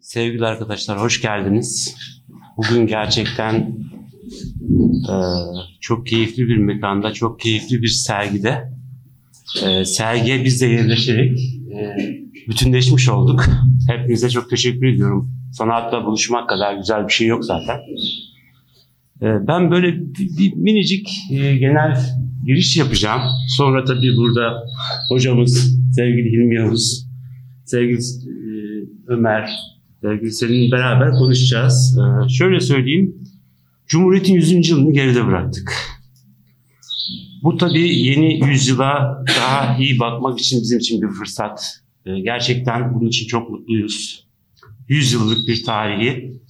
Sevgili arkadaşlar hoş geldiniz. Bugün gerçekten e, çok keyifli bir mekanda, çok keyifli bir sergide. E, sergiye biz de yerleşerek e, bütünleşmiş olduk. Hepinize çok teşekkür ediyorum. Sanatla buluşmak kadar güzel bir şey yok zaten. E, ben böyle bir, bir minicik e, genel giriş yapacağım. Sonra tabii burada hocamız sevgili Hilmi Yavuz, sevgili e, Ömer, sevgili Selin beraber konuşacağız. E, şöyle söyleyeyim, Cumhuriyet'in 100. yılını geride bıraktık. Bu tabii yeni yüzyıla daha iyi bakmak için bizim için bir fırsat. E, gerçekten bunun için çok mutluyuz. 100 yıllık bir tarihi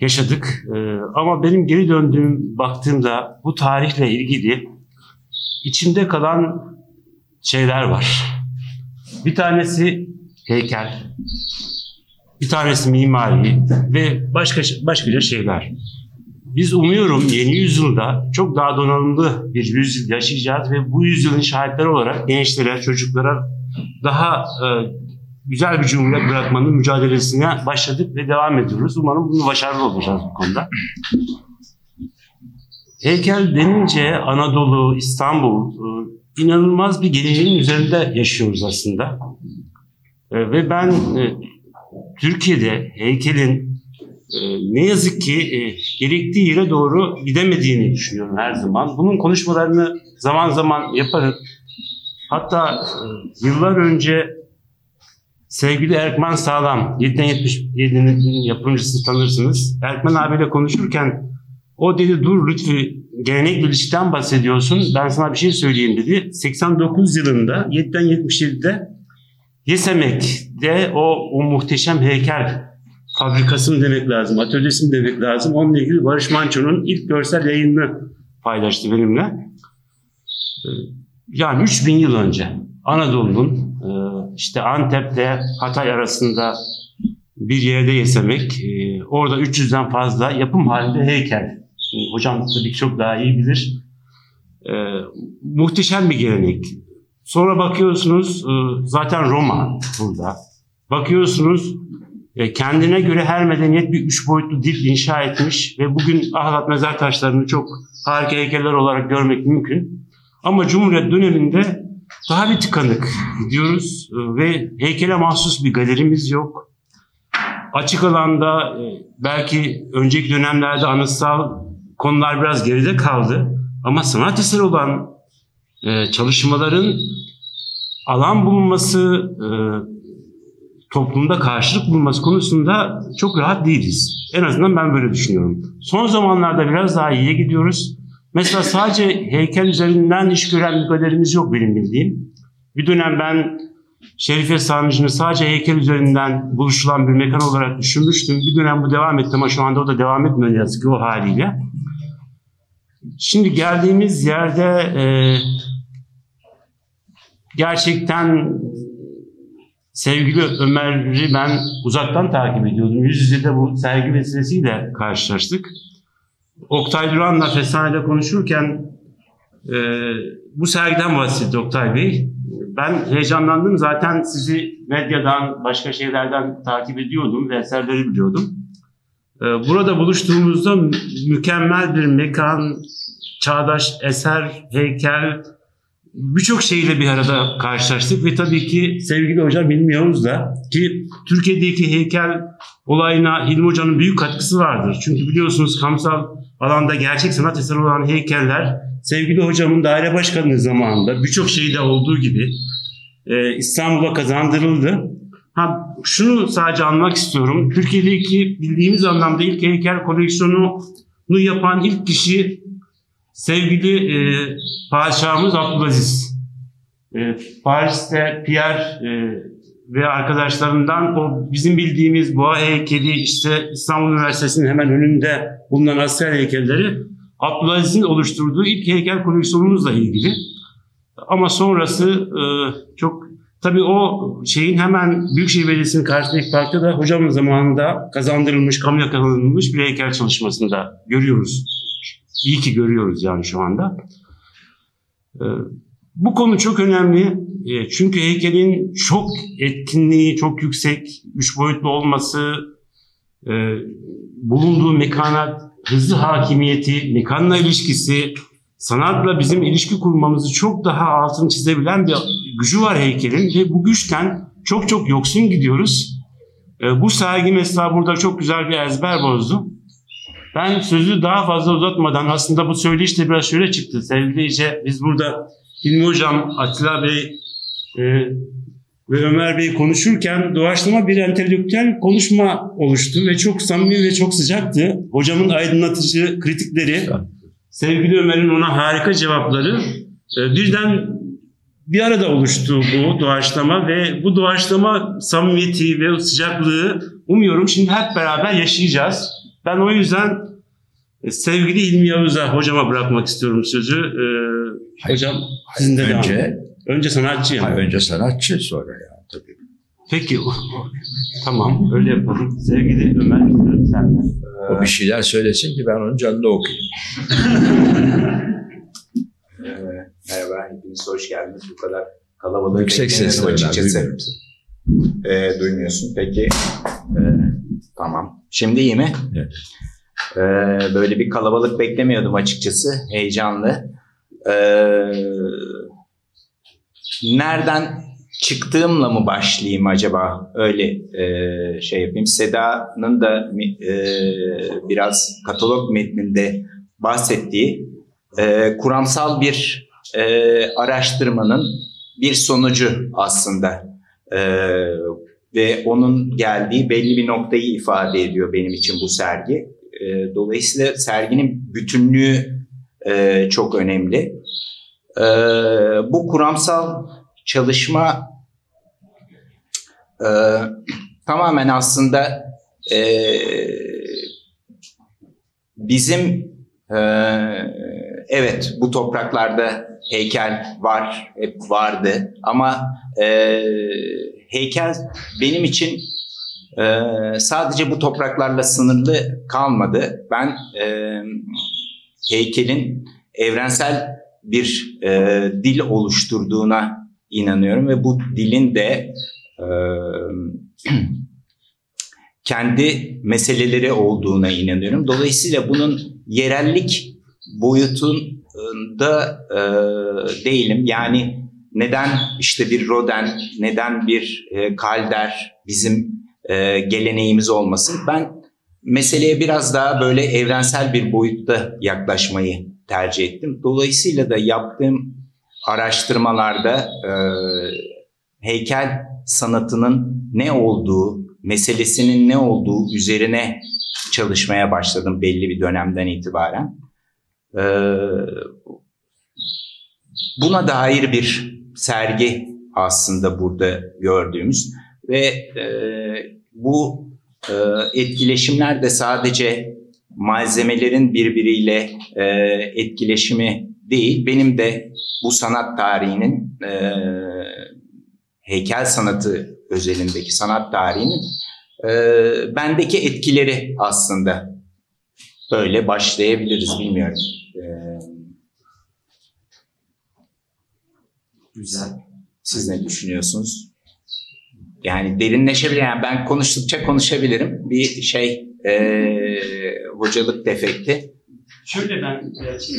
yaşadık. E, ama benim geri döndüğüm, baktığımda bu tarihle ilgili içimde kalan şeyler var. Bir tanesi heykel, bir tanesi mimari ve başka başkaca şeyler. Biz umuyorum yeni yüzyılda çok daha donanımlı bir yüzyıl yaşayacağız ve bu yüzyılın şahitleri olarak gençlere, çocuklara daha e, güzel bir cumhuriyet bırakmanın mücadelesine başladık ve devam ediyoruz. Umarım bunu başarılı olacağız bu konuda. Heykel denince Anadolu, İstanbul e, inanılmaz bir geleneğin üzerinde yaşıyoruz aslında. E, ve ben e, Türkiye'de heykelin ne yazık ki gerektiği yere doğru gidemediğini düşünüyorum her zaman. Bunun konuşmalarını zaman zaman yaparım. Hatta yıllar önce sevgili Erkman Sağlam, 7'den 77'nin yapımcısını tanırsınız. Erkman abiyle konuşurken o dedi dur Lütfü gelenek ilişkiden bahsediyorsun. Ben sana bir şey söyleyeyim dedi. 89 yılında 7'den 77'de Yesemek'te o, o muhteşem heykel fabrikası mı demek lazım, atölyesi mi demek lazım. Onunla ilgili Barış Manço'nun ilk görsel yayınını paylaştı benimle. Ee, yani 3000 yıl önce Anadolu'nun e, işte Antep'te Hatay arasında bir yerde Yesemek, e, orada 300'den fazla yapım halinde heykel hocam tabii çok daha iyi bilir. E, muhteşem bir gelenek. Sonra bakıyorsunuz e, zaten Roma burada. Bakıyorsunuz e, kendine göre her medeniyet bir üç boyutlu dil inşa etmiş ve bugün ahlat mezar taşlarını çok harika heykeller olarak görmek mümkün. Ama Cumhuriyet döneminde daha bir tıkanık diyoruz e, ve heykele mahsus bir galerimiz yok. Açık alanda belki önceki dönemlerde anıtsal konular biraz geride kaldı. Ama sanat eseri olan e, çalışmaların alan bulunması, e, toplumda karşılık bulması konusunda çok rahat değiliz. En azından ben böyle düşünüyorum. Son zamanlarda biraz daha iyiye gidiyoruz. Mesela sadece heykel üzerinden iş gören bir kaderimiz yok benim bildiğim. Bir dönem ben Şerife Sarnıcı'nı sadece heykel üzerinden buluşulan bir mekan olarak düşünmüştüm. Bir dönem bu devam etti ama şu anda o da devam etmiyor yazık ki o haliyle. Şimdi geldiğimiz yerde e, gerçekten sevgili Ömer'i ben uzaktan takip ediyordum. Yüz yüze de bu sergi vesilesiyle karşılaştık. Oktay Duran'la Fesane'de konuşurken e, bu sergiden bahsetti Oktay Bey. Ben heyecanlandım. Zaten sizi medyadan, başka şeylerden takip ediyordum ve eserleri biliyordum. E, burada buluştuğumuzda mükemmel bir mekan, çağdaş eser, heykel, birçok şeyle bir arada karşılaştık ve tabii ki sevgili hocam bilmiyoruz da ki Türkiye'deki heykel olayına Hilmi Hoca'nın büyük katkısı vardır. Çünkü biliyorsunuz kamusal alanda gerçek sanat eseri olan heykeller sevgili hocamın daire başkanlığı zamanında birçok şeyde olduğu gibi e, İstanbul'a kazandırıldı. Ha, şunu sadece anmak istiyorum. Türkiye'deki bildiğimiz anlamda ilk heykel koleksiyonunu yapan ilk kişi sevgili e, padişahımız Abdülaziz. E, Paris'te Pierre e, ve arkadaşlarından o bizim bildiğimiz boğa heykeli işte İstanbul Üniversitesi'nin hemen önünde bulunan asker heykelleri Abdülaziz'in oluşturduğu ilk heykel koleksiyonumuzla ilgili. Ama sonrası e, çok tabii o şeyin hemen Büyükşehir Belediyesi'nin karşısındaki parkta da hocamın zamanında kazandırılmış, kamuya kazandırılmış bir heykel çalışmasında görüyoruz. İyi ki görüyoruz yani şu anda. E, bu konu çok önemli. E, çünkü heykelin çok etkinliği çok yüksek, üç boyutlu olması, e, bulunduğu mekana hızlı hakimiyeti, mekanla ilişkisi, sanatla bizim ilişki kurmamızı çok daha altını çizebilen bir gücü var heykelin ve bu güçten çok çok yoksun gidiyoruz. E, bu sergi mesela burada çok güzel bir ezber bozdu. Ben sözü daha fazla uzatmadan aslında bu söyleyiş de biraz şöyle çıktı. Sevgili İce, biz burada Hilmi Hocam, Atilla Bey e, ve Ömer Bey konuşurken doğaçlama bir entelektüel konuşma oluştu ve çok samimi ve çok sıcaktı. Hocamın aydınlatıcı kritikleri, sevgili Ömer'in ona harika cevapları e, birden bir arada oluştu bu doğaçlama ve bu doğaçlama samimiyeti ve sıcaklığı umuyorum şimdi hep beraber yaşayacağız. Ben o yüzden e, sevgili İlmi Yavuz'a hocama bırakmak istiyorum sözü. Ee, hocam sizin de önce, devam. Önce sanatçı. Hayır, önce sanatçı sonra ya tabii. Peki tamam öyle yapalım. Sevgili Ömer sen de. O bir şeyler söylesin ki ben onun canını okuyayım. Merhaba, hepiniz hoş geldiniz. Bu kadar kalabalık Yüksek sesle Ömer, duymuyorum Ee, duymuyorsun. Peki, ee, tamam. Şimdi iyi mi? Evet. Ee, böyle bir kalabalık beklemiyordum açıkçası. Heyecanlı. Ee, nereden çıktığımla mı başlayayım acaba? Öyle e, şey yapayım. Seda'nın da e, biraz katalog metninde bahsettiği e, kuramsal bir e, araştırmanın bir sonucu aslında. E, ve onun geldiği belli bir noktayı ifade ediyor benim için bu sergi. E, dolayısıyla serginin bütünlüğü e, çok önemli. E, bu kuramsal çalışma e, tamamen aslında e, bizim e, evet bu topraklarda heykel var, hep vardı ama e, heykel benim için e, sadece bu topraklarla sınırlı kalmadı. Ben e, heykelin evrensel bir e, dil oluşturduğuna inanıyorum ve bu dilin de e, kendi meseleleri olduğuna inanıyorum. Dolayısıyla bunun yerellik boyutunda e, değilim. Yani neden işte bir Roden, neden bir e, Kalder bizim e, geleneğimiz olmasın? Ben meseleye biraz daha böyle evrensel bir boyutta yaklaşmayı tercih ettim. Dolayısıyla da yaptığım araştırmalarda e, heykel sanatının ne olduğu, meselesinin ne olduğu üzerine çalışmaya başladım belli bir dönemden itibaren. E, buna dair bir sergi aslında burada gördüğümüz ve e, bu e, etkileşimler de sadece malzemelerin birbiriyle e, etkileşimi değil, benim de bu sanat tarihinin e, heykel sanatı özelindeki sanat tarihinin e, bendeki etkileri aslında böyle başlayabiliriz bilmiyorum. E, güzel. Siz ne düşünüyorsunuz? Yani derinleşebilir. Yani ben konuştukça konuşabilirim. Bir şey e, hocalık defekti. Şöyle ben şimdi,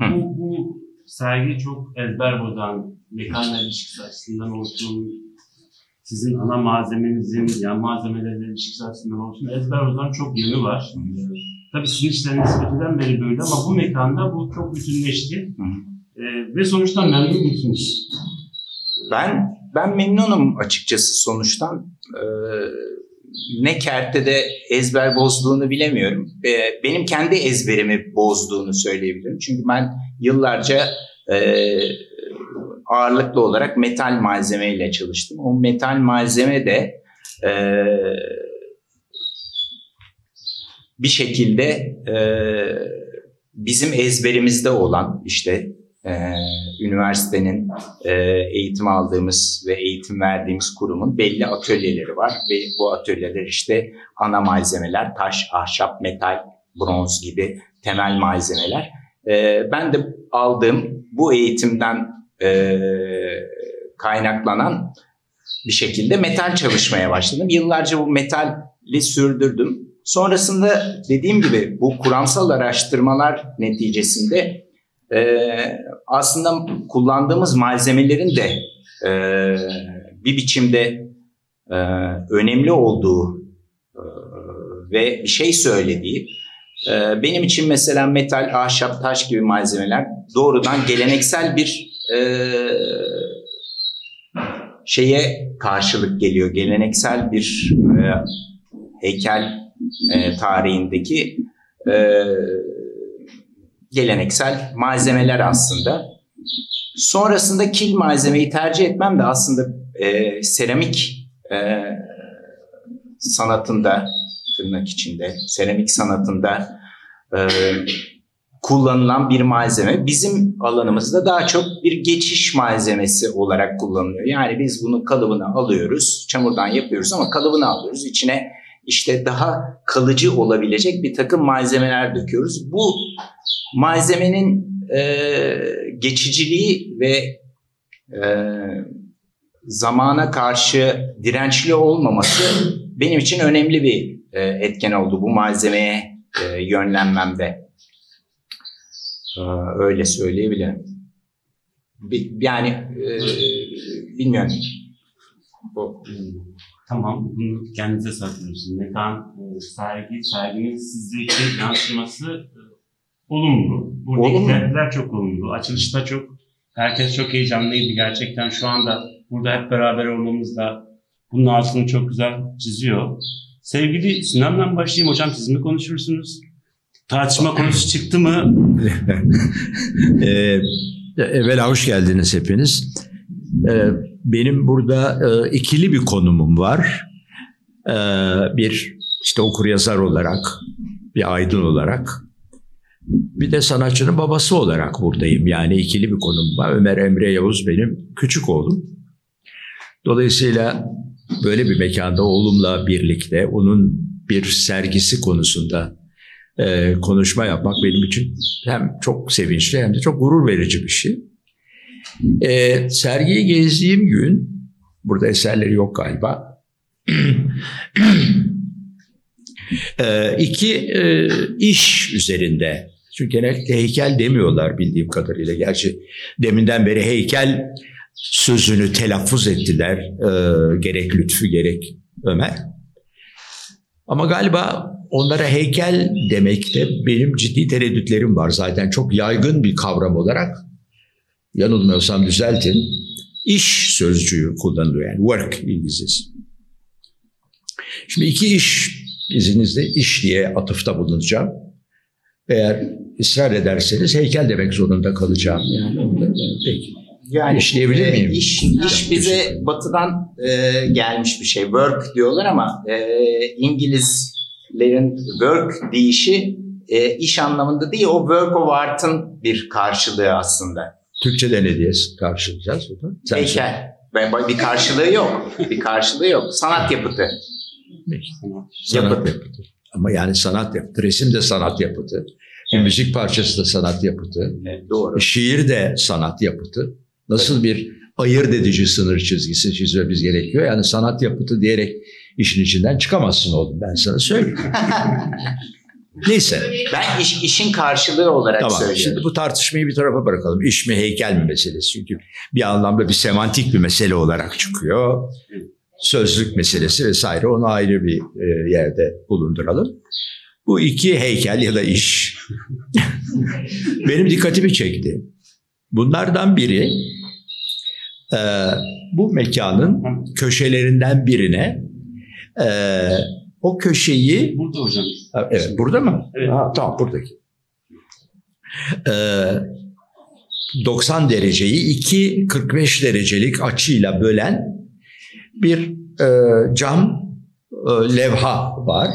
bu, bu sergi çok ezber bozan, mekanla ilişkisi açısından olsun, sizin ana malzemenizin yan malzemelerle ilişkisi açısından olsun ezber bozan çok yönü var. Tabii sizin işleriniz eskiden beri böyle ama bu mekanda bu çok bütünleşti. E, ve sonuçtan memnun musunuz? Ben ben memnunum açıkçası sonuçtan. Ee, ne kertede ezber bozduğunu bilemiyorum. Ee, benim kendi ezberimi bozduğunu söyleyebilirim. Çünkü ben yıllarca e, ağırlıklı olarak metal malzemeyle çalıştım. O metal malzeme de e, bir şekilde e, bizim ezberimizde olan işte e, üniversitenin e, eğitim aldığımız ve eğitim verdiğimiz kurumun belli atölyeleri var ve bu atölyeler işte ana malzemeler taş, ahşap, metal, bronz gibi temel malzemeler. E, ben de aldığım bu eğitimden e, kaynaklanan bir şekilde metal çalışmaya başladım. Yıllarca bu metal sürdürdüm. Sonrasında dediğim gibi bu kuramsal araştırmalar neticesinde e, aslında kullandığımız malzemelerin de e, bir biçimde e, önemli olduğu e, ve bir şey söylediği. E, benim için mesela metal, ahşap, taş gibi malzemeler doğrudan geleneksel bir e, şeye karşılık geliyor. Geleneksel bir e, heykel e, tarihindeki e, geleneksel malzemeler aslında. Sonrasında kil malzemeyi tercih etmem de aslında e, seramik e, sanatında tırnak içinde seramik sanatında e, kullanılan bir malzeme. Bizim alanımızda daha çok bir geçiş malzemesi olarak kullanılıyor. Yani biz bunu kalıbını alıyoruz, çamurdan yapıyoruz ama kalıbını alıyoruz. İçine işte daha kalıcı olabilecek bir takım malzemeler döküyoruz. Bu malzemenin e, geçiciliği ve e, zamana karşı dirençli olmaması benim için önemli bir e, etken oldu bu malzemeye e, yönlenmemde. E, öyle söyleyebilirim. Yani e, bilmiyorum. O, tamam, bunu kendinize saklıyorsunuz. Mekan e, sergi, serginin sizdeki yansıması e, olumlu. Buradaki tepkiler çok olumlu. Açılışta çok, herkes çok heyecanlıydı gerçekten. Şu anda burada hep beraber olmamız da bunun altını çok güzel çiziyor. Sevgili Sinan'dan başlayayım. Hocam siz mi konuşursunuz? Tartışma konusu çıktı mı? ee, evvela hoş geldiniz hepiniz. Ee, benim burada e, ikili bir konumum var. Ee, bir işte okur yazar olarak, bir aydın olarak, bir de sanatçının babası olarak buradayım. Yani ikili bir konum var. Ömer Emre Yavuz benim küçük oğlum. Dolayısıyla böyle bir mekanda oğlumla birlikte onun bir sergisi konusunda e, konuşma yapmak benim için hem çok sevinçli hem de çok gurur verici bir şey. E, sergiyi gezdiğim gün, burada eserleri yok galiba, e, iki e, iş üzerinde. Çünkü genellikle heykel demiyorlar bildiğim kadarıyla. Gerçi deminden beri heykel sözünü telaffuz ettiler. E, gerek Lütfü gerek Ömer. Ama galiba onlara heykel demekte benim ciddi tereddütlerim var. Zaten çok yaygın bir kavram olarak yanılmıyorsam düzeltin. İş sözcüğü kullanılıyor yani work İngilizcesi. Şimdi iki iş izninizle iş diye atıfta bulunacağım. Eğer ısrar ederseniz heykel demek zorunda kalacağım. Yani peki. Yani işleyebilir e, miyim? İş, iş bize batıdan e, gelmiş bir şey. Work diyorlar ama e, İngilizlerin work deyişi e, iş anlamında değil, o work of art'ın bir karşılığı aslında. Türkçe'de ne diye karşılayacağız burada? Sen Heykel. Ben, bir karşılığı yok. Bir karşılığı yok. Sanat yapıtı. Sanat yapıtı. yapıtı. Ama yani sanat yapıtı. Resim de sanat yapıtı. Evet. Müzik parçası da sanat yapıtı. Evet, doğru. Şiir de sanat yapıtı. Nasıl evet. bir ayırt edici sınır çizgisi çizmemiz gerekiyor. Yani sanat yapıtı diyerek işin içinden çıkamazsın oğlum ben sana söyleyeyim. Neyse. Ben iş, işin karşılığı olarak tamam, söylüyorum. Şimdi bu tartışmayı bir tarafa bırakalım. İş mi heykel mi meselesi? Çünkü bir anlamda bir semantik bir mesele olarak çıkıyor. Sözlük meselesi vesaire onu ayrı bir e, yerde bulunduralım. Bu iki heykel ya da iş benim dikkatimi çekti. Bunlardan biri e, bu mekanın köşelerinden birine e, o köşeyi... Burada hocam. Evet, burada mı? Evet. Ha, tamam, buradaki. E, 90 dereceyi iki 45 derecelik açıyla bölen bir e, cam e, levha var.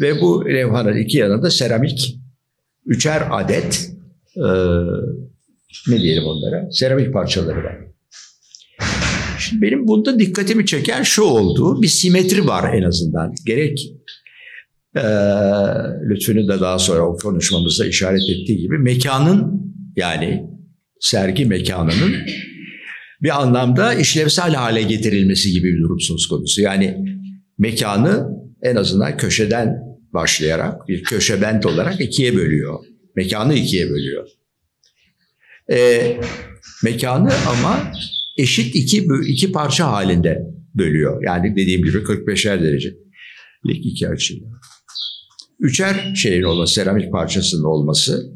Ve bu levhanın iki yanında seramik üçer adet e, ne diyelim onlara seramik parçaları var. Şimdi benim bunda dikkatimi çeken şu oldu. Bir simetri var en azından. Gerek e, Lütfü'nün de daha sonra o konuşmamızda işaret ettiği gibi mekanın yani sergi mekanının bir anlamda işlevsel hale getirilmesi gibi bir durum söz konusu. Yani mekanı en azından köşeden başlayarak bir köşe bent olarak ikiye bölüyor. Mekanı ikiye bölüyor. E, mekanı ama eşit iki, iki parça halinde bölüyor. Yani dediğim gibi 45'er derecelik iki açıyla. Üçer şeyin olması, seramik parçasının olması.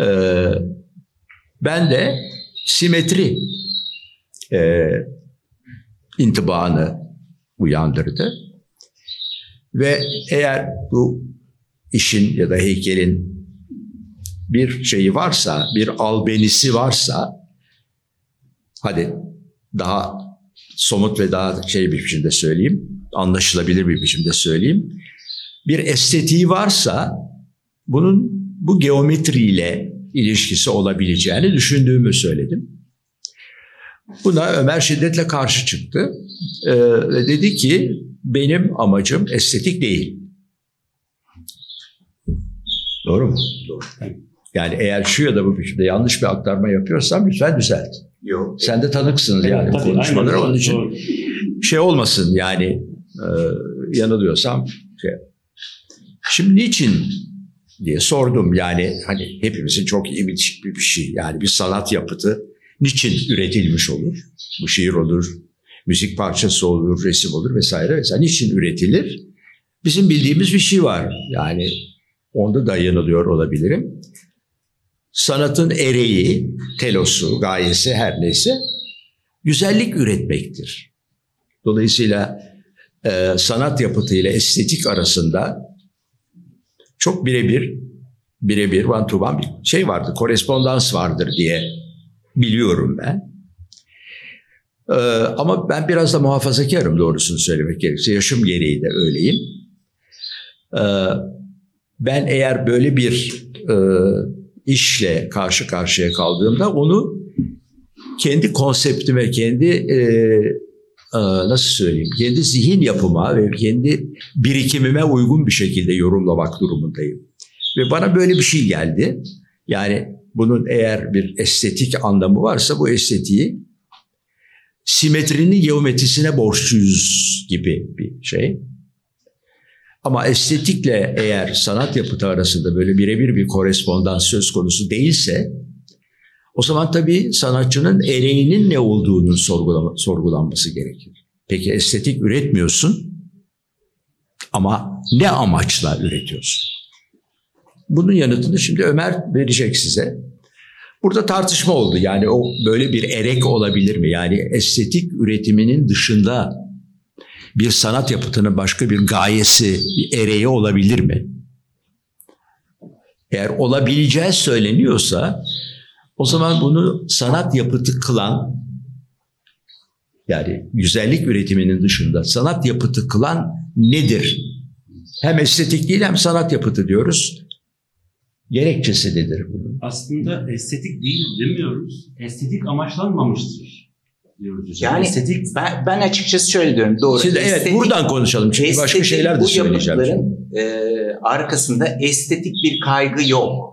E, ben de simetri e, uyandırdı. Ve eğer bu işin ya da heykelin bir şeyi varsa, bir albenisi varsa, hadi daha somut ve daha şey bir biçimde söyleyeyim, anlaşılabilir bir biçimde söyleyeyim. Bir estetiği varsa bunun bu geometriyle ilişkisi olabileceğini düşündüğümü söyledim. Buna Ömer şiddetle karşı çıktı ee, dedi ki benim amacım estetik değil. Doğru mu? Doğru. Yani eğer şu ya da bu biçimde yanlış bir aktarma yapıyorsam lütfen düzelt. Yok. Sen de tanıksınız evet, yani tabii, konuşmaları aynen, onun için doğru. şey olmasın yani e, yanılıyorsam. Şey. Şimdi niçin diye sordum yani hani hepimizin çok iyi bir, bir şey yani bir sanat yapıtı niçin üretilmiş olur? Bu şiir olur, müzik parçası olur, resim olur vesaire vesaire. Niçin üretilir? Bizim bildiğimiz bir şey var. Yani onda da yanılıyor olabilirim. Sanatın ereği, telosu, gayesi her neyse güzellik üretmektir. Dolayısıyla e, sanat yapıtı ile estetik arasında çok birebir birebir one to one bir şey vardır, korespondans vardır diye biliyorum ben. Ee, ama ben biraz da muhafazakarım doğrusunu söylemek gerekirse. Yaşım gereği de öyleyim. Ee, ben eğer böyle bir e, işle karşı karşıya kaldığımda onu kendi konseptime, kendi e, e, nasıl söyleyeyim, kendi zihin yapıma ve kendi birikimime uygun bir şekilde yorumlamak durumundayım. Ve bana böyle bir şey geldi. Yani bunun eğer bir estetik anlamı varsa bu estetiği simetrinin geometrisine borçluyuz gibi bir şey. Ama estetikle eğer sanat yapıtı arasında böyle birebir bir korespondans söz konusu değilse o zaman tabii sanatçının ereğinin ne olduğunu sorgulanması gerekir. Peki estetik üretmiyorsun ama ne amaçla üretiyorsun? Bunun yanıtını şimdi Ömer verecek size. Burada tartışma oldu. Yani o böyle bir erek olabilir mi? Yani estetik üretiminin dışında bir sanat yapıtının başka bir gayesi, bir ereği olabilir mi? Eğer olabileceği söyleniyorsa o zaman bunu sanat yapıtı kılan yani güzellik üretiminin dışında sanat yapıtı kılan nedir? Hem estetik değil hem sanat yapıtı diyoruz gerekçesi nedir bunun? Aslında estetik değil demiyoruz. Estetik amaçlanmamıştır diyoruz. Yani estetik ben, ben açıkçası şöyle diyorum. Doğru. Şimdi estetik, evet buradan konuşalım çünkü başka şeyler de söyleyeceğim. Bu e, arkasında estetik bir kaygı yok.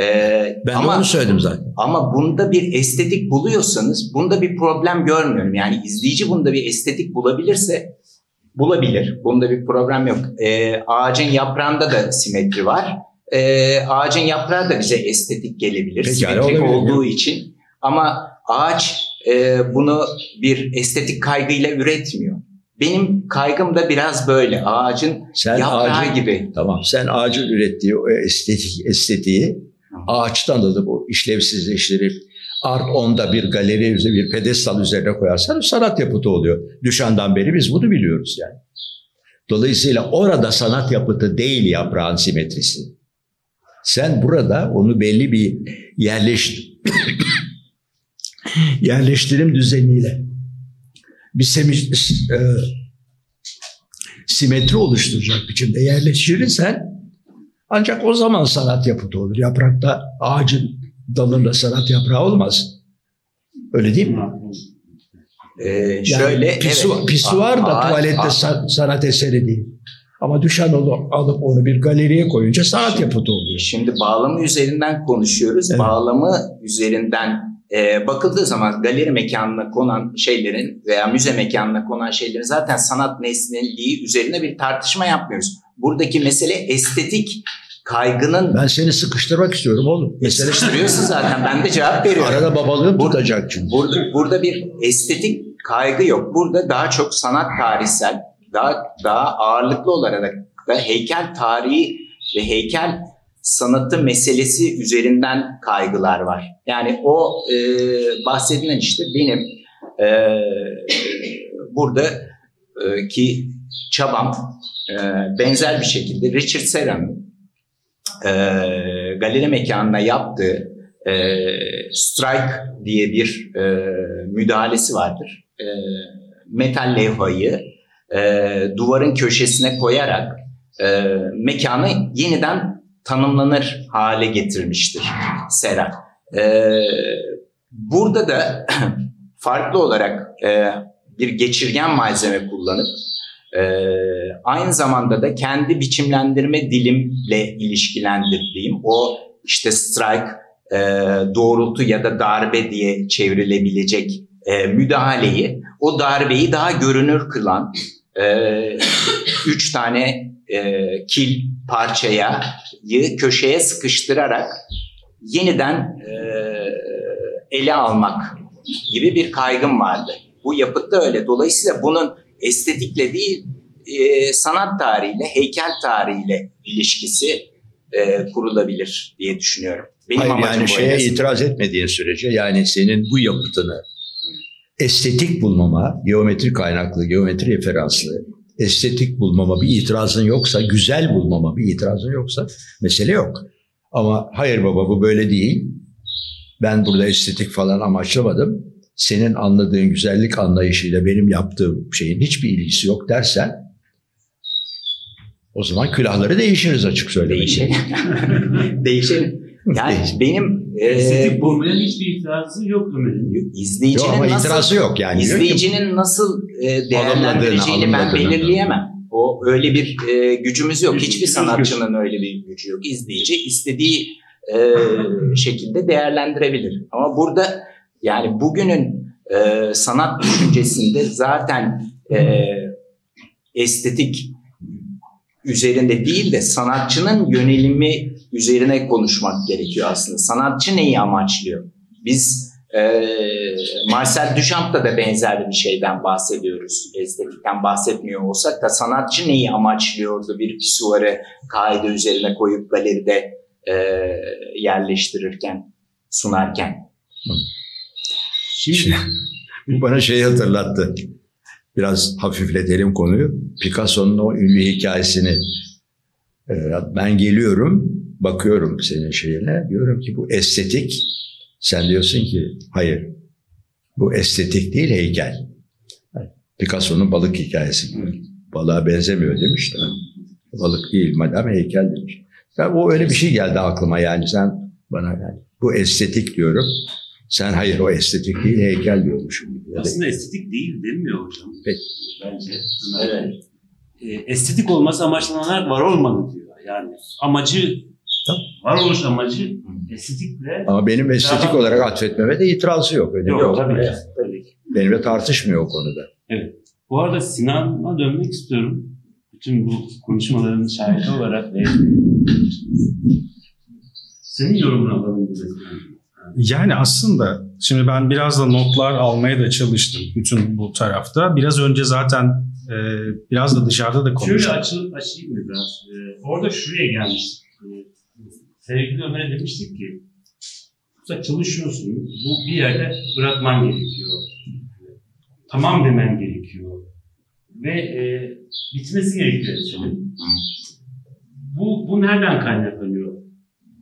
Ee, ben ama, onu söyledim zaten. Ama bunda bir estetik buluyorsanız bunda bir problem görmüyorum. Yani izleyici bunda bir estetik bulabilirse bulabilir. Bunda bir problem yok. Ee, ağacın yaprağında da simetri var e, ağacın yaprağı da bize estetik gelebilir. Peki, simetrik olduğu ya. için. Ama ağaç e, bunu bir estetik kaygıyla üretmiyor. Benim kaygım da biraz böyle ağacın sen yaprağı ağacın, gibi. Tamam sen ağacın ürettiği o estetik estetiği ağaçtan da, bu işlevsizleştirip art onda bir galeri üzerine bir pedestal üzerine koyarsan sanat yapıtı oluyor. Düşandan beri biz bunu biliyoruz yani. Dolayısıyla orada sanat yapıtı değil yaprağın simetrisi. Sen burada onu belli bir yerleştir yerleştirim düzeniyle bir semi, e, simetri oluşturacak biçimde yerleştirirsen ancak o zaman sanat yapıtı olur. Yaprakta ağacın dalında sanat yaprağı olmaz. Öyle değil mi? Ee, şöyle yani pisu, evet. pisuar da tuvalette a, sanat eseri değil. Ama düşen onu alıp onu bir galeriye koyunca sanat yapıtı oluyor. Şimdi bağlamı üzerinden konuşuyoruz. Evet. Bağlamı üzerinden e, bakıldığı zaman galeri mekanına konan şeylerin veya müze mekanına konan şeylerin zaten sanat nesneliği üzerine bir tartışma yapmıyoruz. Buradaki mesele estetik kaygının... Ben seni sıkıştırmak istiyorum oğlum. Mesele... Sıkıştırıyorsun zaten. Ben de cevap veriyorum. Arada babalığım burada, tutacak çünkü. Burada, burada bir estetik kaygı yok. Burada daha çok sanat tarihsel, daha daha ağırlıklı olarak da heykel tarihi ve heykel sanatı meselesi üzerinden kaygılar var. Yani o e, bahsedilen işte benim e, burada e, ki çabam e, benzer bir şekilde Richard Serra'nın e, galeri mekanına yaptığı e, strike diye bir e, müdahalesi vardır. E, metal levhayı e, duvarın köşesine koyarak e, mekanı yeniden tanımlanır hale getirmiştir Sera. E, burada da farklı olarak e, bir geçirgen malzeme kullanıp e, aynı zamanda da kendi biçimlendirme dilimle ilişkilendirdiğim o işte strike, e, doğrultu ya da darbe diye çevrilebilecek e, müdahaleyi, o darbeyi daha görünür kılan e, üç tane e, kil parçaya köşeye sıkıştırarak yeniden e, ele almak gibi bir kaygım vardı. Bu yapıtta öyle. Dolayısıyla bunun estetikle değil e, sanat tarihiyle, heykel tarihiyle ilişkisi e, kurulabilir diye düşünüyorum. Benim Hayır yani şeye öyle. itiraz etmediğin sürece yani senin bu yapıtını estetik bulmama, geometri kaynaklı, geometri referanslı, estetik bulmama bir itirazın yoksa, güzel bulmama bir itirazın yoksa mesele yok. Ama hayır baba bu böyle değil. Ben burada estetik falan amaçlamadım. Senin anladığın güzellik anlayışıyla benim yaptığım şeyin hiçbir ilgisi yok dersen o zaman külahları değişiriz açık söylemek. Değişelim. Değişelim. Yani benim estetik e, bulmaya hiçbir itirazı yok Ömer'in. İzleyicinin yok ama nasıl, itirazı yok yani. İzleyicinin nasıl e, değerlendireceğini ben belirleyemem. O öyle bir e, gücümüz yok. Hiçbir sanatçının öyle bir gücü yok. İzleyici istediği e, şekilde değerlendirebilir. Ama burada yani bugünün e, sanat düşüncesinde zaten e, estetik üzerinde değil de sanatçının yönelimi üzerine konuşmak gerekiyor aslında. Sanatçı neyi amaçlıyor? Biz e, Marcel Duchamp'ta da benzer bir şeyden bahsediyoruz. Estetikten bahsetmiyor olsak da sanatçı neyi amaçlıyordu bir pisuarı kaide üzerine koyup galeride e, yerleştirirken, sunarken. Şimdi bu bana şey hatırlattı. Biraz hafifletelim konuyu. Picasso'nun o ünlü hikayesini e, ben geliyorum, bakıyorum senin şeyine. Diyorum ki bu estetik. Sen diyorsun ki hayır. Bu estetik değil heykel. Picasso'nun balık hikayesi. Balığa benzemiyor demiş de. Balık değil madem heykel demiş. Ben, o öyle bir şey geldi aklıma yani sen bana yani bu estetik diyorum. Sen hayır o estetik değil heykel diyormuşum. Aslında estetik değil demiyor hocam. Peki. Bence. Evet. E, estetik olması amaçlananlar var olmalı diyor. Yani amacı Tamam. Varoluş amacı estetikle... Ama benim estetik daha... olarak atfetmeme de itirazı yok. Öyle yok, yok tabii ki. Tabii ki. Benimle tartışmıyor o konuda. Evet. Bu arada Sinan'a dönmek istiyorum. Bütün bu konuşmaların şahidi olarak ve senin yorumunu alalım bize. Yani aslında şimdi ben biraz da notlar almaya da çalıştım bütün bu tarafta. Biraz önce zaten e, biraz da dışarıda da konuştuk. Şöyle açı, açayım mı biraz? E, orada şuraya gelmiş. Sevgili Ömer'e demiştik ki Usta çalışıyorsun. Bu bir yerde bırakman gerekiyor. Tamam demen gerekiyor. Ve e, bitmesi gerekiyor senin. Bu, bu nereden kaynaklanıyor?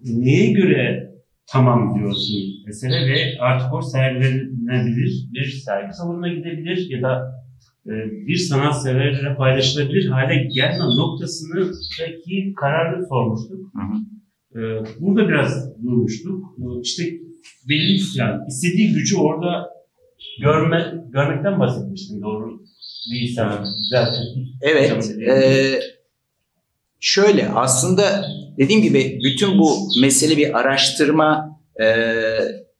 Neye göre tamam diyorsun mesele ve artık o sergilenebilir, bir sergi salonuna gidebilir ya da e, bir sanat severlere paylaşılabilir hale gelme noktasını belki kararlı sormuştuk. Hı hı. E, burada biraz durmuştuk. İşte belli yani istediği gücü orada görme, görmekten bahsetmiştim doğru değilsem zaten. Evet. E, şöyle aslında dediğim gibi bütün bu mesele bir araştırma e,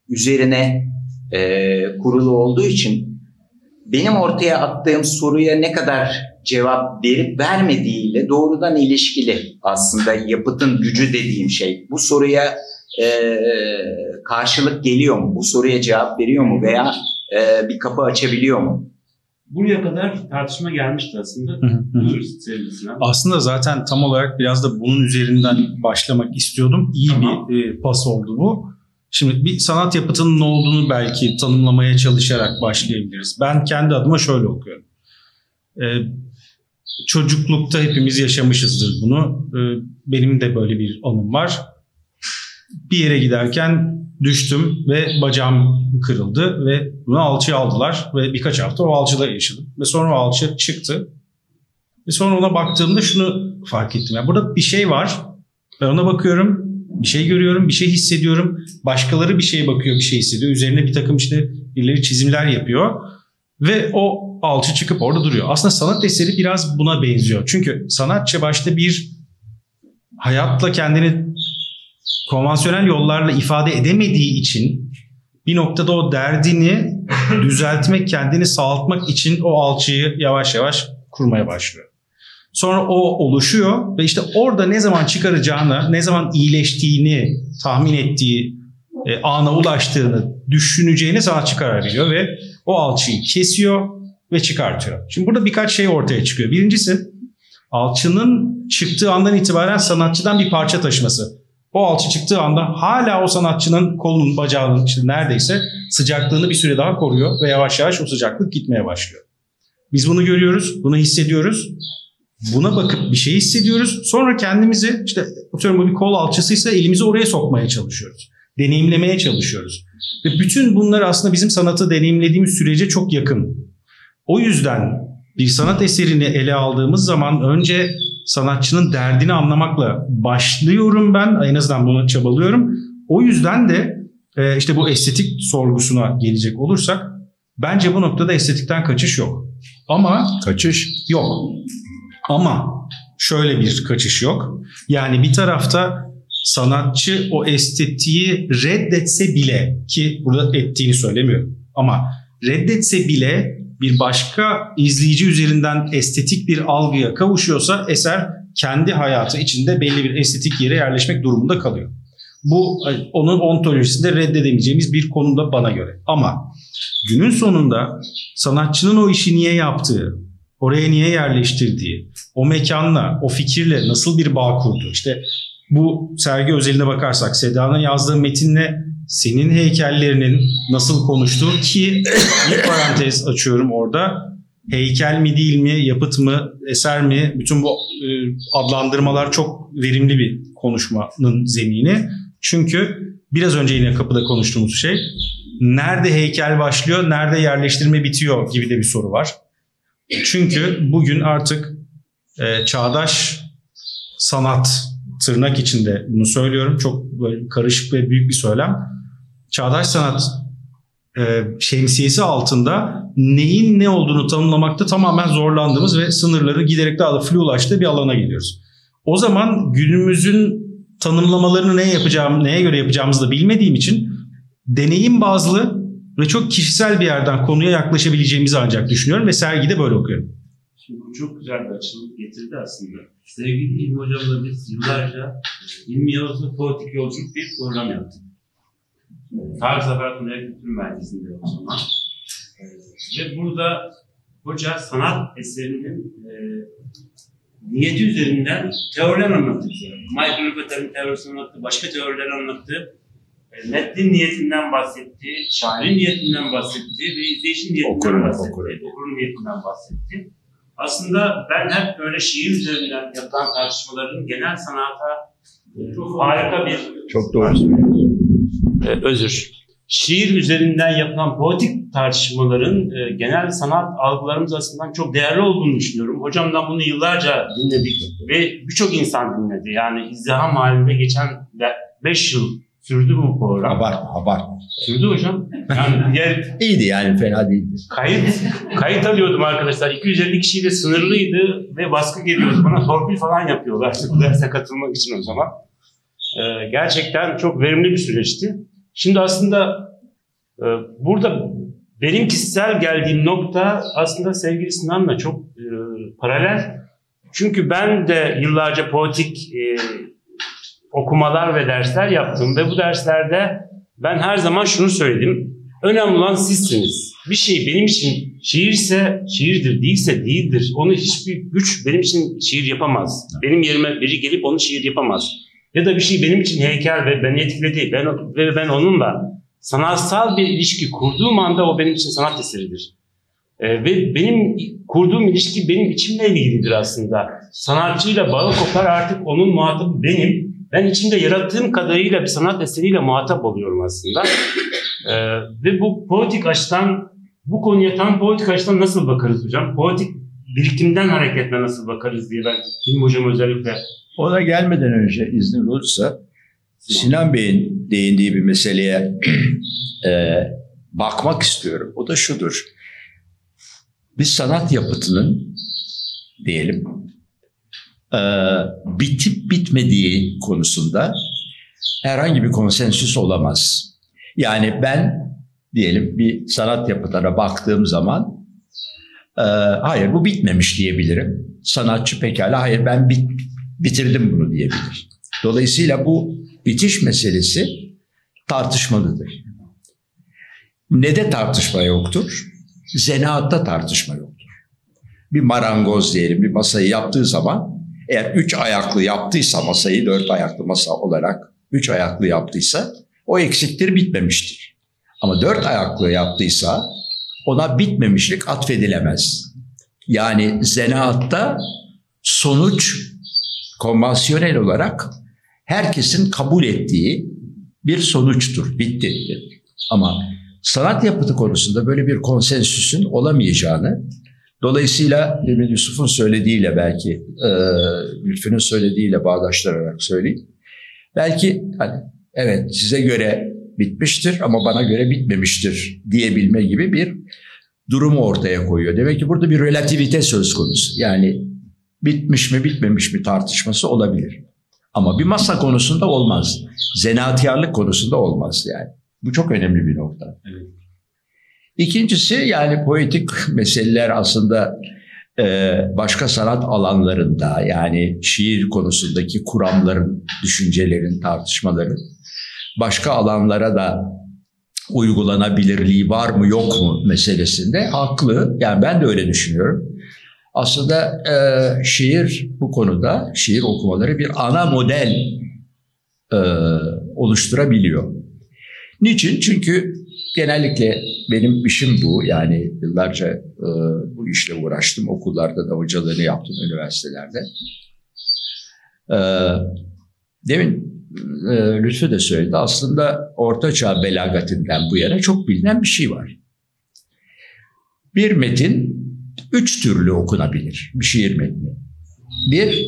üzerine e, kurulu olduğu için benim ortaya attığım soruya ne kadar cevap verip vermediğiyle doğrudan ilişkili aslında yapıtın gücü dediğim şey. Bu soruya e, karşılık geliyor mu? Bu soruya cevap veriyor mu? Veya e, bir kapı açabiliyor mu? Buraya kadar tartışma gelmişti aslında. Hı hı. Aslında zaten tam olarak biraz da bunun üzerinden başlamak istiyordum. İyi Tamam. bir e, pas oldu bu. Şimdi bir sanat yapıtının ne olduğunu belki tanımlamaya çalışarak başlayabiliriz. Ben kendi adıma şöyle okuyorum. E, çocuklukta hepimiz yaşamışızdır bunu. E, benim de böyle bir anım var. Bir yere giderken düştüm ve bacağım kırıldı ve bunu alçıya aldılar ve birkaç hafta o alçıda yaşadım. Ve sonra o alçı çıktı ve sonra ona baktığımda şunu fark ettim. Yani burada bir şey var. Ben ona bakıyorum. Bir şey görüyorum. Bir şey hissediyorum. Başkaları bir şeye bakıyor. Bir şey hissediyor. Üzerine bir takım işte birileri çizimler yapıyor. Ve o alçı çıkıp orada duruyor. Aslında sanat eseri biraz buna benziyor. Çünkü sanatçı başta bir hayatla kendini konvansiyonel yollarla ifade edemediği için bir noktada o derdini düzeltmek, kendini sağaltmak için o alçıyı yavaş yavaş kurmaya başlıyor. Sonra o oluşuyor ve işte orada ne zaman çıkaracağını, ne zaman iyileştiğini tahmin ettiği e, ana ulaştığını düşüneceğini sanatçı karar veriyor ve o alçıyı kesiyor ve çıkartıyor. Şimdi burada birkaç şey ortaya çıkıyor. Birincisi alçının çıktığı andan itibaren sanatçıdan bir parça taşıması. O alçı çıktığı anda hala o sanatçının kolunun, bacağının neredeyse sıcaklığını bir süre daha koruyor ve yavaş yavaş o sıcaklık gitmeye başlıyor. Biz bunu görüyoruz, bunu hissediyoruz. Buna bakıp bir şey hissediyoruz. Sonra kendimizi işte atıyorum bu bir kol alçısıysa elimizi oraya sokmaya çalışıyoruz. Deneyimlemeye çalışıyoruz. Ve bütün bunlar aslında bizim sanatı deneyimlediğimiz sürece çok yakın. O yüzden bir sanat eserini ele aldığımız zaman önce sanatçının derdini anlamakla başlıyorum ben. En azından buna çabalıyorum. O yüzden de e, işte bu estetik sorgusuna gelecek olursak bence bu noktada estetikten kaçış yok. Ama Kaçış. yok. Ama şöyle bir kaçış yok. Yani bir tarafta sanatçı o estetiği reddetse bile ki burada ettiğini söylemiyorum ama reddetse bile bir başka izleyici üzerinden estetik bir algıya kavuşuyorsa eser kendi hayatı içinde belli bir estetik yere yerleşmek durumunda kalıyor. Bu onun ontolojisinde reddedemeyeceğimiz bir konumda bana göre. Ama günün sonunda sanatçının o işi niye yaptığı, oraya niye yerleştirdiği, o mekanla, o fikirle nasıl bir bağ kurdu? İşte bu sergi özeline bakarsak Seda'nın yazdığı metinle senin heykellerinin nasıl konuştuğu ki bir parantez açıyorum orada. Heykel mi değil mi, yapıt mı, eser mi? Bütün bu e, adlandırmalar çok verimli bir konuşmanın zemini. Çünkü biraz önce yine kapıda konuştuğumuz şey nerede heykel başlıyor, nerede yerleştirme bitiyor gibi de bir soru var. Çünkü bugün artık e, çağdaş sanat tırnak içinde bunu söylüyorum. Çok böyle karışık ve büyük bir söylem. Çağdaş sanat e, şemsiyesi altında neyin ne olduğunu tanımlamakta tamamen zorlandığımız ve sınırları giderek daha da flulaştığı bir alana geliyoruz. O zaman günümüzün tanımlamalarını ne yapacağım, neye göre yapacağımızı da bilmediğim için deneyim bazlı ve çok kişisel bir yerden konuya yaklaşabileceğimizi ancak düşünüyorum ve sergide böyle okuyorum. Şimdi bu çok güzel bir açılım getirdi aslında. Sevgili İlmi Hocam'la biz yıllarca İlmi Yavuz'la politik yolculuk bir program yaptık. Tarih Zafer Tunay Kültür Merkezi'nde o zaman. Ve burada hoca sanat eserinin e, niyeti üzerinden teoriler anlattı bize. Michael Rübeter'in teorisini anlattı, başka teoriler anlattı. E, Metnin niyetinden bahsetti, şairin niyetinden bahsetti ve izleyicinin niyetinden Okurun, bahsetti. okurun. Okurun niyetinden bahsetti. Aslında ben hep böyle şiir üzerinden yapılan tartışmaların genel sanata e, çok harika bir Çok doğru söylüyorsun. e, özür. Şiir üzerinden yapılan politik tartışmaların e, genel sanat algılarımız açısından çok değerli olduğunu düşünüyorum. Hocamdan bunu yıllarca dinledik ve birçok insan dinledi. Yani izdiham halinde geçen 5 yıl sürdü bu program. Abart, abart. Sürdü hocam. Yani diğer İyiydi yani fena değildi. kayıt kayıt alıyordum arkadaşlar. 250 kişiyle sınırlıydı ve baskı geliyordu. Bana torpil falan yapıyorlar bu derse katılmak için o zaman. Ee, gerçekten çok verimli bir süreçti. Şimdi aslında Ee, burada benim kişisel geldiğim nokta aslında sevgili Sinan'la çok e, paralel. Çünkü ben de yıllarca politik e, okumalar ve dersler yaptım ve bu derslerde ben her zaman şunu söyledim. Önemli olan sizsiniz. Bir şey benim için şiirse şiirdir, değilse değildir. Onu hiçbir güç benim için şiir yapamaz. Benim yerime biri gelip onu şiir yapamaz. Ya da bir şey benim için heykel ve beni etkiledi ben, ve ben onunla sanatsal bir ilişki kurduğum anda o benim için sanat eseridir. Ee, ve benim kurduğum ilişki benim içimle ilgilidir aslında. Sanatçıyla bağı kopar artık onun muhatabı benim. Ben içinde yarattığım kadarıyla bir sanat eseriyle muhatap oluyorum aslında. Ee, ve bu politik açıdan, bu konuya tam politik açıdan nasıl bakarız hocam? Politik birikimden hareketle nasıl bakarız diye ben Hilmi hocam özellikle. Ona gelmeden önce iznin olursa Sinan Bey'in değindiği bir meseleye e, bakmak istiyorum. O da şudur. Bir sanat yapıtının diyelim e, bitip bitmediği konusunda herhangi bir konsensüs olamaz. Yani ben diyelim bir sanat yapıtına baktığım zaman e, hayır bu bitmemiş diyebilirim. Sanatçı pekala hayır ben bit, bitirdim bunu diyebilir. Dolayısıyla bu bitiş meselesi tartışmalıdır. Ne de tartışma yoktur? Zenaatta tartışma yoktur. Bir marangoz diyelim bir masayı yaptığı zaman eğer üç ayaklı yaptıysa masayı dört ayaklı masa olarak üç ayaklı yaptıysa o eksiktir bitmemiştir. Ama dört ayaklı yaptıysa ona bitmemişlik atfedilemez. Yani zenaatta sonuç konvansiyonel olarak herkesin kabul ettiği bir sonuçtur. Bitti. Ama sanat yapıtı konusunda böyle bir konsensüsün olamayacağını dolayısıyla demin Yusuf'un söylediğiyle belki e, Lütfü'nün söylediğiyle bağdaştırarak söyleyeyim. Belki hani evet size göre bitmiştir ama bana göre bitmemiştir diyebilme gibi bir durumu ortaya koyuyor. Demek ki burada bir relativite söz konusu. Yani bitmiş mi bitmemiş mi tartışması olabilir. Ama bir masa konusunda olmaz. Zanaatkarlık konusunda olmaz yani. Bu çok önemli bir nokta. Evet. İkincisi yani poetik meseleler aslında e, başka sanat alanlarında yani şiir konusundaki kuramların, düşüncelerin, tartışmaların başka alanlara da uygulanabilirliği var mı yok mu meselesinde haklı. Yani ben de öyle düşünüyorum. Aslında e, şiir bu konuda, şiir okumaları bir ana model e, oluşturabiliyor. Niçin? Çünkü genellikle benim işim bu. Yani yıllarca e, bu işle uğraştım. Okullarda da hocalığını yaptım üniversitelerde. E, demin e, Lütfü de söyledi. Aslında Orta Çağ belagatinden bu yana çok bilinen bir şey var. Bir metin üç türlü okunabilir bir şiir metni. Bir,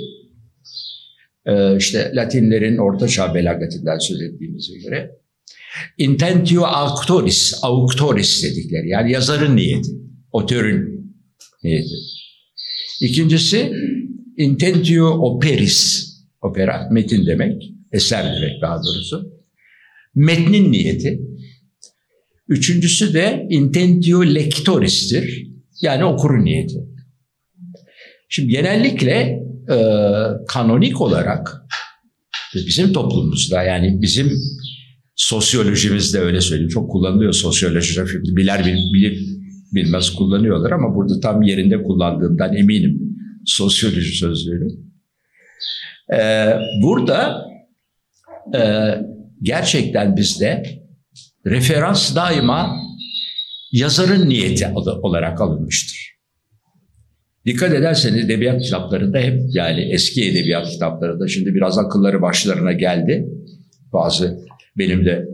e, işte Latinlerin Orta Çağ belagatinden söylediğimize göre intentio auctoris, auctoris dedikleri yani yazarın niyeti, otörün niyeti. İkincisi intentio operis, opera metin demek, eser demek daha doğrusu. Metnin niyeti. Üçüncüsü de intentio lectoris'tir. Yani okurun niyeti. Şimdi genellikle e, kanonik olarak bizim toplumumuzda yani bizim sosyolojimizde öyle söyleyeyim çok kullanılıyor sosyoloji. Şimdi biler bilir bilmez kullanıyorlar ama burada tam yerinde kullandığımdan eminim sosyoloji sözlüğünü. Ee, burada e, gerçekten bizde referans daima yazarın niyeti olarak alınmıştır. Dikkat ederseniz edebiyat kitaplarında hep yani eski edebiyat kitaplarında şimdi biraz akılları başlarına geldi. Bazı benim de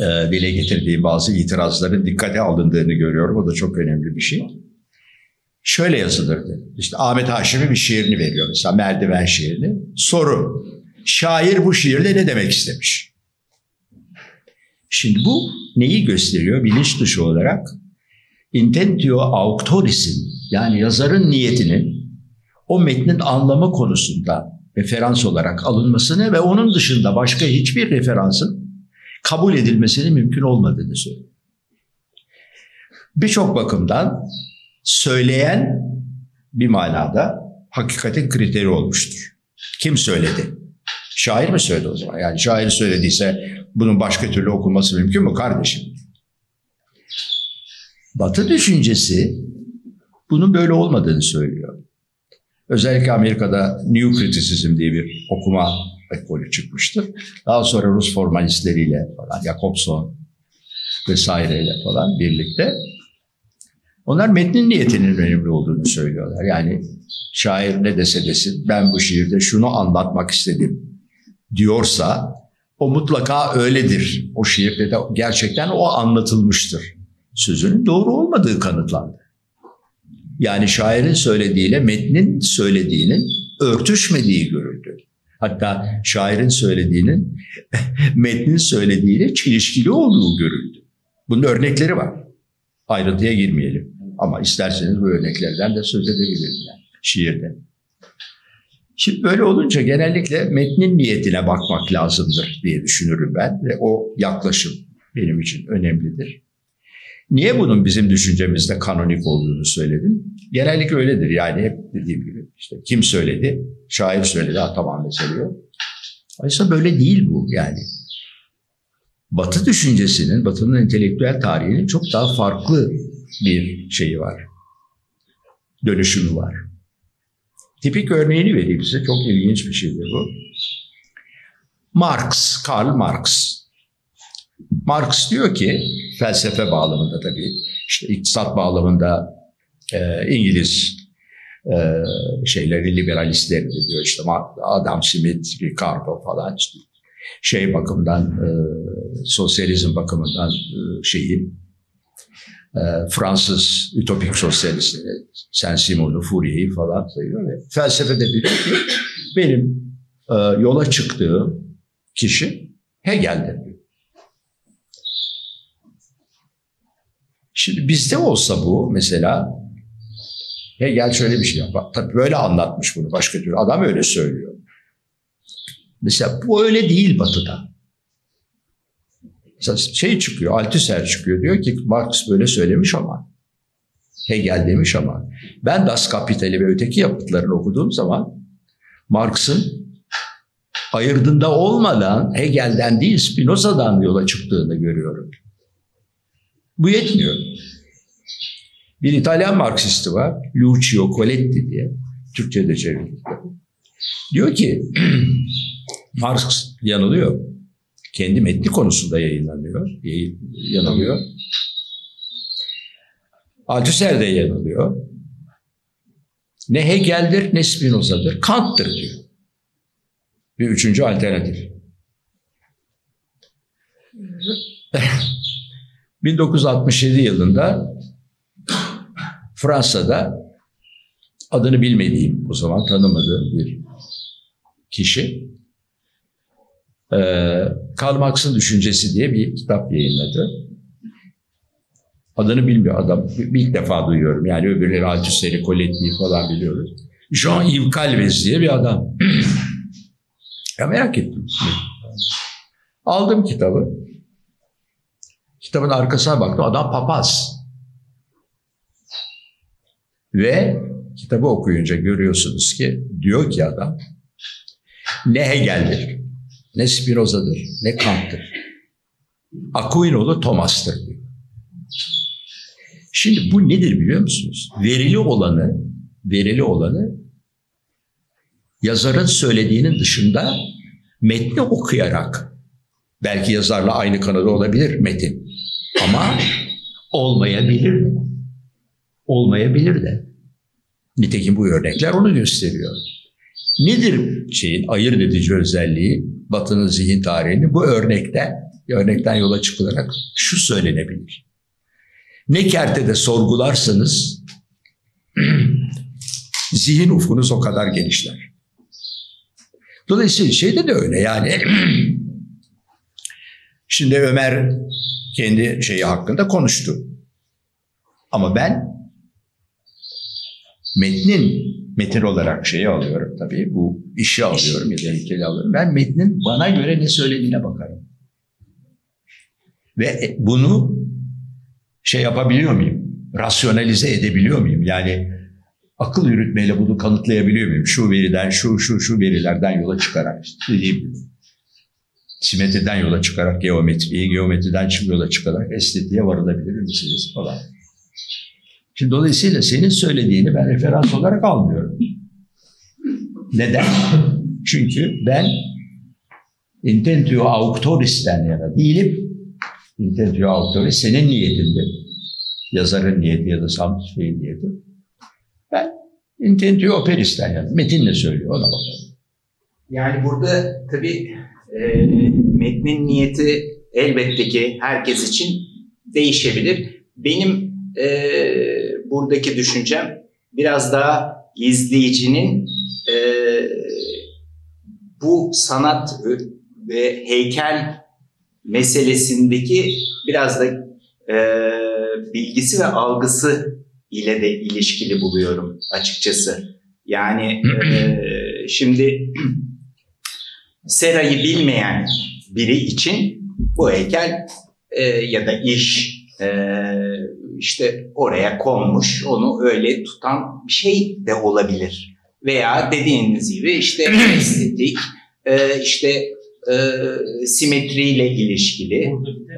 e, dile getirdiğim bazı itirazların dikkate alındığını görüyorum. O da çok önemli bir şey. Şöyle yazılırdı. İşte Ahmet Haşim'in bir şiirini veriyor mesela merdiven şiirini. Soru. Şair bu şiirle ne demek istemiş? Şimdi bu neyi gösteriyor bilinç dışı olarak? Intentio auctoris'in yani yazarın niyetinin o metnin anlamı konusunda referans olarak alınmasını ve onun dışında başka hiçbir referansın kabul edilmesinin mümkün olmadığını söylüyor. Birçok bakımdan söyleyen bir manada hakikatin kriteri olmuştur. Kim söyledi? Şair mi söyledi o zaman? Yani şair söylediyse bunun başka türlü okunması mümkün mü kardeşim? Batı düşüncesi bunun böyle olmadığını söylüyor. Özellikle Amerika'da New Criticism diye bir okuma ekolü çıkmıştır. Daha sonra Rus formalistleriyle falan, Jacobson vesaireyle falan birlikte onlar metnin niyetinin önemli olduğunu söylüyorlar. Yani şair ne dese desin ben bu şiirde şunu anlatmak istedim diyorsa o mutlaka öyledir. O şiirde de gerçekten o anlatılmıştır. Sözünün doğru olmadığı kanıtlandı. Yani şairin söylediğiyle metnin söylediğinin örtüşmediği görüldü. Hatta şairin söylediğinin metnin söylediğiyle çelişkili olduğu görüldü. Bunun örnekleri var. Ayrıntıya girmeyelim. Ama isterseniz bu örneklerden de söz edebilirim yani şiirde. Şimdi böyle olunca genellikle metnin niyetine bakmak lazımdır diye düşünürüm ben ve o yaklaşım benim için önemlidir. Niye bunun bizim düşüncemizde kanonik olduğunu söyledim? Genellikle öyledir yani hep dediğim gibi işte kim söyledi? Şair söyledi ha tamam mesela. Oysa böyle değil bu yani. Batı düşüncesinin, Batı'nın entelektüel tarihinin çok daha farklı bir şeyi var. Dönüşümü var. Tipik örneğini vereyim size. Çok ilginç bir şeydir bu. Marx, Karl Marx. Marx diyor ki felsefe bağlamında tabii işte iktisat bağlamında e, İngiliz e, şeyleri liberalistleri diyor işte Adam Smith, Ricardo falan işte şey bakımdan e, sosyalizm bakımından e, şeyi e, Fransız ütopik sosyalistleri Saint-Simon'u, Fourier'i falan sayıyor ve felsefede ki benim e, yola çıktığım kişi Hegel'dir diyor. Şimdi bizde olsa bu mesela Hegel şöyle bir şey yapar. Tabii böyle anlatmış bunu başka türlü. Adam öyle söylüyor. Mesela bu öyle değil batıda. Mesela şey çıkıyor, Althusser çıkıyor. Diyor ki Marx böyle söylemiş ama Hegel demiş ama ben Das Kapital'i ve öteki yapıtlarını okuduğum zaman Marx'ın ayırdığında olmadan Hegel'den değil Spinoza'dan yola çıktığını görüyorum. Bu yetmiyor. Bir İtalyan Marksisti var, Lucio Coletti diye, Türkçe'de çevrildi. Diyor ki, Marx yanılıyor. Kendi metni konusunda yayınlanıyor, yanılıyor. Althusser de yanılıyor. Ne Hegel'dir ne Spinoza'dır, Kant'tır diyor. Bir üçüncü alternatif. 1967 yılında Fransa'da adını bilmediğim, o zaman tanımadığım bir kişi Karl Marx'ın Düşüncesi diye bir kitap yayınladı. Adını bilmiyor adam. İlk defa duyuyorum. Yani öbürleri Althusser'i, Coletti'yi falan biliyoruz. Jean-Yves Calvez diye bir adam. ya merak ettim. Aldım kitabı. Kitabın arkasına baktım. Adam papaz. Ve kitabı okuyunca görüyorsunuz ki diyor ki adam ne Hegel'dir, ne Spinoza'dır, ne Kant'tır. Aquino'lu Thomas'tır diyor. Şimdi bu nedir biliyor musunuz? Verili olanı, verili olanı yazarın söylediğinin dışında metni okuyarak belki yazarla aynı kanada olabilir metin ama olmayabilir olmayabilir de. Nitekim bu örnekler onu gösteriyor. Nedir şeyin ayırt edici özelliği Batı'nın zihin tarihini? Bu örnekte, örnekten yola çıkılarak şu söylenebilir. Ne kertede sorgularsanız zihin ufkunuz o kadar genişler. Dolayısıyla şeyde de öyle yani. Şimdi Ömer kendi şeyi hakkında konuştu. Ama ben metnin metin olarak şeyi alıyorum tabii. Bu işi alıyorum ya da alıyorum. Ben metnin bana göre ne söylediğine bakarım. Ve bunu şey yapabiliyor muyum? Rasyonalize edebiliyor muyum? Yani akıl yürütmeyle bunu kanıtlayabiliyor muyum? Şu veriden, şu şu şu verilerden yola çıkarak dediğim gibi. Simetriden yola çıkarak geometriyi, geometriden yola çıkarak estetiğe varılabilir meselesi falan. Şimdi dolayısıyla senin söylediğini ben referans olarak almıyorum. Neden? Çünkü ben intentio auctoris'ten yana değilim. Intentio autoris senin niyetinde. Yazarın niyeti ya da Samsus Bey'in niyeti. Ben intentio operis'ten yana. Metin ne söylüyor ona bakalım. Yani burada tabii e, metnin niyeti elbette ki herkes için değişebilir. Benim e, buradaki düşüncem biraz daha izleyicinin e, bu sanat ve heykel meselesindeki biraz da e, bilgisi ve algısı ile de ilişkili buluyorum açıkçası. Yani e, şimdi Sera'yı bilmeyen biri için bu heykel e, ya da iş e, işte oraya konmuş, onu öyle tutan bir şey de olabilir. Veya dediğiniz gibi işte estetik, e, işte e, simetriyle ilişkili.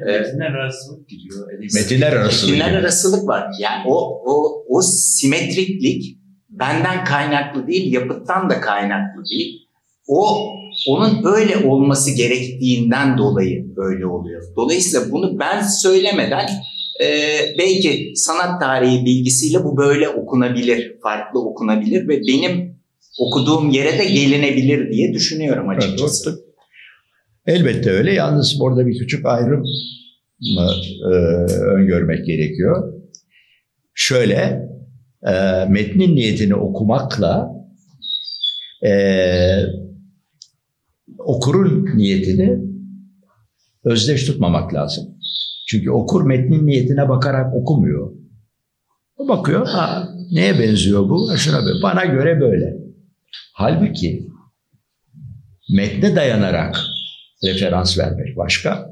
Metinler arasılık gidiyor. Metinler arasılık. Metinler arasılık var. Yani o, o, o simetriklik benden kaynaklı değil, yapıttan da kaynaklı değil. O onun öyle olması gerektiğinden dolayı böyle oluyor. Dolayısıyla bunu ben söylemeden e, belki sanat tarihi bilgisiyle bu böyle okunabilir, farklı okunabilir ve benim okuduğum yere de gelinebilir diye düşünüyorum açıkçası. Evet, Elbette öyle. Yalnız burada bir küçük ayrım mı e, öngörmek gerekiyor. Şöyle, e, metnin niyetini okumakla e, okurun niyetini özdeş tutmamak lazım. Çünkü okur metnin niyetine bakarak okumuyor. O bakıyor, ha, neye benziyor bu? Şuna böyle. Bana göre böyle. Halbuki metne dayanarak referans vermek başka.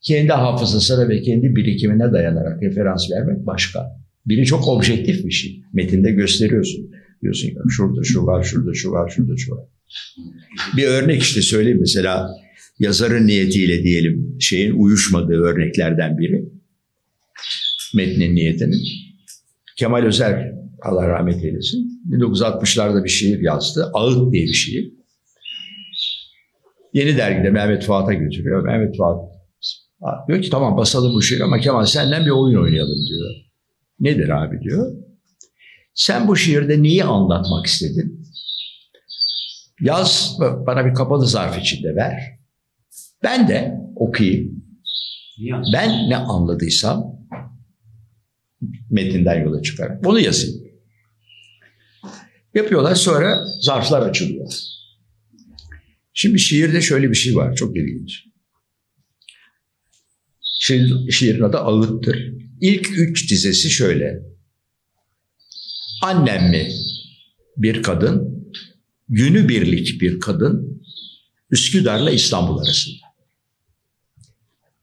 Kendi hafızasına ve kendi birikimine dayanarak referans vermek başka. Biri çok objektif bir şey. Metinde gösteriyorsun. Diyorsun ki şurada şu var, şurada şu var, şurada şu var. Bir örnek işte söyleyeyim mesela yazarın niyetiyle diyelim şeyin uyuşmadığı örneklerden biri. Metnin niyetinin. Kemal Özer Allah rahmet eylesin. 1960'larda bir şiir yazdı. Ağıt diye bir şiir. Yeni dergide Mehmet Fuat'a götürüyor. Mehmet Fuat diyor ki tamam basalım bu şiiri ama Kemal senden bir oyun oynayalım diyor. Nedir abi diyor. Sen bu şiirde neyi anlatmak istedin? Yaz bana bir kapalı zarf içinde ver. Ben de okuyayım. Ben ne anladıysam metinden yola çıkarak onu yazayım. Yapıyorlar sonra zarflar açılıyor. Şimdi şiirde şöyle bir şey var çok ilginç. Şiir, şiirin adı Ağıt'tır. İlk üç dizesi şöyle. Annem mi bir kadın, günübirlik bir kadın, Üsküdar'la İstanbul arasında.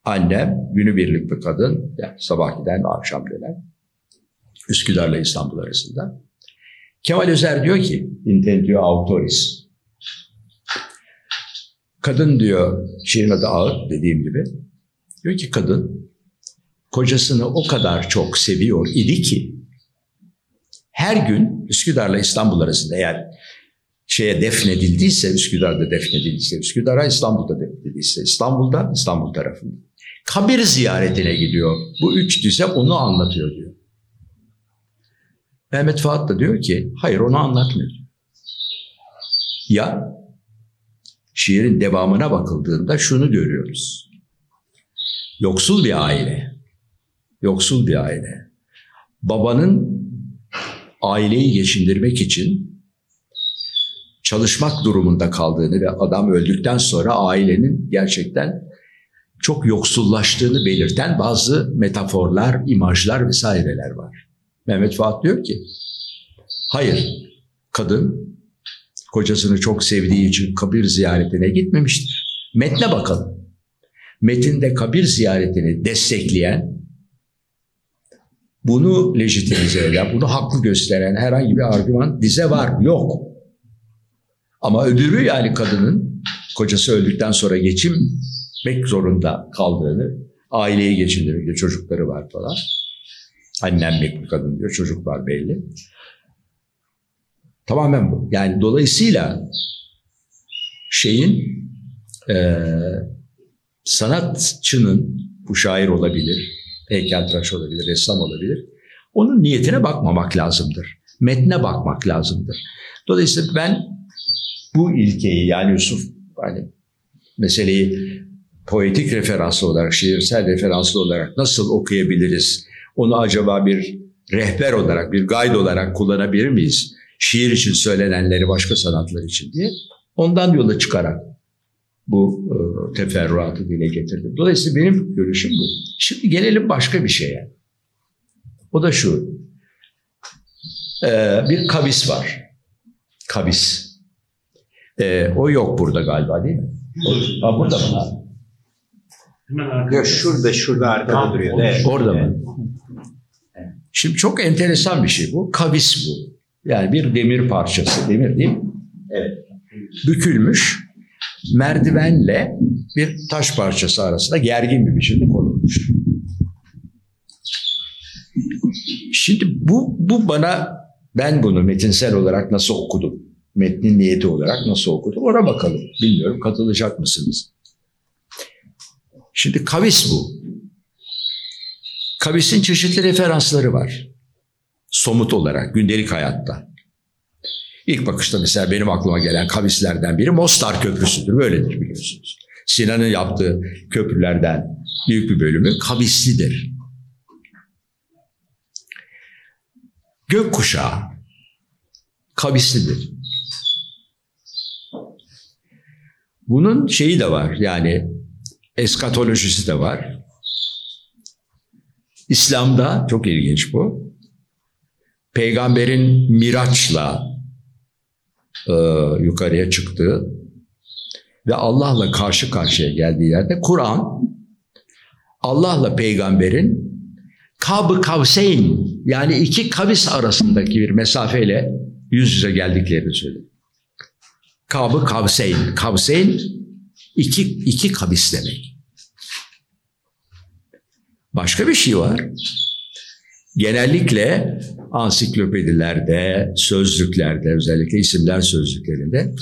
Annem günübirlik bir kadın, yani sabah giden akşam dönen, Üsküdar'la İstanbul arasında. Kemal Özer diyor ki, intentio autoris. Kadın diyor, şiirin adı Ağıt dediğim gibi. Diyor ki kadın, kocasını o kadar çok seviyor idi ki, her gün Üsküdar'la İstanbul arasında eğer şeye defnedildiyse, Üsküdar'da defnedildiyse, Üsküdar'a İstanbul'da defnedildiyse, İstanbul'da İstanbul tarafında. Kabir ziyaretine gidiyor. Bu üç dize onu anlatıyor diyor. Mehmet Fuat da diyor ki hayır onu anlatmıyor. Ya şiirin devamına bakıldığında şunu görüyoruz. Yoksul bir aile. Yoksul bir aile. Babanın aileyi geçindirmek için çalışmak durumunda kaldığını ve adam öldükten sonra ailenin gerçekten çok yoksullaştığını belirten bazı metaforlar, imajlar vesaireler var. Mehmet Fuat diyor ki, hayır kadın kocasını çok sevdiği için kabir ziyaretine gitmemiştir. Metne bakalım. metinde kabir ziyaretini destekleyen, bunu lejitimize eden, bunu haklı gösteren herhangi bir argüman bize var, yok. Ama öbürü yani kadının kocası öldükten sonra geçinmek zorunda kaldığını, aileyi geçindirmek, çocukları var falan. Annem bir kadın diyor, çocuk var belli. Tamamen bu. Yani dolayısıyla şeyin e, sanatçının bu şair olabilir, heykeltıraş olabilir, ressam olabilir. Onun niyetine bakmamak lazımdır. Metne bakmak lazımdır. Dolayısıyla ben bu ilkeyi yani Yusuf hani meseleyi poetik referanslı olarak, şiirsel referanslı olarak nasıl okuyabiliriz? Onu acaba bir rehber olarak, bir guide olarak kullanabilir miyiz? Şiir için söylenenleri başka sanatlar için diye. Ondan yola çıkarak bu e, teferruatı dile getirdim. Dolayısıyla benim görüşüm bu. Şimdi gelelim başka bir şeye. O da şu. E, bir kavis var. Kavis. E, o yok burada galiba değil mi? O, ha, burada mı? Yok şurada şurada arkada duruyor. Evet. Orada mı? Şimdi çok enteresan bir şey bu. Kavis bu. Yani bir demir parçası. Demir değil mi? Evet. Bükülmüş merdivenle bir taş parçası arasında gergin bir biçimde konulmuş. Şimdi bu, bu bana ben bunu metinsel olarak nasıl okudum? Metnin niyeti olarak nasıl okudum? Ona bakalım. Bilmiyorum katılacak mısınız? Şimdi kavis bu. Kavisin çeşitli referansları var. Somut olarak gündelik hayatta. İlk bakışta mesela benim aklıma gelen kavislerden biri Mostar Köprüsü'dür. Böyledir biliyorsunuz. Sinan'ın yaptığı köprülerden büyük bir bölümü kavislidir. Gökkuşağı kavislidir. Bunun şeyi de var yani eskatolojisi de var. İslam'da çok ilginç bu. Peygamberin Miraç'la e, yukarıya çıktığı ve Allah'la karşı karşıya geldiği yerde Kur'an Allah'la peygamberin Kab-ı Kavseyn yani iki kavis arasındaki bir mesafeyle yüz yüze geldiklerini söylüyor. Kab-ı Kavseyn. Kavseyn iki, iki kavis demek. Başka bir şey var. Genellikle ansiklopedilerde, sözlüklerde, özellikle isimler sözlüklerinde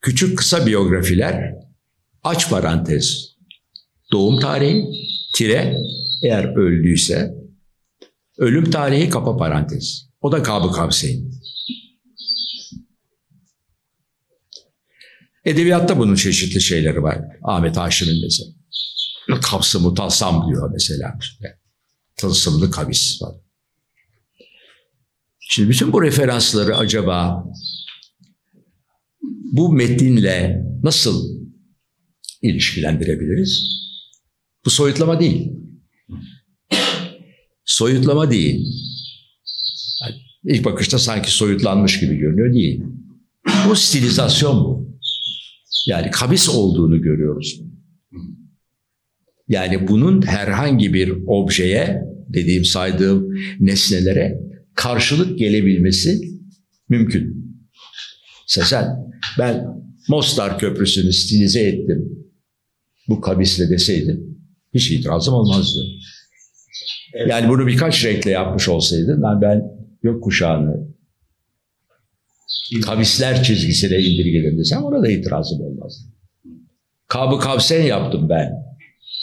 küçük kısa biyografiler aç parantez doğum tarihi tire eğer öldüyse ölüm tarihi kapa parantez. O da kabı kavseyn. Edebiyatta bunun çeşitli şeyleri var. Ahmet Haşim'in mesela. Kapsamı talsam diyor mesela. Tılsımlı kavis var. Şimdi bütün bu referansları acaba bu metninle nasıl ilişkilendirebiliriz? Bu soyutlama değil. Soyutlama değil. Yani ilk bakışta sanki soyutlanmış gibi görünüyor değil. Bu stilizasyon bu. Yani kabis olduğunu görüyoruz. Yani bunun herhangi bir objeye, dediğim saydığım nesnelere karşılık gelebilmesi mümkün. Sesen, ben Mostar Köprüsü'nü stilize ettim. Bu kabisle deseydim hiç itirazım olmazdı. Evet. Yani bunu birkaç renkle yapmış olsaydı ben, ben gökkuşağını kavisler çizgisine indirgedim desem ona da itirazım olmazdı. Kabı kavsen yaptım ben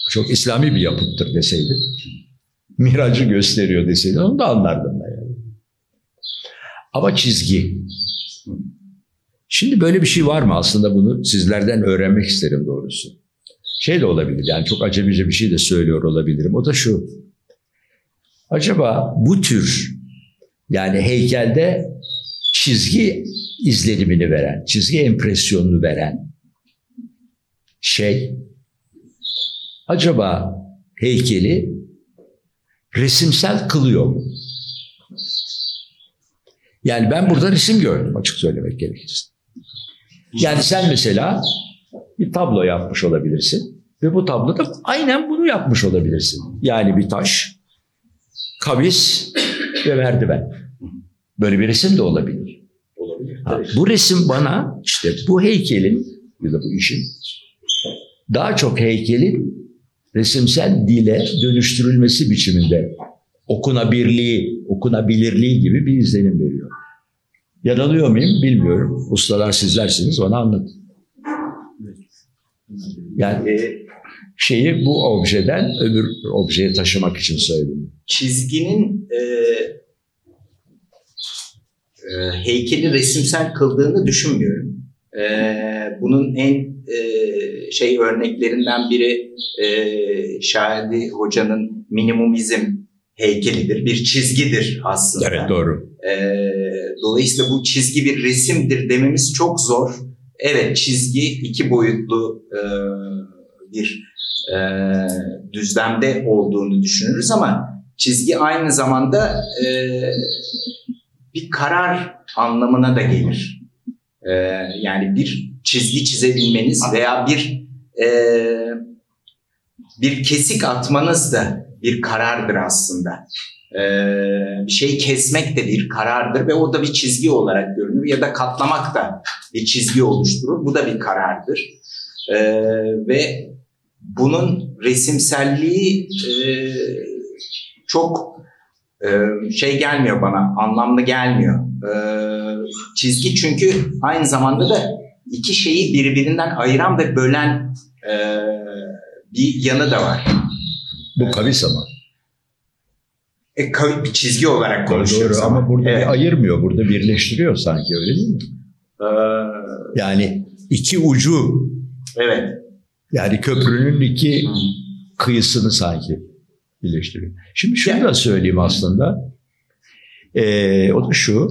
çok İslami bir yapıttır deseydi, miracı gösteriyor deseydi onu da anlardım ben. Yani. Ama çizgi. Şimdi böyle bir şey var mı? Aslında bunu sizlerden öğrenmek isterim doğrusu. Şey de olabilir yani çok acemice bir şey de söylüyor olabilirim. O da şu. Acaba bu tür yani heykelde çizgi izlenimini veren, çizgi empresyonunu veren şey acaba heykeli resimsel kılıyor mu? Yani ben burada resim gördüm açık söylemek gerekirse. Yani sen mesela bir tablo yapmış olabilirsin. Ve bu tabloda aynen bunu yapmış olabilirsin. Yani bir taş, kavis ve merdiven. Böyle bir resim de olabilir. Ha, bu resim bana işte bu heykelin ya da bu işin daha çok heykelin resimsel dile dönüştürülmesi biçiminde okunabilirliği, okunabilirliği gibi bir izlenim veriyor. Yanılıyor muyum bilmiyorum. Ustalar sizlersiniz bana anlatın. Yani Ee, şeyi bu objeden öbür objeye taşımak için söyledim. çizginin e, e, heykeli resimsel kıldığını düşünmüyorum. E, bunun en e, şey örneklerinden biri e, Şahidi Hoca'nın minimumizm heykelidir. Bir çizgidir aslında. Evet doğru. E, dolayısıyla bu çizgi bir resimdir dememiz çok zor. Evet çizgi iki boyutlu e, bir e, düzlemde olduğunu düşünürüz ama çizgi aynı zamanda e, bir karar anlamına da gelir. E, yani bir çizgi çizebilmeniz veya bir e, bir kesik atmanız da bir karardır aslında. E, bir şey kesmek de bir karardır ve o da bir çizgi olarak görünür ya da katlamak da bir çizgi oluşturur. Bu da bir karardır. E, ve bunun resimselliği e, çok e, şey gelmiyor bana, anlamlı gelmiyor. E, çizgi çünkü aynı zamanda da iki şeyi birbirinden ayıran ve bölen e, bir yanı da var. Bu kavis ama. E, bir çizgi olarak konuşuyoruz doğru ama burada Evet. bir ayırmıyor, burada birleştiriyor sanki öyle değil mi? Ee, Yani iki ucu, evet. yani köprünün iki kıyısını sanki birleştiriyor. Şimdi şunu da söyleyeyim aslında. Ee, o da şu.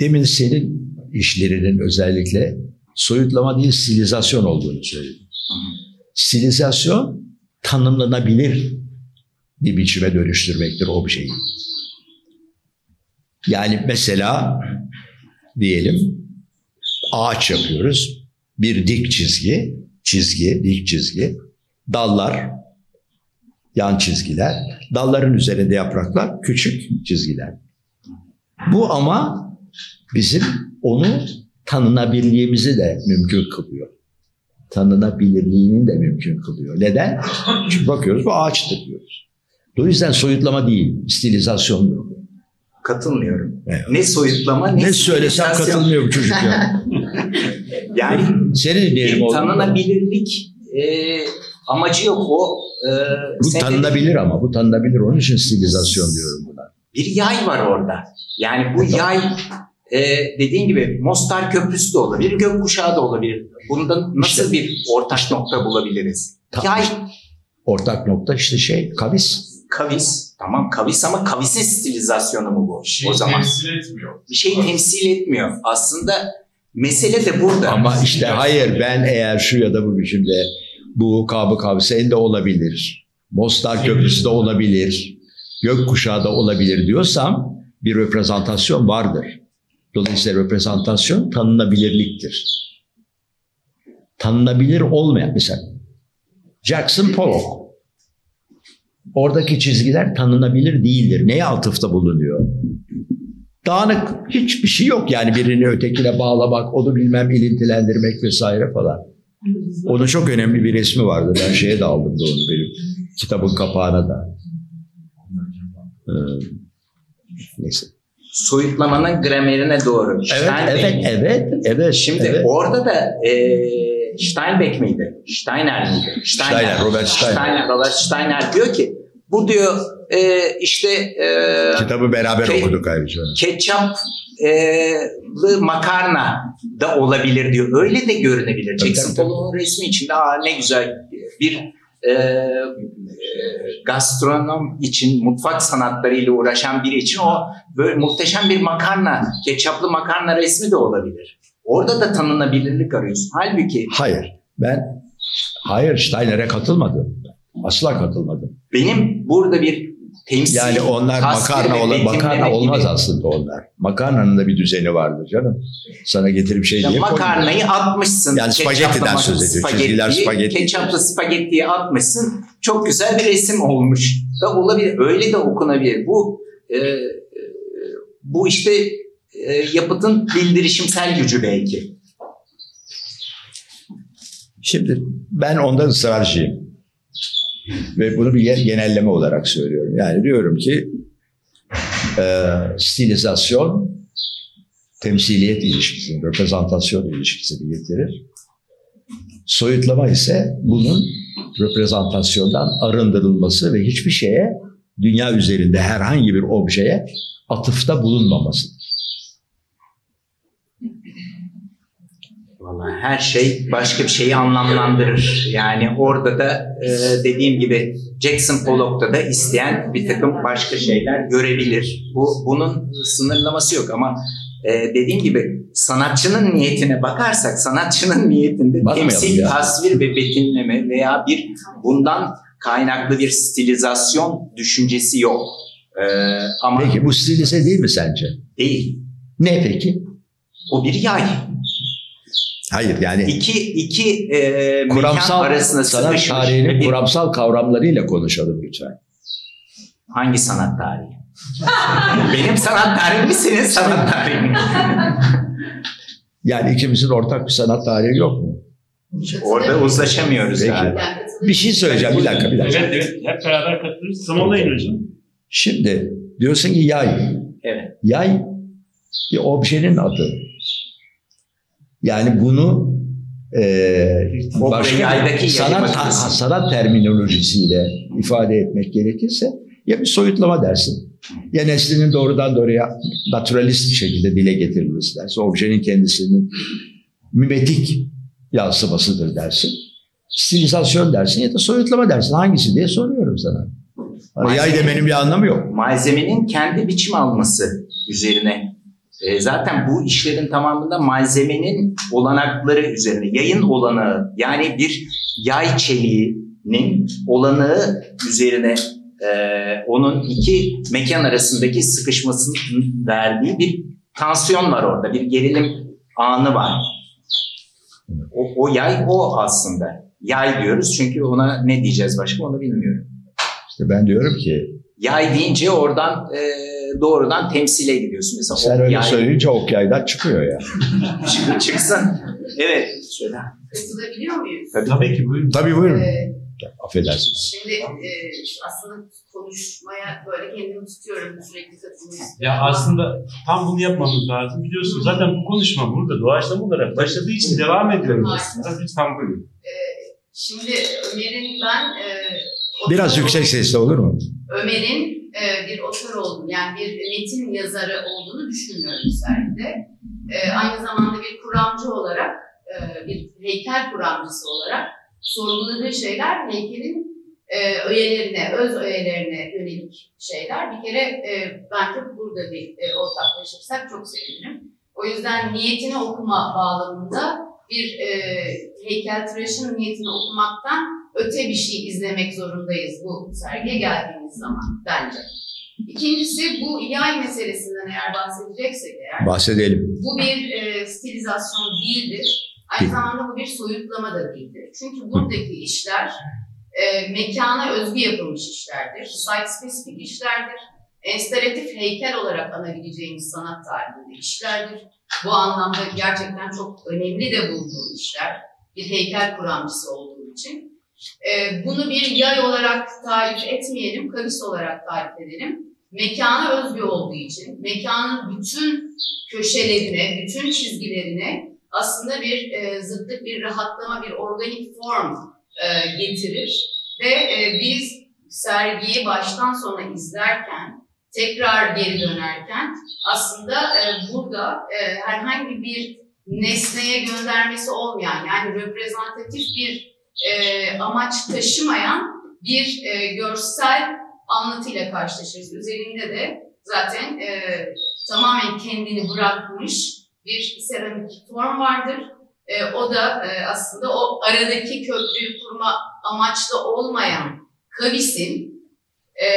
Demin senin işlerinin özellikle soyutlama değil stilizasyon olduğunu söyledin. Stilizasyon tanımlanabilir bir biçime dönüştürmektir objeyi. Yani mesela diyelim ağaç yapıyoruz. Bir dik çizgi, çizgi, dik çizgi, dallar, yan çizgiler, dalların üzerinde yapraklar, küçük çizgiler. Bu ama bizim onu tanınabilirliğimizi de mümkün kılıyor. Tanınabilirliğini de mümkün kılıyor. Neden? Çünkü bakıyoruz bu ağaçtır diyoruz. O yüzden soyutlama değil, stilizasyondur. Katılmıyorum. Evet. Ne soyutlama ne, Ne söylesem stilizasyon. katılmıyor bu çocuk ya. Yani Seni dinleyelim bir oğlum. tanınabilirlik e, amacı yok. O e, Bu senin tanınabilir ama bu tanınabilir. Onun için stilizasyon diyorum buna. bir yay var orada. Yani bu yay e, dediğin gibi Mostar Köprüsü de olabilir, gökkuşağı da olabilir. Bunda nasıl İşte- bir ortak nokta bulabiliriz? Tam- Yay, Ortak nokta işte şey kavis. kavis. Tamam kavis ama kavisin stilizasyonu mu bu? şey o zaman temsil etmiyor. bir şey temsil etmiyor. Aslında mesele de burada. Ama işte hayır ben eğer şu ya da bu biçimde bu kabı kavseyn de olabilir. Mostar Köprüsü de olabilir. Gökkuşağı da olabilir diyorsam bir reprezentasyon vardır. Dolayısıyla reprezentasyon tanınabilirliktir. Tanınabilir olmayan mesela Jackson Pollock. Oradaki çizgiler tanınabilir değildir. Neye atıfta bulunuyor? Dağınık hiçbir şey yok yani birini ötekine bağlamak, onu bilmem ilintilendirmek vesaire falan. Onun çok önemli bir resmi vardı. Ben şeye de aldım da onu benim kitabın kapağına da. Ee, neyse. Soyutlamanın gramerine doğru. Evet, evet, evet, evet. Şimdi evet. orada da e, Steinbeck miydi? Steiner miydi? Steiner, Robert Steiner. Robert Steiner diyor ki bu diyor e, işte e, Kitabı beraber Şey- okuduk ayrıca. ketçaplı makarna da olabilir diyor. Öyle de görünebilir. Tabii, Jackson. Pollock'un resmi içinde Aa, ne güzel bir e, gastronom için, mutfak sanatlarıyla uğraşan biri için o böyle muhteşem bir makarna, ketçaplı makarna resmi de olabilir. Orada da tanınabilirlik arıyorsun. Halbuki Hayır, ben hayır Steiner'e katılmadım. Asla katılmadım. benim burada bir temsil Yani onlar makarna ola, makarna gibi. olmaz aslında onlar. Makarnanın da bir düzeni vardır canım. Sana getirip şey Ya diye makarnayı atmışsın. Yani spagettiden söz ediyor. Çizgiler spagetti. Ketçaplı spagettiyi atmışsın. Çok güzel bir resim olmuş. Da olabilir. Öyle de okunabilir. Bu e, e, bu işte e, yapıtın bildirişimsel gücü belki. Şimdi ben ondan ısrarcıyım. Ve bunu bir gen- genelleme olarak söylüyorum. Yani diyorum ki e, stilizasyon temsiliyet ilişkisini, reprezentasyon ilişkisini getirir. Soyutlama ise bunun reprezentasyondan arındırılması ve hiçbir şeye dünya üzerinde herhangi bir objeye atıfta bulunmamasıdır. Vallahi her şey başka bir şeyi anlamlandırır. Yani orada da e, dediğim gibi Jackson Pollock'ta da isteyen bir takım başka şeyler görebilir. Bu bunun sınırlaması yok ama e, dediğim gibi sanatçının niyetine bakarsak sanatçının niyetinde Bakmayalım temsil, ya. tasvir ve betimleme veya bir bundan kaynaklı bir stilizasyon düşüncesi yok. E, ama Peki bu stilize değil mi sence? değil. Ne peki? O bir yay. Hayır yani İki, iki e, mekan kuramsal arasında sanat tarihinin bir- kuramsal kavramlarıyla konuşalım lütfen. Hangi sanat tarihi? Benim sanat tarihim mi senin sanat tarihin mi? Yani ikimizin ortak bir sanat tarihi yok mu? Orada uzlaşamıyoruz Peki. galiba. Bir şey söyleyeceğim bir dakika bir dakika. Evet evet hep beraber katılırız. Tamamlayın hocam. Şimdi diyorsun ki yay. Evet. Yay bir objenin adı. Yani bunu e, O başka bir sanat, sanat terminolojisiyle ifade etmek gerekirse ya bir soyutlama dersin. Ya neslinin doğrudan doğruya naturalist bir şekilde dile getirilmesi dersin. Objenin kendisinin mimetik yansımasıdır dersin. Stilizasyon dersin ya da soyutlama dersin. Hangisi diye soruyorum sana. Hani yay demenin bir anlamı yok. Malzemenin kendi biçim alması üzerine. E, zaten bu işlerin tamamında malzemenin olanakları üzerine. Yayın olanağı yani bir yay çeliğinin olanağı üzerine e, onun iki mekan arasındaki sıkışmasının verdiği bir tansiyon var orada. Bir gerilim anı var. O, o yay o aslında. Yay diyoruz çünkü ona ne diyeceğiz başka onu bilmiyorum. İşte ben diyorum ki Yay deyince oradan e, doğrudan temsile gidiyorsun. Mesela sen öyle yay söyleyince ok yaydan çıkıyor ya. çık- çıksın. Evet. Şöyle. Katılabiliyor muyuz? Tabii. Tabii ki buyurun. Tabii buyurun. Ee, Affedersiniz. şimdi e, aslında konuşmaya böyle kendimi tutuyorum sürekli katılmayı. Ya aslında tam bunu yapmamız lazım. Biliyorsunuz zaten bu konuşma burada doğaçlama olarak başladığı için devam ediyoruz aslında. Lütfen buyurun. Ee, şimdi Ömer'in ben e, Biraz yüksek sesle olur mu? Ömer'in e, bir otor olduğunu yani bir metin yazarı olduğunu düşünmüyorum sergide. E, aynı zamanda bir kuramcı olarak, e, bir heykel kuramcısı olarak sorguladığı şeyler heykelin e, öğelerine, öz öğelerine yönelik şeyler. Bir kere e, bence burada bir e, ortaklaşırsak çok sevinirim. O yüzden niyetini okuma bağlamında bir e, heykeltıraşın niyetini okumaktan öte bir şey izlemek zorundayız bu sergiye geldiğimiz zaman bence. İkincisi bu yay meselesinden eğer bahsedeceksek eğer Bahsedelim. bu bir e, stilizasyon değildir. Aynı zamanda bu bir soyutlama da değildir. Çünkü buradaki işler e, mekana özgü yapılmış işlerdir. Site spesifik işlerdir. Enstalatif heykel olarak anabileceğimiz sanat tarihinde işlerdir. Bu anlamda gerçekten çok önemli de bulduğum işler. Bir heykel kuramcısı olduğum için. E, bunu bir yay olarak tarif etmeyelim, kavis olarak tarif edelim. Mekana özgü olduğu için, mekanın bütün köşelerine, bütün çizgilerine aslında bir e, zıtlık, bir rahatlama, bir organik form e, getirir. Ve e, biz sergiyi baştan sona izlerken, tekrar geri dönerken aslında e, burada e, herhangi bir nesneye göndermesi olmayan, yani reprezentatif bir e, amaç taşımayan bir e, görsel anlatıyla karşılaşırız. Üzerinde de zaten tamamen kendini bırakmış bir seramik form vardır. E, o da e, aslında o aradaki köprüyü kurma amaçlı olmayan kavisin e,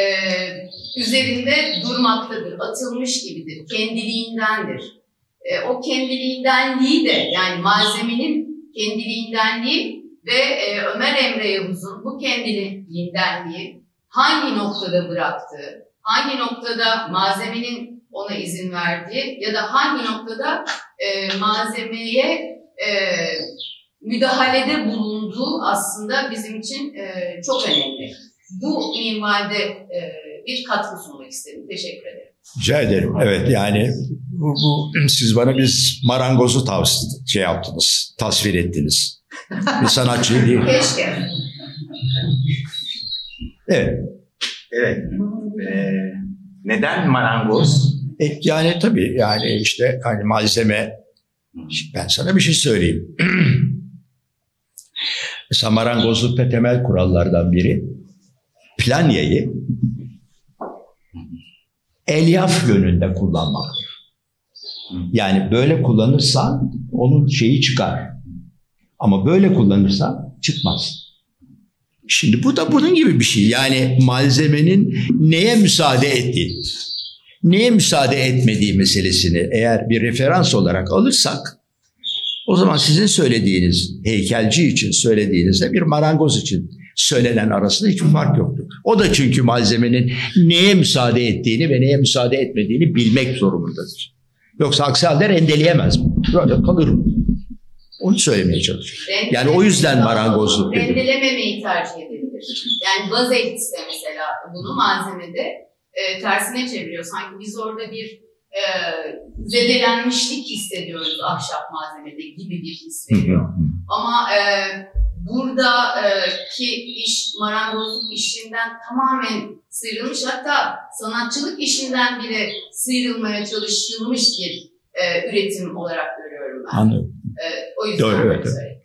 üzerinde durmaktadır, atılmış gibidir, kendiliğindendir. E, o kendiliğindenliği de yani malzemenin kendiliğindenliği ve e, Ömer Emre Yavuz'un bu kendiliğindenliği hangi noktada bıraktığı, hangi noktada malzemenin ona izin verdiği ya da hangi noktada e, malzemeye e, müdahalede bulunduğu aslında bizim için e, çok önemli. Bu minvalde e, bir katkı sunmak istedim. Teşekkür ederim. Rica ederim. Evet yani bu, bu siz bana biz marangozu tavsiye şey yaptınız, tasvir ettiniz. Bir sanatçı değil. Keşke. Evet. Evet. Ee, neden marangoz? E, yani tabii yani işte hani malzeme ben sana bir şey söyleyeyim. Mesela marangozlukta temel kurallardan biri planyayı elyaf yönünde kullanmaktır. Yani böyle kullanırsan onun şeyi çıkar. Ama böyle kullanırsan çıkmaz. Şimdi bu da bunun gibi bir şey. Yani malzemenin neye müsaade ettiği, neye müsaade etmediği meselesini eğer bir referans olarak alırsak o zaman sizin söylediğiniz heykelci için söylediğinizde bir marangoz için söylenen arasında hiçbir fark yoktur. O da çünkü malzemenin neye müsaade ettiğini ve neye müsaade etmediğini bilmek zorumundadır. Yoksa aksi halde rendeleyemez. Böyle kalır. Onu söylemeye çalışıyorum. Yani o yüzden marangozluk dedim. Rendelememeyi tercih edilir. Yani bazelitse mesela bunu malzemede e, tersine çeviriyor. Sanki biz orada bir e, zedelenmişlik hissediyoruz ahşap malzemede gibi bir his veriyor. Ama e, buradaki iş marangozluk işinden tamamen sıyrılmış hatta sanatçılık işinden bile sıyrılmaya çalışılmış bir e, üretim olarak görüyorum ben. Anladım. E, o yüzden Doğru, evet, evet.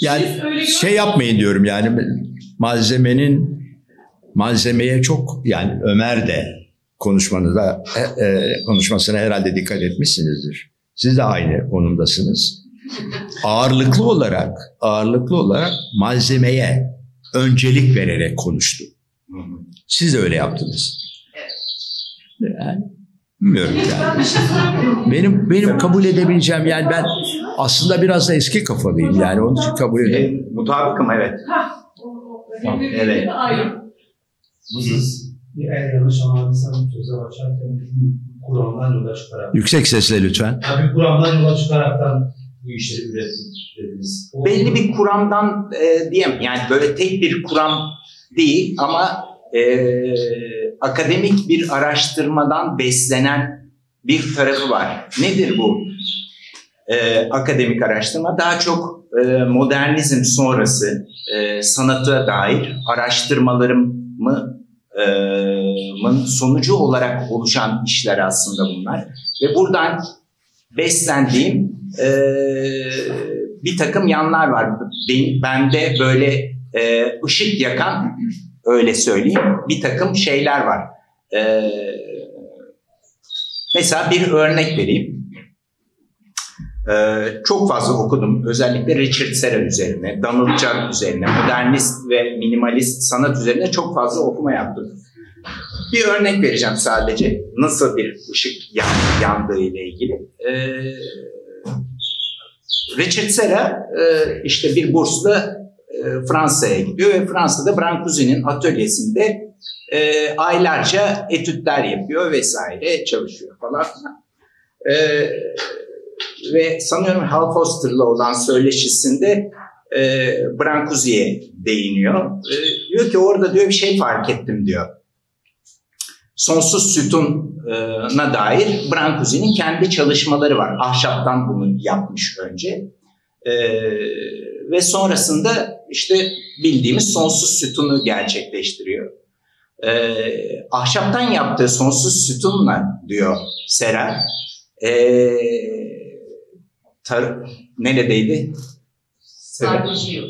Yani şey yapmayın diyorum yani malzemenin malzemeye çok yani Ömer de konuşmanıza e, e, konuşmasına herhalde dikkat etmişsinizdir. Siz de aynı konumdasınız. Ağırlıklı olarak ağırlıklı olarak malzemeye öncelik vererek konuştu. Siz de öyle yaptınız. Yani bilmiyorum yani. Benim benim kabul edebileceğim yani ben aslında biraz da eski kafalıyım yani onun için kabul ederim. mutabıkım evet. Evet. Biz eğer yanlış anladıysam söze başlarken bir kuramdan yola çıkarak, Yüksek sesle lütfen. ya bir kuramdan yola çıkaraktan bu işleri. O- Belli bir kuramdan e, diyeyim yani böyle tek bir kuram değil ama e, akademik bir araştırmadan beslenen bir tarafı var. Nedir bu e, akademik araştırma? Daha çok e, modernizm sonrası e, sanata dair araştırmalarımı e, sonucu olarak oluşan işler aslında bunlar. Ve buradan beslendiğim e, bir takım yanlar var. Ben, bende böyle e, ışık yakan, öyle söyleyeyim, bir takım şeyler var. E, mesela bir örnek vereyim. E, çok fazla okudum. Özellikle Richard Serra üzerine, Donald Judd üzerine, modernist ve minimalist sanat üzerine çok fazla okuma yaptım. Bir örnek vereceğim sadece. Nasıl bir ışık yan- yandığı ile ilgili. Ee, Richard Serra e, işte bir bursla e, Fransa'ya gidiyor ve Fransa'da Brancusi'nin atölyesinde e, aylarca etütler yapıyor vesaire çalışıyor falan filan. E, ve sanıyorum Hal Foster'la olan söyleşisinde e, Brancusi'ye değiniyor. E, diyor ki orada diyor bir şey fark ettim diyor sonsuz sütuna dair Brancusi'nin kendi çalışmaları var. Ahşaptan bunu yapmış önce. Ee, ve sonrasında işte bildiğimiz sonsuz sütunu gerçekleştiriyor. Ee, ahşaptan yaptığı sonsuz sütunla diyor Sera. Ee, tar- neredeydi?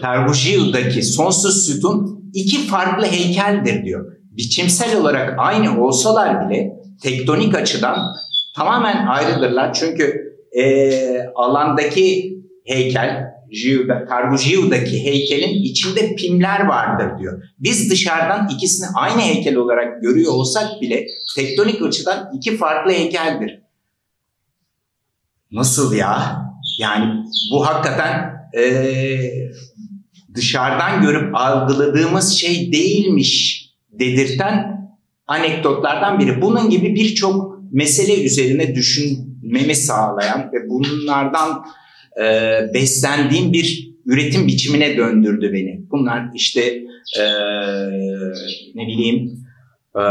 Tarbujiu'daki sonsuz sütun iki farklı heykeldir diyor. Biçimsel olarak aynı olsalar bile tektonik açıdan tamamen ayrıdırlar. Çünkü e, alandaki heykel Giu'da, Caravaggio'daki heykelin içinde pimler vardır diyor. Biz dışarıdan ikisini aynı heykel olarak görüyor olsak bile tektonik açıdan iki farklı heykeldir. Nasıl ya? Yani bu hakikaten ee, dışarıdan görüp algıladığımız şey değilmiş dedirten anekdotlardan biri. Bunun gibi birçok mesele üzerine düşünmemi sağlayan ve bunlardan e, beslendiğim bir üretim biçimine döndürdü beni. Bunlar işte e, ne bileyim e,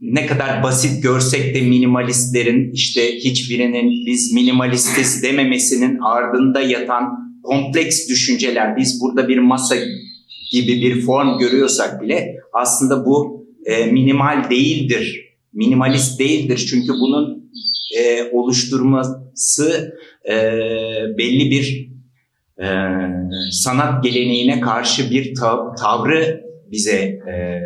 ne kadar basit görsek de minimalistlerin işte hiçbirinin biz minimalistiz dememesinin ardında yatan kompleks düşünceler. Biz burada bir masa gibi bir form görüyorsak bile aslında bu e, minimal değildir. Minimalist değildir. Çünkü bunun e, oluşturması e, belli bir e, sanat geleneğine karşı bir tav- tavrı bize e,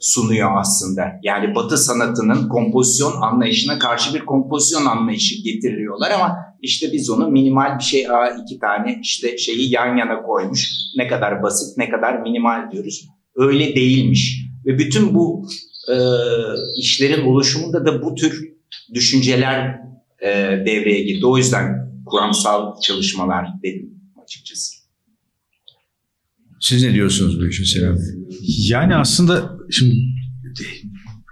sunuyor aslında. Yani Batı sanatının kompozisyon anlayışına karşı bir kompozisyon anlayışı getiriyorlar ama işte biz onu minimal bir şey, aa, iki tane işte şeyi yan yana koymuş. Ne kadar basit, ne kadar minimal diyoruz. Öyle değilmiş. Ve bütün bu e, işlerin oluşumunda da bu tür düşünceler e, devreye girdi. O yüzden kuramsal çalışmalar dedim açıkçası. Siz ne diyorsunuz bu işe Selam Yani aslında şimdi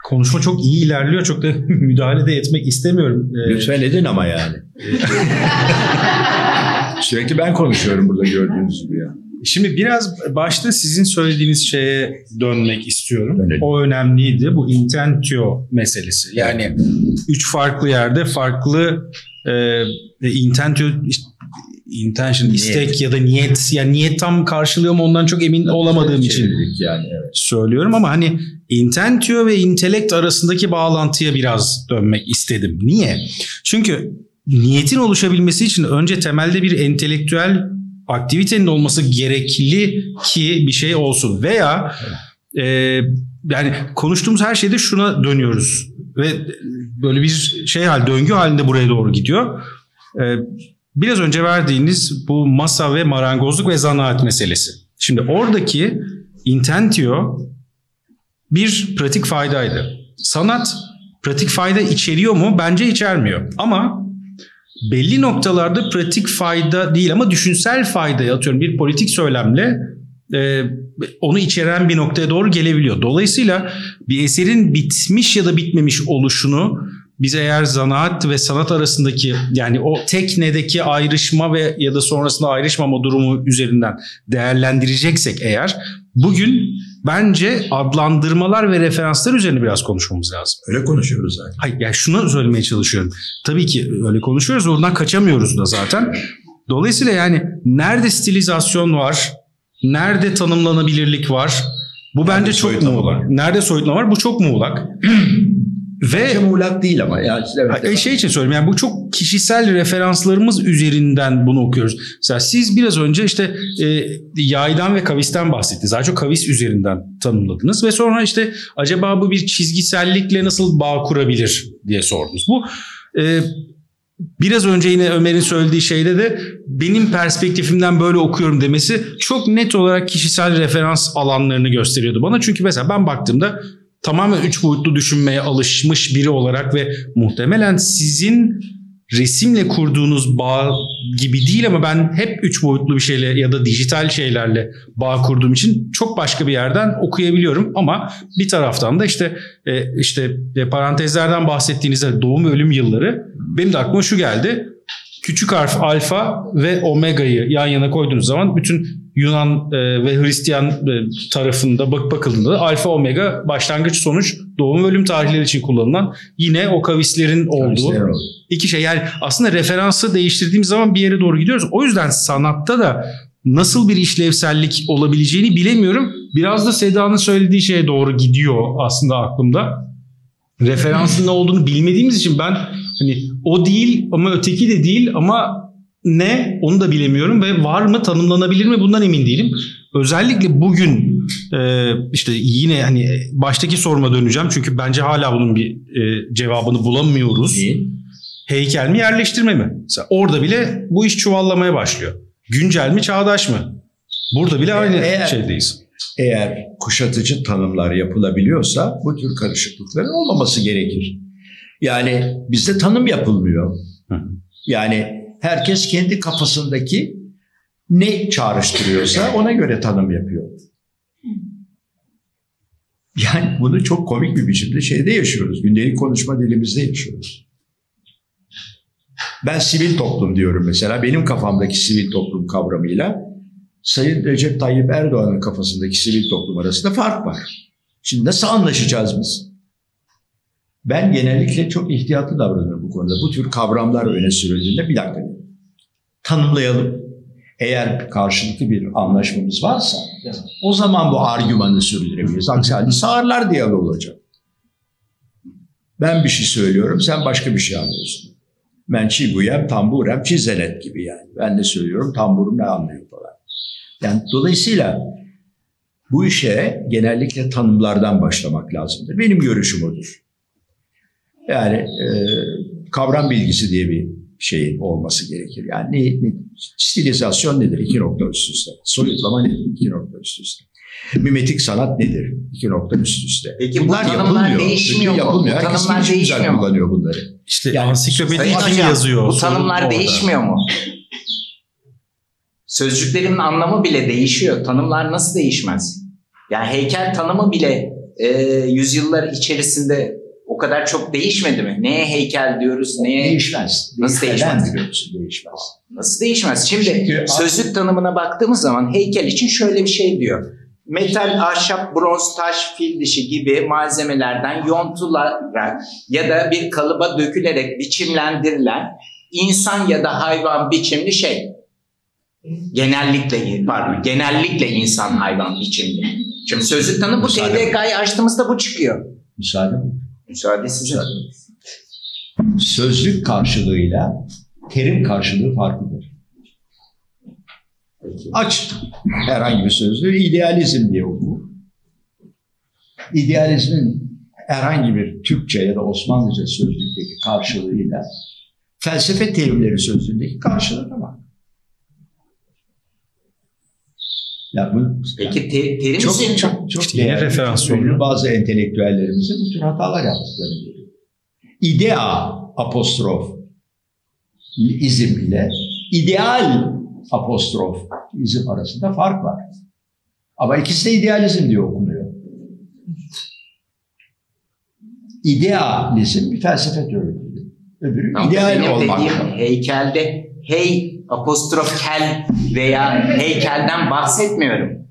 konuşma çok iyi ilerliyor. Çok da müdahale de etmek istemiyorum. Ee, Lütfen edin ama yani. Sürekli ben konuşuyorum burada gördüğünüz gibi ya. Şimdi biraz başta sizin söylediğiniz şeye dönmek istiyorum. Dönelim. O önemliydi. Bu intentio meselesi. Yani üç farklı yerde farklı e, intentio işte, intention, Niyet. istek ya da niyet. Yani niyet tam karşılıyor mu ondan çok emin olamadığım için yani evet. söylüyorum ama hani intentio ve intelekt arasındaki bağlantıya biraz dönmek istedim. Niye? Çünkü niyetin oluşabilmesi için önce temelde bir entelektüel aktivitenin olması gerekli ki bir şey olsun veya e, yani konuştuğumuz her şeyde şuna dönüyoruz ve böyle bir şey hal döngü halinde buraya doğru gidiyor. E, biraz önce verdiğiniz bu masa ve marangozluk ve zanaat meselesi. Şimdi oradaki intentio bir pratik faydaydı. Sanat pratik fayda içeriyor mu? Bence içermiyor. Ama belli noktalarda pratik fayda değil ama düşünsel faydayı atıyorum bir politik söylemle e, onu içeren bir noktaya doğru gelebiliyor. Dolayısıyla bir eserin bitmiş ya da bitmemiş oluşunu biz eğer zanaat ve sanat arasındaki yani o teknedeki ayrışma ve ya da sonrasında ayrışmama durumu üzerinden değerlendireceksek eğer bugün bence adlandırmalar ve referanslar üzerine biraz konuşmamız lazım. Öyle konuşuyoruz zaten. Hayır yani şunu söylemeye çalışıyorum. Tabii ki öyle konuşuyoruz oradan kaçamıyoruz da zaten. Dolayısıyla yani nerede stilizasyon var, nerede tanımlanabilirlik var bu Nerede bence çok muğlak. Nerede soyutlama var bu çok muğlak. Bence Ve muğlak değil ama. Yani evet. e, şey için söylüyorum yani bu çok kişisel referanslarımız üzerinden bunu okuyoruz. Mesela siz biraz önce işte e, yaydan ve kavisten bahsettiniz. Daha çok kavis üzerinden tanımladınız ve sonra işte acaba bu bir çizgisellikle nasıl bağ kurabilir diye sordunuz. Bu e, biraz önce yine Ömer'in söylediği şeyde de benim perspektifimden böyle okuyorum demesi çok net olarak kişisel referans alanlarını gösteriyordu bana. Çünkü mesela ben baktığımda tamamen üç boyutlu düşünmeye alışmış biri olarak ve muhtemelen sizin resimle kurduğunuz bağ gibi değil ama ben hep üç boyutlu bir şeyle ya da dijital şeylerle bağ kurduğum için çok başka bir yerden okuyabiliyorum ama bir taraftan da işte e, işte e, parantezlerden bahsettiğinizde doğum ölüm yılları benim de aklıma şu geldi. Küçük harf alfa ve omega'yı yan yana koyduğunuz zaman bütün Yunan e, ve Hristiyan e, tarafında bak bakıldığında da alfa omega başlangıç sonuç doğum ve ölüm tarihleri için kullanılan yine o kavislerin olduğu iki şey. Yani aslında referansı değiştirdiğimiz zaman bir yere doğru gidiyoruz. O yüzden sanatta da nasıl bir işlevsellik olabileceğini bilemiyorum. Biraz da Seda'nın söylediği şeye doğru gidiyor aslında aklımda. Referansın ne olduğunu bilmediğimiz için ben hani o değil ama öteki de değil ama ne onu da bilemiyorum ve var mı tanımlanabilir mi bundan emin değilim. Özellikle bugün e, işte yine hani baştaki soruma döneceğim çünkü bence hala bunun bir e, cevabını bulamıyoruz İyi. heykel mi yerleştirme mi? Mesela orada bile bu iş çuvallamaya başlıyor. güncel mi çağdaş mı? Burada bile aynı Eğer- şeydeyiz. Eğer kuşatıcı tanımlar yapılabiliyorsa bu tür karışıklıkların olmaması gerekir. Yani bizde tanım yapılmıyor. Yani herkes kendi kafasındaki ne çağrıştırıyorsa ona göre tanım yapıyor. Yani bunu çok komik bir biçimde şeyde yaşıyoruz. Gündelik konuşma dilimizde yaşıyoruz. Ben sivil toplum diyorum mesela. Benim kafamdaki sivil toplum kavramıyla Sayın Recep Tayyip Erdoğan'ın kafasındaki sivil toplum arasında fark var. Şimdi nasıl anlaşacağız biz? Ben genellikle çok ihtiyatlı davranıyorum bu konuda. Bu tür kavramlar öne sürüldüğünde bir dakika tanımlayalım. Eğer karşılıklı bir anlaşmamız varsa o zaman bu argümanı sürdürebiliriz. Aksi halde sağırlar diyalog olacak. Ben bir şey söylüyorum, sen başka bir şey anlıyorsun. Ben çibuyem, tamburem, çizenet gibi yani. Ben ne söylüyorum, tamburum ne anlıyor falan. Yani dolayısıyla bu işe genellikle tanımlardan başlamak lazımdır. Benim görüşüm odur. Yani e, kavram bilgisi diye bir şey olması gerekir. Yani ne, ne- stilizasyon nedir? İki nokta üst üste. Soyutlama nedir? İki nokta üst üste. Mimetik sanat nedir? İki nokta üst üste. Peki bu Bunlar tanımlar yapılmıyor. değişmiyor Çünkü mu? yapılmıyor. Bu Herkes tanımlar güzel değişmiyor mu? kullanıyor bunları. İşte Yani- kim Hocam, yazıyor? Bu tanımlar orada. değişmiyor mu? Sözcüklerimin anlamı bile değişiyor. Tanımlar nasıl değişmez? Yani heykel tanımı bile e, yüzyıllar içerisinde kadar çok değişmedi mi? Neye heykel diyoruz, neye Değişmez. Nasıl değişmez? biliyor musun? Değişmez. Nasıl değişmez? Şimdi Çünkü- sözlük tanımına baktığımız zaman heykel için şöyle bir şey diyor. Metal, ahşap, bronz, taş, fil dişi gibi malzemelerden yontularak ya da bir kalıba dökülerek biçimlendirilen insan ya da hayvan biçimli şey. Genellikle pardon, genellikle insan hayvan biçimli. Şimdi sözlük tanımı bu. TDK'yı açtığımızda bu çıkıyor. Müsaade mi? Müsaade size. Sözlük karşılığıyla terim karşılığı farklıdır. Aç herhangi bir sözlüğü idealizm diye oku. İdealizmin herhangi bir Türkçe ya da Osmanlıca sözlükteki karşılığıyla felsefe terimleri sözlüğündeki karşılığına bak. Ya bu Peki te, terim çok üzerinde- çok çok İşte yine değerli, referans çok ünlü oluyor. bazı entelektüellerimizin bu tür hatalar yaptıklarını görüyorum. İdea apostrof izim ile ideal apostrof izim arasında fark var. Ama ikisi de idealizm diye okunuyor. İdealizm bir felsefe teorisidir. Öbürü Ama ideal olmak. dediğim heykelde hey apostrof kel veya heykelden bahsetmiyorum.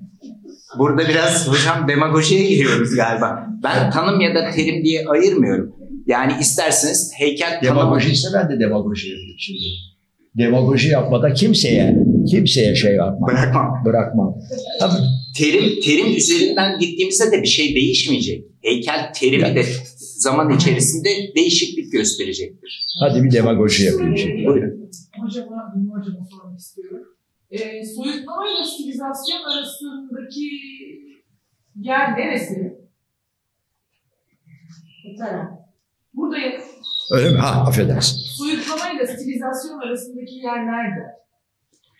Burada biraz hocam demagojiye giriyoruz galiba. Ben tanım ya da terim diye ayırmıyorum. Yani isterseniz heykel tanımı Demagoji ise ben de demagoji yapayım şimdi. Demagoji yapmada kimseye, kimseye şey yapmam, bırakmam. bırakmam. Tabii Terim terim üzerinden gittiğimizde de bir şey değişmeyecek. Heykel terimi de zaman içerisinde değişiklik gösterecektir. Hadi bir demagoji yapayım şimdi. Buyurun. Hocama, hocama sormak istiyorum. Ee, soyutlama ile stilizasyon arasındaki yer neresi? Bu taraf. Buradayım. Öyle mi? Ha affedersin. Soyutlama ile stilizasyon arasındaki yer nerede?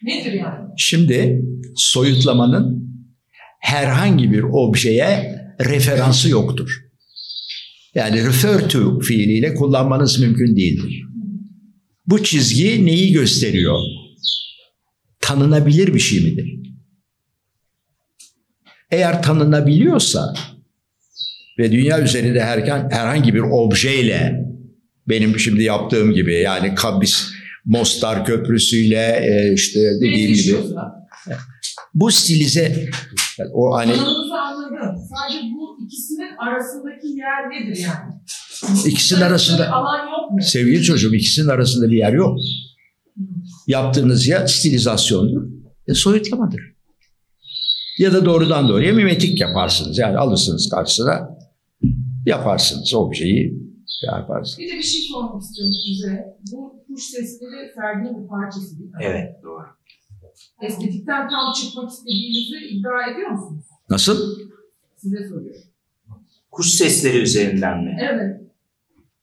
Nedir yani? Şimdi soyutlamanın herhangi bir objeye referansı yoktur. Yani refer to fiiliyle kullanmanız mümkün değildir. Bu çizgi neyi gösteriyor? Tanınabilir bir şey midir? Eğer tanınabiliyorsa ve dünya üzerinde herhangi bir objeyle benim şimdi yaptığım gibi yani Kabis Mostar Köprüsü'yle e, işte dediğim gibi bu stilize o hani. Sadece bu ikisinin arasındaki yer nedir yani? ikisinin arasında Bir alan yok mu? sevgili çocuğum ikisinin arasında bir yer yok. Yaptığınız ya stilizasyondur ya soyutlamadır. Ya da doğrudan doğruya mimetik yaparsınız. Yani alırsınız karşısına yaparsınız objeyi şey yaparsınız. Bir de bir şey sormak istiyorum size. Bu kuş sesleri Ferdi'nin bir parçası değil mi? Evet doğru. Estetikten tam çıkmak istediğinizi iddia ediyor musunuz? Nasıl? Size soruyorum. Kuş sesleri üzerinden mi? Evet.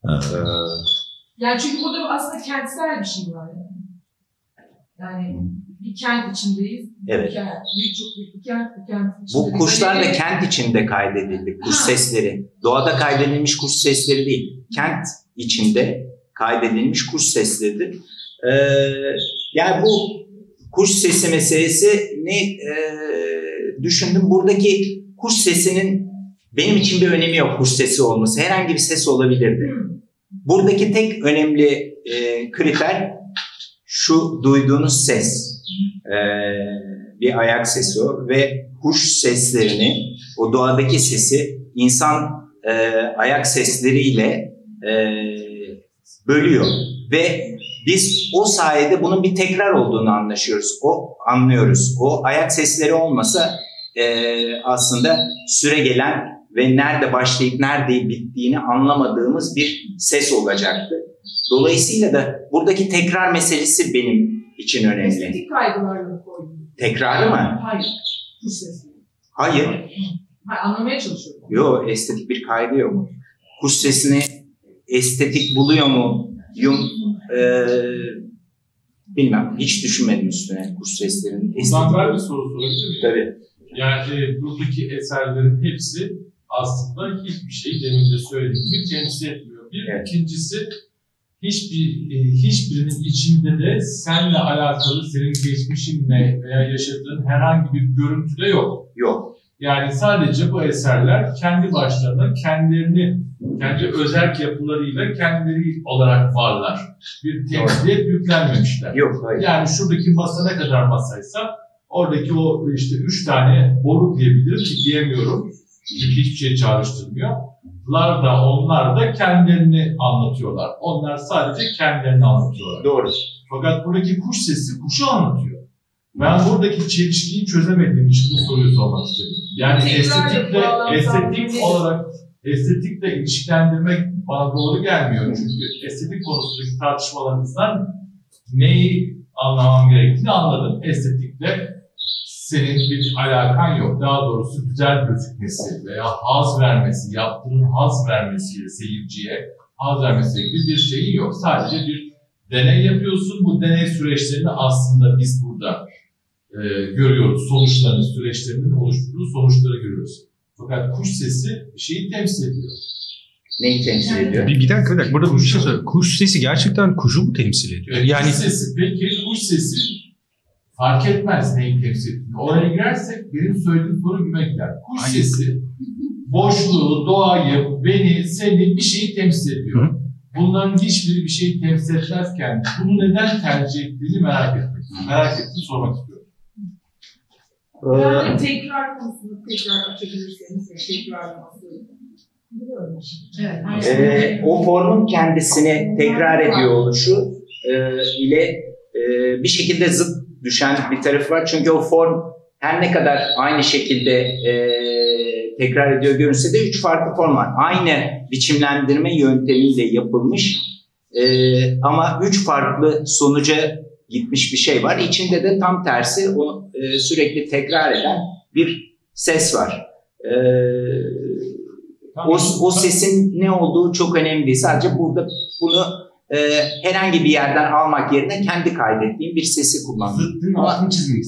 Ee, Yani çünkü burada aslında kentsel bir şey var. Yani. Yani bir kent içindeyiz. Evet. Bir kent, büyük çok büyük bir kent, bir kent içinde. Bu kuşlar da kent içinde kaydedildi. Kuş Ha. sesleri. Doğada kaydedilmiş kuş sesleri değil. Kent içinde kaydedilmiş kuş sesleridir. Ee, yani bu kuş sesi meselesini e, düşündüm. Buradaki kuş sesinin benim için bir önemi yok kuş sesi olması. Herhangi bir ses olabilirdi. Buradaki tek önemli e, kriter şu duyduğunuz ses. E, bir ayak sesi o ve kuş seslerini, o doğadaki sesi insan e, ayak sesleriyle e, bölüyor ve biz o sayede bunun bir tekrar olduğunu anlaşıyoruz. O anlıyoruz. O ayak sesleri olmasa e, aslında süre gelen ve nerede başlayıp nerede bittiğini anlamadığımız bir ses olacaktı. Dolayısıyla da buradaki tekrar meselesi benim için önemli. Estetik kaygılarla mı koydun? Tekrarı mı? Hayır. Kuş sesi. Hayır. Hayır, anlamaya çalışıyorum. Yok estetik bir kaygı yok. Kuş sesini estetik buluyor mu? Yum, e, bilmem. Hiç düşünmedim üstüne kuş seslerinin estetik. ben bir soru sorabilir miyim? Tabii. Yani buradaki eserlerin hepsi aslında hiçbir şey demin de söylediğim gibi temsil etmiyor. Bir Evet. ikincisi hiçbir e, hiçbirinin içinde de seninle alakalı senin geçmişinle veya yaşadığın herhangi bir görüntü de yok. Yok. Yani sadece bu eserler kendi başlarına kendilerini, kendi özerk yapılarıyla kendileri olarak varlar. Bir temsiliyet yüklenmemişler. Yok. Hayır. Yani şuradaki masa ne kadar masaysa oradaki o işte üç tane boru diyebilirim ki diyemiyorum. Çünkü hiçbir şey çağrıştırmıyor. Lar da onlar da kendilerini anlatıyorlar. Onlar sadece kendilerini anlatıyorlar. Doğru. Fakat buradaki kuş sesi kuşu anlatıyor. Ben buradaki çelişkiyi çözemediğim için bu soruyu sormak istedim. Yani Tekrar estetikle, estetik olarak estetikle ilişkilendirmek bana doğru gelmiyor. Çünkü estetik konusundaki tartışmalarımızdan neyi anlamam gerektiğini anladım. Estetikle senin bir alakan yok. Daha doğrusu güzel gözükmesi veya haz vermesi, yaptığın haz vermesiyle seyirciye haz vermesiyle ilgili bir şeyi yok. Sadece bir deney yapıyorsun. Bu deney süreçlerini aslında biz burada e, görüyoruz. Sonuçlarını, süreçlerinin oluşturduğu sonuçları görüyoruz. Fakat kuş sesi bir şeyi temsil ediyor. Neyi temsil ediyor? Bir, bir dakika bir dakika burada bir şey söyle. Kuş sesi gerçekten kuşu mu temsil ediyor? Yani Yani kuş sesi peki kuş sesi fark etmez neyi temsil ettiğini. Oraya girersek benim söylediğim soru güme gider. Kuş Hangi? sesi boşluğu, doğayı, beni, seni bir şeyi temsil ediyor. Bunların hiçbiri bir şeyi temsil etmezken bunu neden tercih ettiğini merak etmek. Merak ettim sormak istiyorum. Yani tekrar konusunu tekrar açabilirseniz. yani Tekrarlaması. Evet. Ee, o formun kendisini tekrar ediyor oluşu e, ile e, bir şekilde zıt düşen bir tarafı var. Çünkü o form her ne kadar aynı şekilde e, tekrar ediyor görünse de üç farklı form var. Aynı biçimlendirme yöntemiyle yapılmış e, ama üç farklı sonuca gitmiş bir şey var. İçinde de tam tersi o e, sürekli tekrar eden bir ses var. E, o, o sesin ne olduğu çok önemli değil. Sadece burada bunu e, herhangi bir yerden almak yerine kendi kaydettiğim bir sesi kullandım. Zıttın altını çizmek.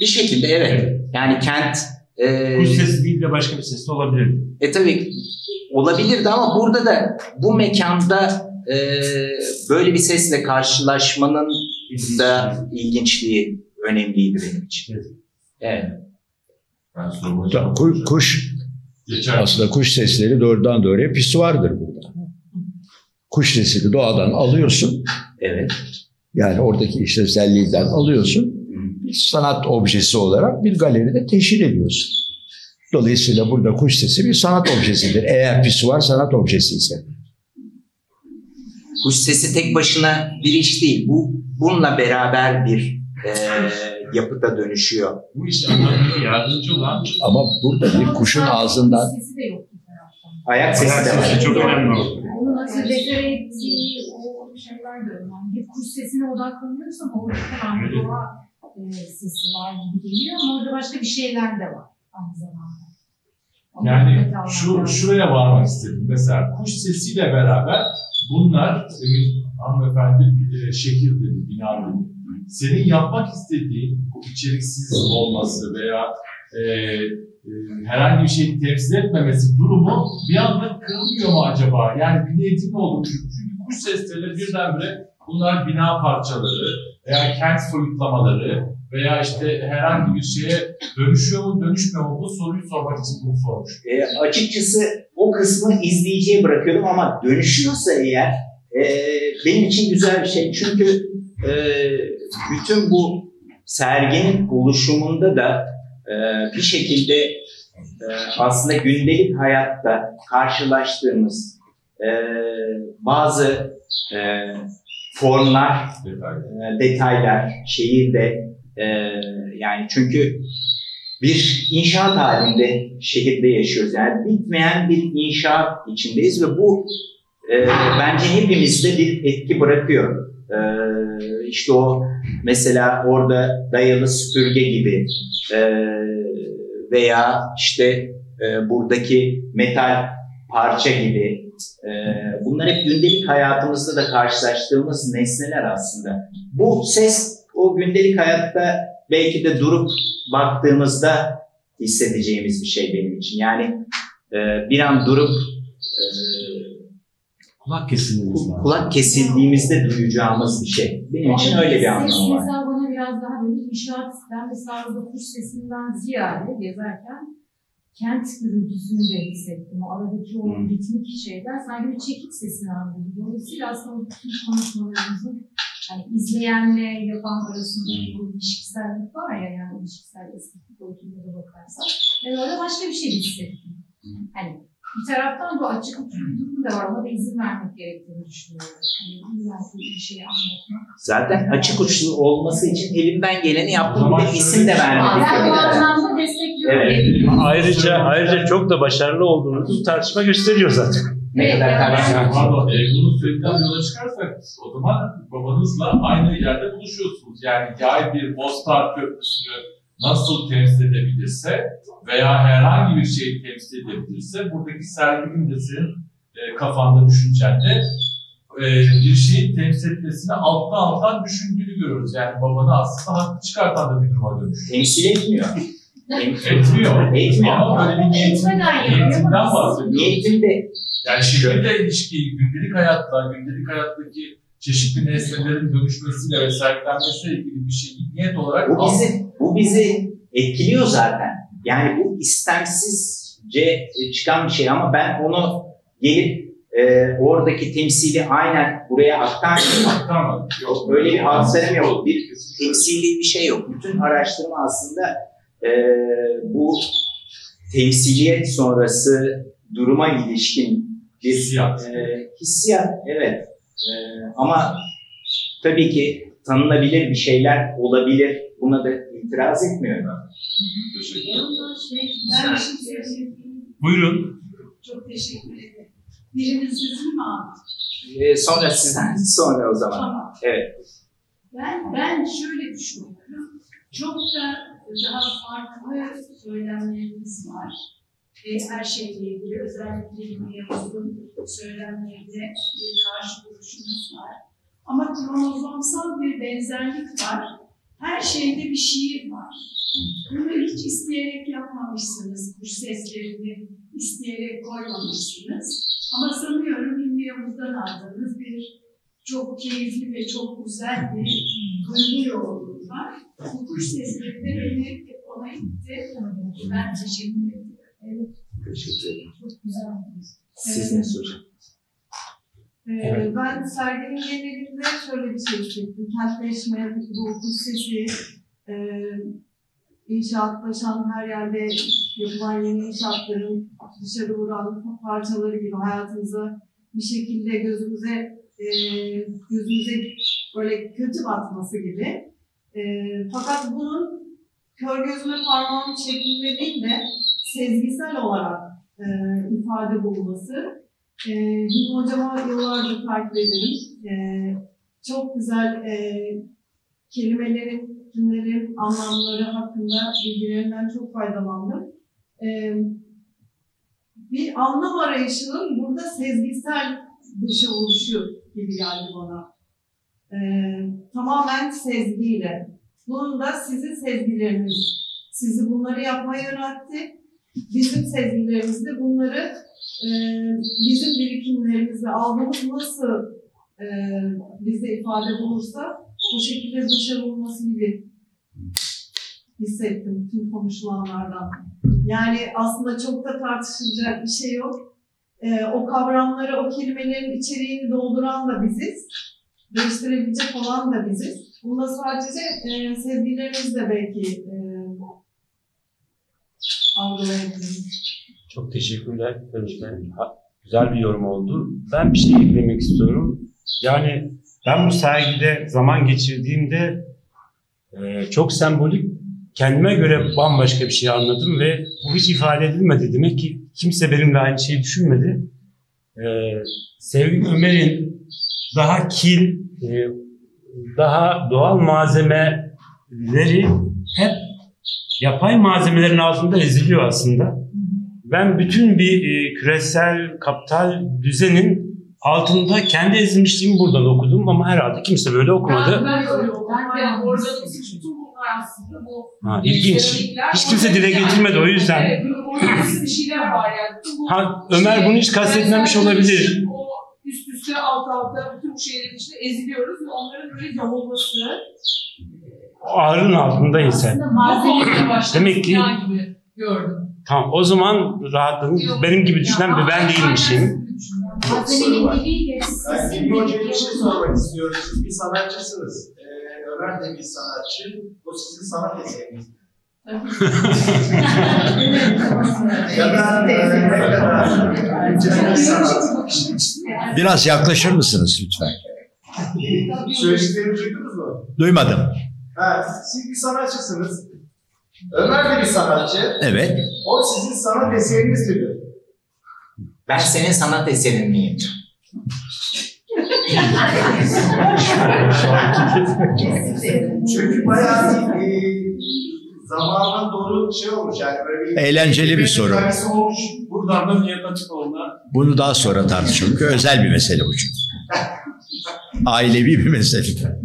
Bir şekilde evet. Yani kent e, Kuş sesi değil de başka bir ses de olabilir. e tabii olabilirdi ama burada da bu mekanda e, böyle bir sesle karşılaşmanın da ilginçliği önemliydi benim için. Evet. Ben sorumu Ku- Kuş Geçer. aslında kuş sesleri doğrudan doğruya pisuardır burada. Kuş sesini doğadan alıyorsun. Evet. Yani oradaki işlevselliğinden alıyorsun. Bir sanat objesi olarak bir galeride teşhir ediyorsun. Dolayısıyla burada kuş sesi bir sanat objesidir. Eğer pisuar sanat objesi ise. Kuş sesi tek başına bir iş değil. Bu bununla beraber bir e, yapıda dönüşüyor. Bu iş yardımcı olan Ama burada bir kuşun ağzından Ayak sesi ayak de var. sesi çok önemli oldu. Onu nasıl refere ettiği o şeyler de önemli. Bir kuş sesine odaklanıyoruz ama orada bir doğa e, sesi var gibi geliyor ama orada başka bir şeyler de var aynı zamanda. Yani Dikkate almak şu şuraya varmak istedim. Mesela kuş sesiyle beraber bunlar demin hanımefendi e, şehir dedi, bina dedi. Senin yapmak istediğin bu içeriksiz olması veya e, e, herhangi bir şeyi temsil etmemesi durumu bir anda kırılmıyor mu acaba? Yani bir olduğunu düşünüyorum. Çünkü kuş sesleri birdenbire bunlar bina parçaları veya kent soyutlamaları veya işte herhangi bir şeye dönüşüyor mu dönüşmüyor mu bu soruyu sormak için bunu sormuş. E, açıkçası o kısmı izleyiciye bırakıyorum ama dönüşüyorsa eğer e, benim için güzel bir şey. Çünkü e, bütün bu serginin oluşumunda da e, bir şekilde e, aslında gündelik hayatta karşılaştığımız e, bazı e, formlar Detaylı. e, detaylar şehirde yani çünkü bir inşaat halinde şehirde yaşıyoruz. Yani bitmeyen bir inşaat içindeyiz ve bu e, bence hepimizde bir etki bırakıyor. E, işte o mesela orada dayalı süpürge gibi e, veya işte e, buradaki metal parça gibi e, bunlar hep gündelik hayatımızda da karşılaştığımız nesneler aslında. Bu ses o gündelik hayatta belki de durup baktığımızda hissedeceğimiz bir şey benim için. Yani e, bir an durup Kulak kesilmemiz lazım. kulak kesildiğimizde duyacağımız bir şey. Benim için öyle bir Ses anlamı var. mesela bana biraz daha böyle inşaat, ben mesela orada kuş sesinden ziyade gezerken kent gürültüsünü de hissettim. O aradaki o Hmm. ritmik şeyler sanki bir çekik sesini anladım. Dolayısıyla aslında o bütün konuşmalarımızın yani izleyenle yapan arasındaki bu ilişkisellik var ya yani ilişkisel estetik boyutuna da bakarsak. Ben orada başka bir şey hissettim. Hani bir taraftan bu açık uçlu bir durum da var. Ona da izin vermek gerektiğini düşünüyorum. Ki bir şeyi anlatmak. Zaten açık uçlu olması için elimden geleni yaptım. Bir de isim de şey vermedik. Ben bu Evet. anlamda destekliyorum. Evet. Ayrıca ayrıca çok da başarılı olduğunuzu tartışma gösteriyor zaten. Ne kadar yani karşı- Pardon, e, bunu söylediğinden yola çıkarsak o zaman babanızla aynı yerde buluşuyorsunuz. Yani yay bir Bostar Köprüsü'nü nasıl temsil edebilirse veya herhangi bir şeyi temsil edebilirse buradaki serginin de senin e, kafanda düşüncende e, bir şeyi temsil etmesini alttan alttan düşündüğünü görüyoruz. Yani babanı aslında haklı çıkartan da bir duruma dönüşüyor. Temsil etmiyor. Etmiyor. Etmiyor. Ama böyle bir niyetin, Etmeden yapıyor. niyetinden bahsediyoruz. Niyetim de Yani şehirle ilişkiyi gündelik hayatla, gündelik hayattaki çeşitli nesnelerin dönüşmesiyle ve sergilenmesiyle ilgili bir şey niyet olarak bu bizi bu bizi etkiliyor zaten. Yani bu istemsizce çıkan bir şey ama ben onu gelip e, oradaki temsili aynen buraya aktarmıyorum. Tamam. Yok. Öyle bir aktarım yok. Bir temsili bir şey yok. Bütün araştırma aslında e, bu temsiliyet sonrası duruma ilişkin bir Hissiyat. e, hissiyat. Evet. E, ama tabii ki tanınabilir bir şeyler olabilir. Buna da itiraz etmiyorum. Teşekkür ederim. Şey, şey. Buyurun. Çok teşekkür ederim. Birinin sözünü mü aldın? E, sonra sizden sonra o zaman. Tamam. Evet. Ben, ben şöyle düşünüyorum. Çok da daha farklı söylemlerimiz var. E, her şeyle ilgili özellikle Yunus'un söylemlerinde bir karşı duruşumuz var. Ama kromozomsal bir benzerlik var. Her şeyde bir şiir var. Bunu hiç isteyerek yapmamışsınız. Kuş seslerini isteyerek koymamışsınız. Ama sanıyorum Yavuz'dan aldığınız bir çok keyifli ve çok güzel bir duygu yoğunluğu var. Bu kuş sesleri de beni hep ona itti. Ben teşekkür ederim. Evet, Teşekkür ederim. çok güzel. Siz ne soracaksınız? Ee, Ben serginin genelinde şöyle bir şey hissettim. Kentleşme, bu sesi, e, inşaatlaşan her yerde yapılan yeni inşaatların dışarı vuran parçaları gibi hayatımıza bir şekilde gözümüze e, gözümüze böyle kötü batması gibi. E, fakat bunun kör gözüme parmağım şeklinde değil de sezgisel olarak e, ifade bulması ee, Hilmi Hocam'a yıllardır takip ederim. Ee, çok güzel e, kelimelerin, cümlelerin anlamları hakkında bilgilerinden çok faydalandım. Ee, bir anlam arayışının burada sezgisel dışı oluşuyor gibi geldi bana. Ee, tamamen sezgiyle. Bunun da sizin sezgileriniz sizi bunları yapmaya yöneltti. Bizim sezgilerimiz de bunları e, bizim birikimlerimizle aldığımız nasıl e, bize ifade bulursa bu şekilde dışarı olması gibi hissettim tüm konuşulanlardan. Yani aslında çok da tartışılacak bir şey yok. Ee, o kavramları, o kelimelerin içeriğini dolduran da biziz. Değiştirebilecek olan da biziz. Bunda sadece e, sevgilerimiz de belki e. Çok teşekkürler. Görüşmeler. Ha, Güzel bir yorum oldu. Ben bir şey eklemek istiyorum. Yani ben bu sergide zaman geçirdiğimde e, çok sembolik kendime göre bambaşka bir şey anladım ve bu hiç ifade edilmedi. Demek ki kimse benimle aynı şeyi düşünmedi. E, Sevgi Ömer'in daha kil, e, daha doğal malzemeleri hep yapay malzemelerin altında eziliyor aslında. Ben bütün bir e, küresel kapital düzenin altında kendi ezilmişliğimi buradan okudum ama herhalde kimse böyle okumadı. Ben, ben öyle okudum. Ben de organize bütün bunlar aslında bu Ha, ilginç. Hiç kimse dile getirmedi o yüzden. Evet, böyle organize bir şeyler var yani. Bütün bu Ha, Ömer bunu hiç kastetmemiş olabilir. O üst üste alt alta bütün bu şeylerin içinde eziliyoruz ve onların böyle yamulması. Ağrının. Aslında malzeme Demek ki gibi gördüm. tamam o zaman rahatladım. Benim gibi düşünen bir ben değilmişim. diliyle Ben sesin Bilgi Hoca'ya bir birlikte şey sormak istiyorum. Siz bir sanatçısınız. Ee, Ömer de bir sanatçı. O sizin sanat eseriniz. e, bir. Biraz yaklaşır mısınız lütfen? Söylediklerimi duydunuz mu? Duymadım. Ha, siz bir sanatçısınız. Ömer de bir sanatçı. Evet. O sizin sanat eseriniz midir? Ben senin sanat eserin miyim? Çünkü bayağı bir e, zamanla doğru şey olmuş yani böyle bir... Eğlenceli bir soru. olmuş. Buradan da niyet açık olma. Bunu daha sonra tartışalım. Çünkü özel bir mesele bu çünkü. Ailevi bir mesele.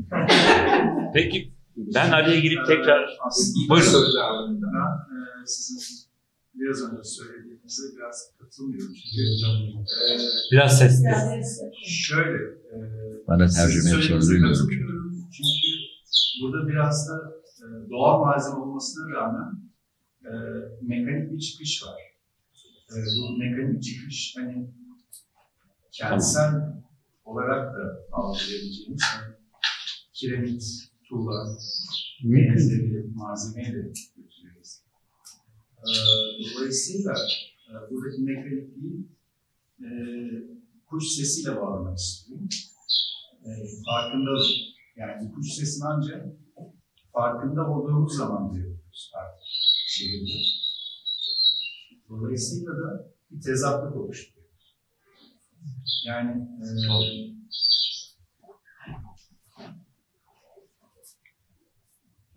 Peki ben araya girip tekrar Aslında Buyurun. Ben e, sizin biraz önce söylediğinize biraz katılmıyorum. Çünkü e, biraz ses. şöyle e, Bana tercüme soru söylediğinize duymuyorum. katılıyorum. Çünkü burada biraz da e, doğal malzeme olmasına rağmen e, mekanik bir çıkış var. E, bu mekanik çıkış hani kentsel olarak da algılayabileceğimiz hani kiremit, tuğla, benzeri malzemeyi de götürüyoruz. E, dolayısıyla e, buradaki mekanikliği e, kuş sesiyle bağlamak istiyorum. E, farkındalık. Yani bu kuş sesini ancak farkında olduğumuz zaman duyuyoruz artık şehirde. Dolayısıyla da bir tezatlık oluşturuyor. Yani e,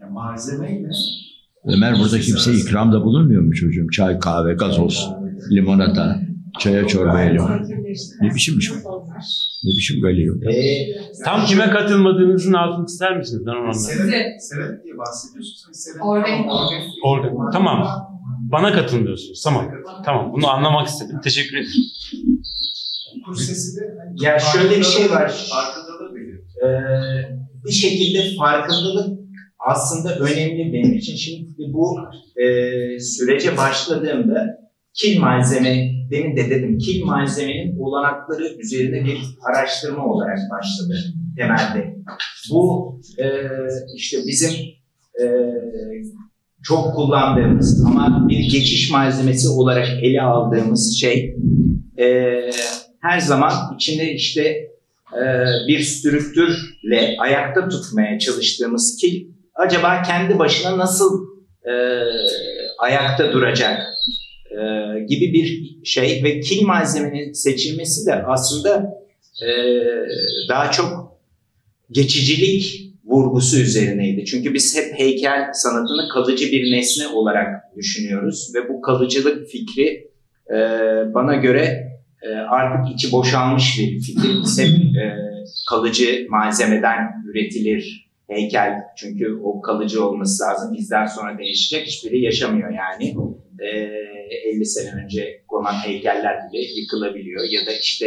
ya malzemeyle Ömer burada kimse ikramda bulunmuyor mu çocuğum? Çay, kahve, gazoz, limonata, çaya çorbaya limon. Ne biçimmiş bu? Ne biçim geliyor? Ee, Tam kime katılmadığınızın altını çizer misiniz? Ben onu anlamadım. Seret, seret diye bahsediyorsunuz. Hani organik. Orada. Tamam. Bana katılmıyorsunuz. Tamam. Tamam. Bunu anlamak istedim. Teşekkür ederim. Hani Ya şöyle bir şey var. Belirtiyor. Ee, bir şekilde farkındalık aslında önemli benim için. Şimdi bu e, sürece başladığımda kil malzeme, demin de dedim kil malzemenin olanakları üzerine bir araştırma olarak başladı temelde. Bu e, işte bizim e, çok kullandığımız ama bir geçiş malzemesi olarak ele aldığımız şey e, her zaman içinde işte e, bir strüktürle ayakta tutmaya çalıştığımız kil acaba kendi başına nasıl e, ayakta duracak e, gibi bir şey ve kil malzemenin seçilmesi de aslında e, daha çok geçicilik vurgusu üzerineydi. Çünkü biz hep heykel sanatını kalıcı bir nesne olarak düşünüyoruz ve bu kalıcılık fikri e, bana göre e, artık içi boşalmış bir fikir. Hep e, kalıcı malzemeden üretilir heykel. Çünkü o kalıcı olması lazım. Bizden sonra değişecek. Hiçbiri yaşamıyor yani. E, 50 sene önce konan heykeller bile yıkılabiliyor. Ya da işte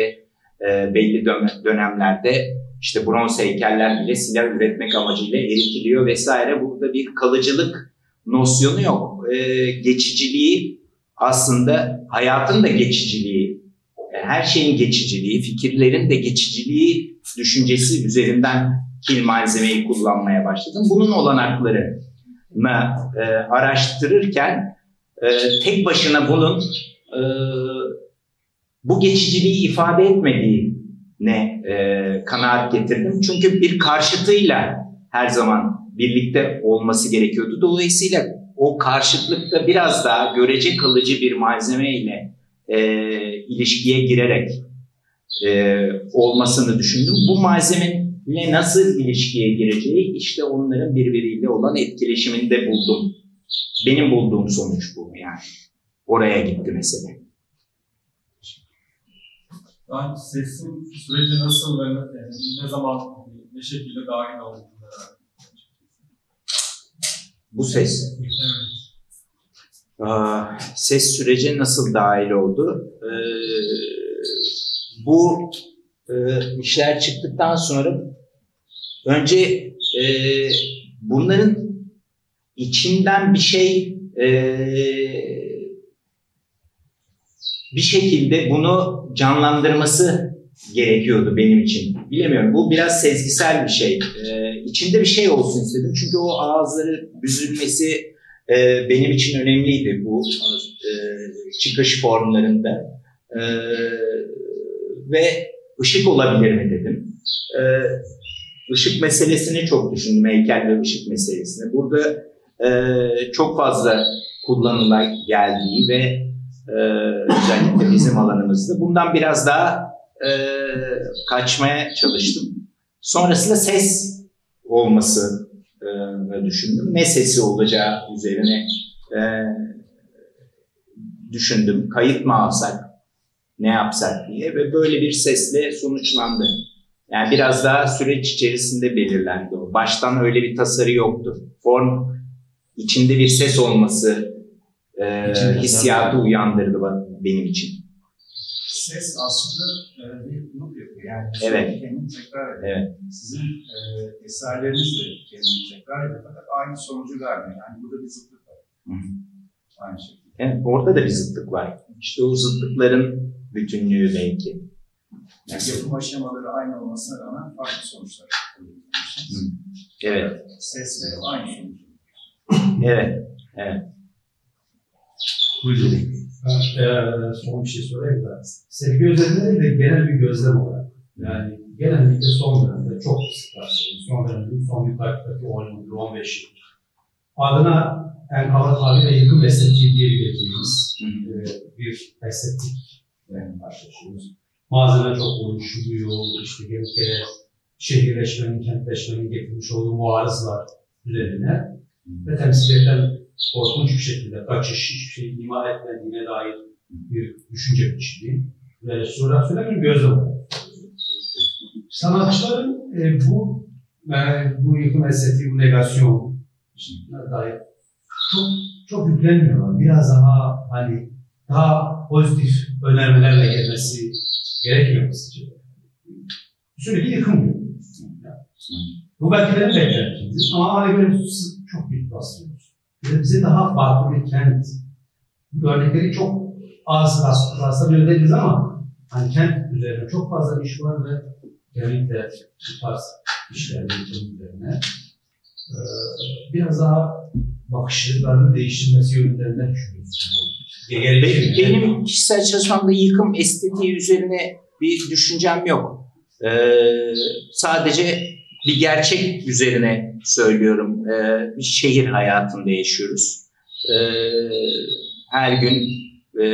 e, belli dönemlerde işte bronz heykeller bile silah üretmek amacıyla eritiliyor vesaire. Burada bir kalıcılık nosyonu yok. E, geçiciliği aslında hayatın da geçiciliği, e, her şeyin geçiciliği, fikirlerin de geçiciliği düşüncesi üzerinden kil malzemeyi kullanmaya başladım. Bunun olanaklarını e, araştırırken e, tek başına bunun e, bu geçiciliği ifade etmediğine e, kanaat getirdim. Çünkü bir karşıtıyla her zaman birlikte olması gerekiyordu. Dolayısıyla o karşıtlıkta biraz daha görece kalıcı bir malzeme ile e, ilişkiye girerek e, olmasını düşündüm. Bu malzemeyle nasıl ilişkiye gireceği işte onların birbiriyle olan etkileşiminde buldum. Benim bulduğum sonuç bu yani. Oraya gitti mesele. Yani sesin süreci nasıl ve ne zaman ne şekilde dahil oldu? Bu ses. Aa, ses süreci nasıl dahil oldu? Ee, bu e, işler çıktıktan sonra önce e, bunların içinden bir şey e, bir şekilde bunu canlandırması gerekiyordu benim için. Bilemiyorum. Bu biraz sezgisel bir şey. Ee, içinde bir şey olsun istedim. Çünkü o ağızları büzülmesi e, benim için önemliydi bu e, çıkış formlarında. E, ve ışık olabilir mi dedim. E, ışık meselesini çok düşündüm. Heykel ve ışık meselesini. Burada e, çok fazla kullanıla geldiği ve e, özellikle bizim alanımızda bundan biraz daha e, kaçmaya çalıştım. Sonrasında ses olması e, düşündüm. Ne sesi olacağı üzerine e, düşündüm. Kayıt mı alsak, ne yapsak diye ve böyle bir sesle sonuçlandı. Yani biraz daha süreç içerisinde belirlendi o. Baştan öyle bir tasarı yoktu. Form içinde bir ses olması e, hissiyatı uyandırdı benim için ses aslında e, bir loop yapıyor. Yani evet. kendini tekrar ediyor. Evet. Sizin e, eserleriniz de kendini tekrar ediyor fakat aynı sonucu vermiyor. Yani burada bir zıtlık var. Hı. Aynı şekilde. Evet, orada da bir zıtlık var. İşte o zıtlıkların bütünlüğü belki. Yani yapım aşamaları aynı olmasına rağmen farklı sonuçlar. Evet. Sesle aynı sonuç. evet. Evet. Buyurun. Ben e, son bir şey sorayım da. Sevgi üzerinde de genel bir gözlem olarak. Yani genellikle son dönemde çok sık rastladım. Son dönemde, son birkaç 10 yıldır, 15 yıldır. Adına en kaba tabirle yakın estetiği diyebileceğimiz e, bir estetik yani karşılaşıyoruz. Malzeme çok oluşuluyor, işte genellikle şehirleşmenin, kentleşmenin getirmiş olduğu muarızlar üzerine ve temsil eden korkunç bir şekilde kaçış, hiçbir şey ima etmediğine dair bir düşünce biçimi ve restorasyon bir gözlem. Sanatçıların e, bu e, bu yıkım estetiği, bu negasyon dair çok çok yüklenmiyorlar. Biraz daha hani daha pozitif önermelerle gelmesi gerekmiyor mu sizce? Sürekli yıkım Bu belki de beklentimiz ama böyle çok büyük rastlıyor bize daha farklı bir kent örnekleri çok az rastlamıyor değiliz ama hani kent üzerine çok fazla iş var ve genellikle bu tarz işler üzerine biraz daha bakışlarını değiştirmesi yönlerinde düşünüyoruz. Benim kişisel çalışmamda yıkım estetiği üzerine bir düşüncem yok. Ee, sadece bir gerçek üzerine söylüyorum. Ee, bir şehir hayatında yaşıyoruz. Ee, her gün e,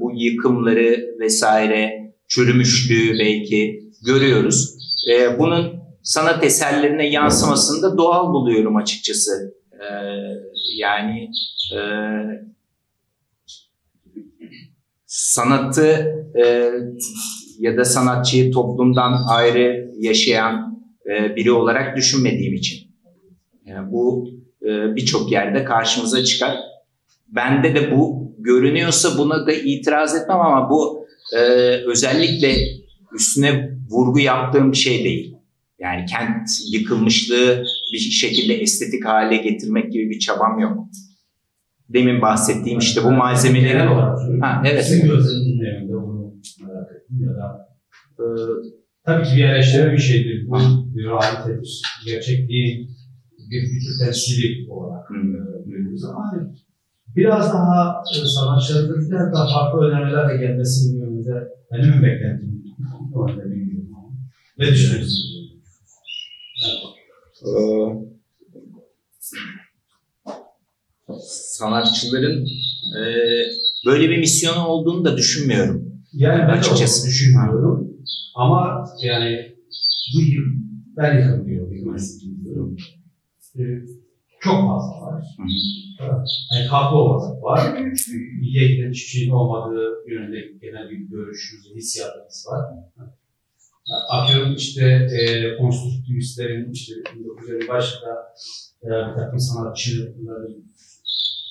bu yıkımları vesaire, çürümüşlüğü belki görüyoruz. Ee, bunun sanat eserlerine yansımasını da doğal buluyorum açıkçası. Ee, yani e, sanatı e, ya da sanatçıyı toplumdan ayrı yaşayan e, biri olarak düşünmediğim için. Yani bu e, birçok yerde karşımıza çıkar. Bende de bu görünüyorsa buna da itiraz etmem ama bu e, özellikle üstüne vurgu yaptığım bir şey değil. Yani kent yıkılmışlığı bir şekilde estetik hale getirmek gibi bir çabam yok. Demin bahsettiğim işte bu malzemelerin... Ha, evet. Sizin merak ettim ya da e, tabii ki bir eleştiri bir şeydir. Bu bir realitedir. Gerçekliğin bir bir temsili olarak Hı. e, görüyoruz ama biraz daha e, sanatçıların biraz daha farklı önerilerle gelmesinin yönünde benim beklentim. Ne düşünüyorsunuz? Ee, sanatçıların e, böyle bir misyonu olduğunu da düşünmüyorum. Yani ben Açıkçası. Düşünmüyorum. Ama yani bu yıl ben yıkamıyorum, diyorum. Ee, çok fazla var. Evet. Yani haklı olarak var. İyiye giden hiçbir şeyin olmadığı yönünde genel bir görüşümüz, hissiyatımız var. Atıyorum işte e, konstrüktivistlerin işte 1950 başında e, bir takım sanatçıların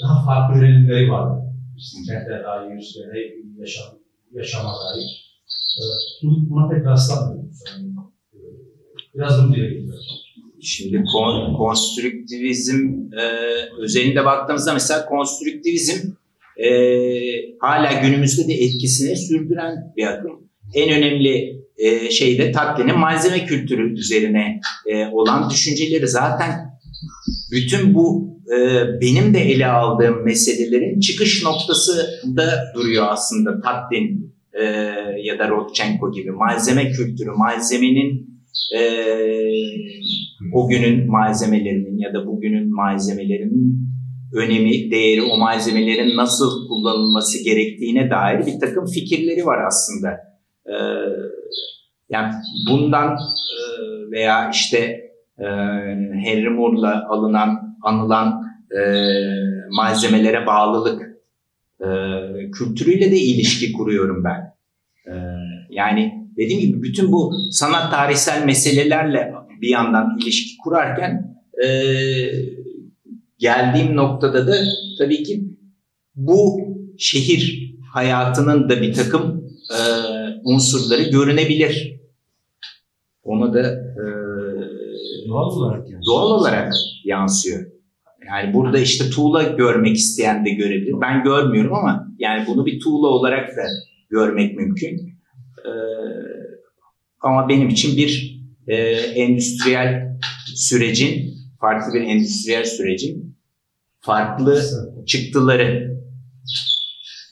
daha farklı yönelimleri var. İşte kente dair, işte yaşam, yaşama dair. Evet, bu- buna pek rastlamıyoruz. Yani, e, biraz bunu dile. Şimdi kon, konstrüktivizm e, özelinde baktığımızda mesela konstrüktivizm e, hala günümüzde de etkisini sürdüren bir akım. En önemli e, şey de Tatlin'in malzeme kültürü üzerine e, olan düşünceleri zaten bütün bu e, benim de ele aldığım meselelerin çıkış noktası da duruyor aslında Tatlin e, ya da Rodchenko gibi malzeme kültürü, malzemenin e, o günün malzemelerinin ya da bugünün malzemelerinin önemi, değeri, o malzemelerin nasıl kullanılması gerektiğine dair bir takım fikirleri var aslında. Ee, yani bundan e, veya işte e, Moore'la alınan, anılan e, malzemelere bağlılık e, kültürüyle de ilişki kuruyorum ben. E, yani dediğim gibi bütün bu sanat tarihsel meselelerle bir yandan ilişki kurarken e, geldiğim noktada da tabii ki bu şehir hayatının da bir takım e, unsurları görünebilir. Ona da e, Doğal olarak yani. doğal olarak yansıyor. Yani burada işte tuğla görmek isteyen de görebilir. Ben görmüyorum ama yani bunu bir tuğla olarak da görmek mümkün. Ee, ama benim için bir e, endüstriyel sürecin, farklı bir endüstriyel sürecin farklı çıktıları.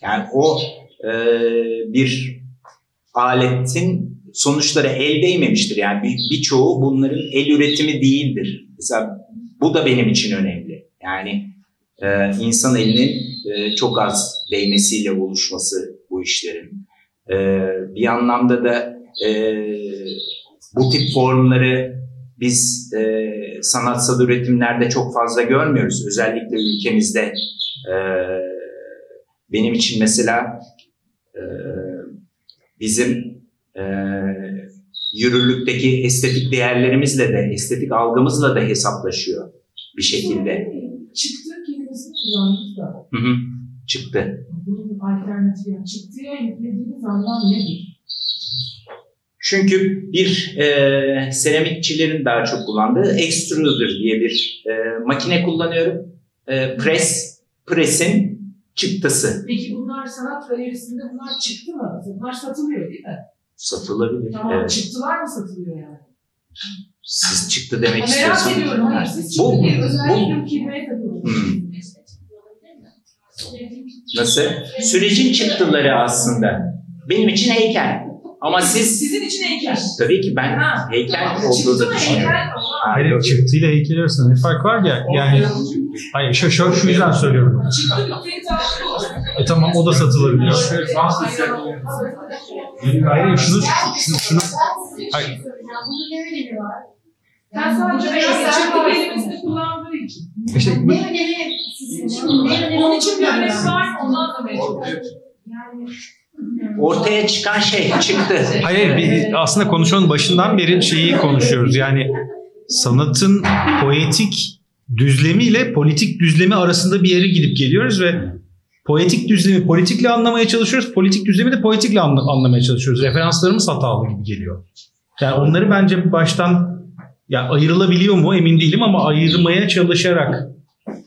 Yani o e, bir aletin sonuçları el değmemiştir. Yani bir- birçoğu bunların el üretimi değildir. Mesela bu da benim için önemli. Yani e, insan elinin e, çok az değmesiyle oluşması bu işlerin. E, bir anlamda da e, bu tip formları biz e, sanatsal üretimlerde çok fazla görmüyoruz. Özellikle ülkemizde e, benim için mesela e, bizim e, yürürlükteki estetik değerlerimizle de, estetik algımızla da hesaplaşıyor bir şekilde. Çıktı kelimesini kullandınız da. Hı hı, çıktı. Bunun alternatifi çıktıya yüklediğiniz anlam nedir? Çünkü bir e, seramikçilerin daha çok kullandığı extruder diye bir e, makine kullanıyorum. E, press, press'in çıktısı. Peki bunlar sanat galerisinde bunlar çıktı mı? Bunlar satılıyor değil mi? Satılabilir. Tamam Evet. çıktılar mı satılıyor yani? Siz çıktı demek Ha, merak istiyorsanız. ediyorum. Hayır siz Bu- çıktı diye bu- özellikle bu kelimeye takılıyorsunuz. Hmm. Nasıl? Sürecin çıktıları aslında. Benim için heykel. Ama siz Sizin için heykel. tabii ki ben Ha, heykel tamam. olduğunu Çıktı mı düşünüyorum. heykel? Hayır, çıktıyla heykel arasında ne fark var ya? Yani hayır şu, şu, şu yüzden söylüyorum. E tamam o da satılabilir. Hayır şunu şunu şunu hayır. Bunun ne önemi var? Sen sadece çıktı kelimesini kullandığı için. İşte bu- ne önemi sizin için ne önemi Onun için bir var? önemi var merak ediyorum. Yani ortaya çıkan şey çıktı. Hayır, bir, aslında konuşmanın başından beri şeyi konuşuyoruz. Yani sanatın poetik düzlemiyle politik düzlemi arasında bir yere gidip geliyoruz ve poetik düzlemi politikle anlamaya çalışıyoruz. Politik düzlemi de poetikle anla- anlamaya çalışıyoruz. Referanslarımız hatalı gibi geliyor. Yani onları bence baştan ya ayrılabiliyor mu emin değilim ama ayırmaya çalışarak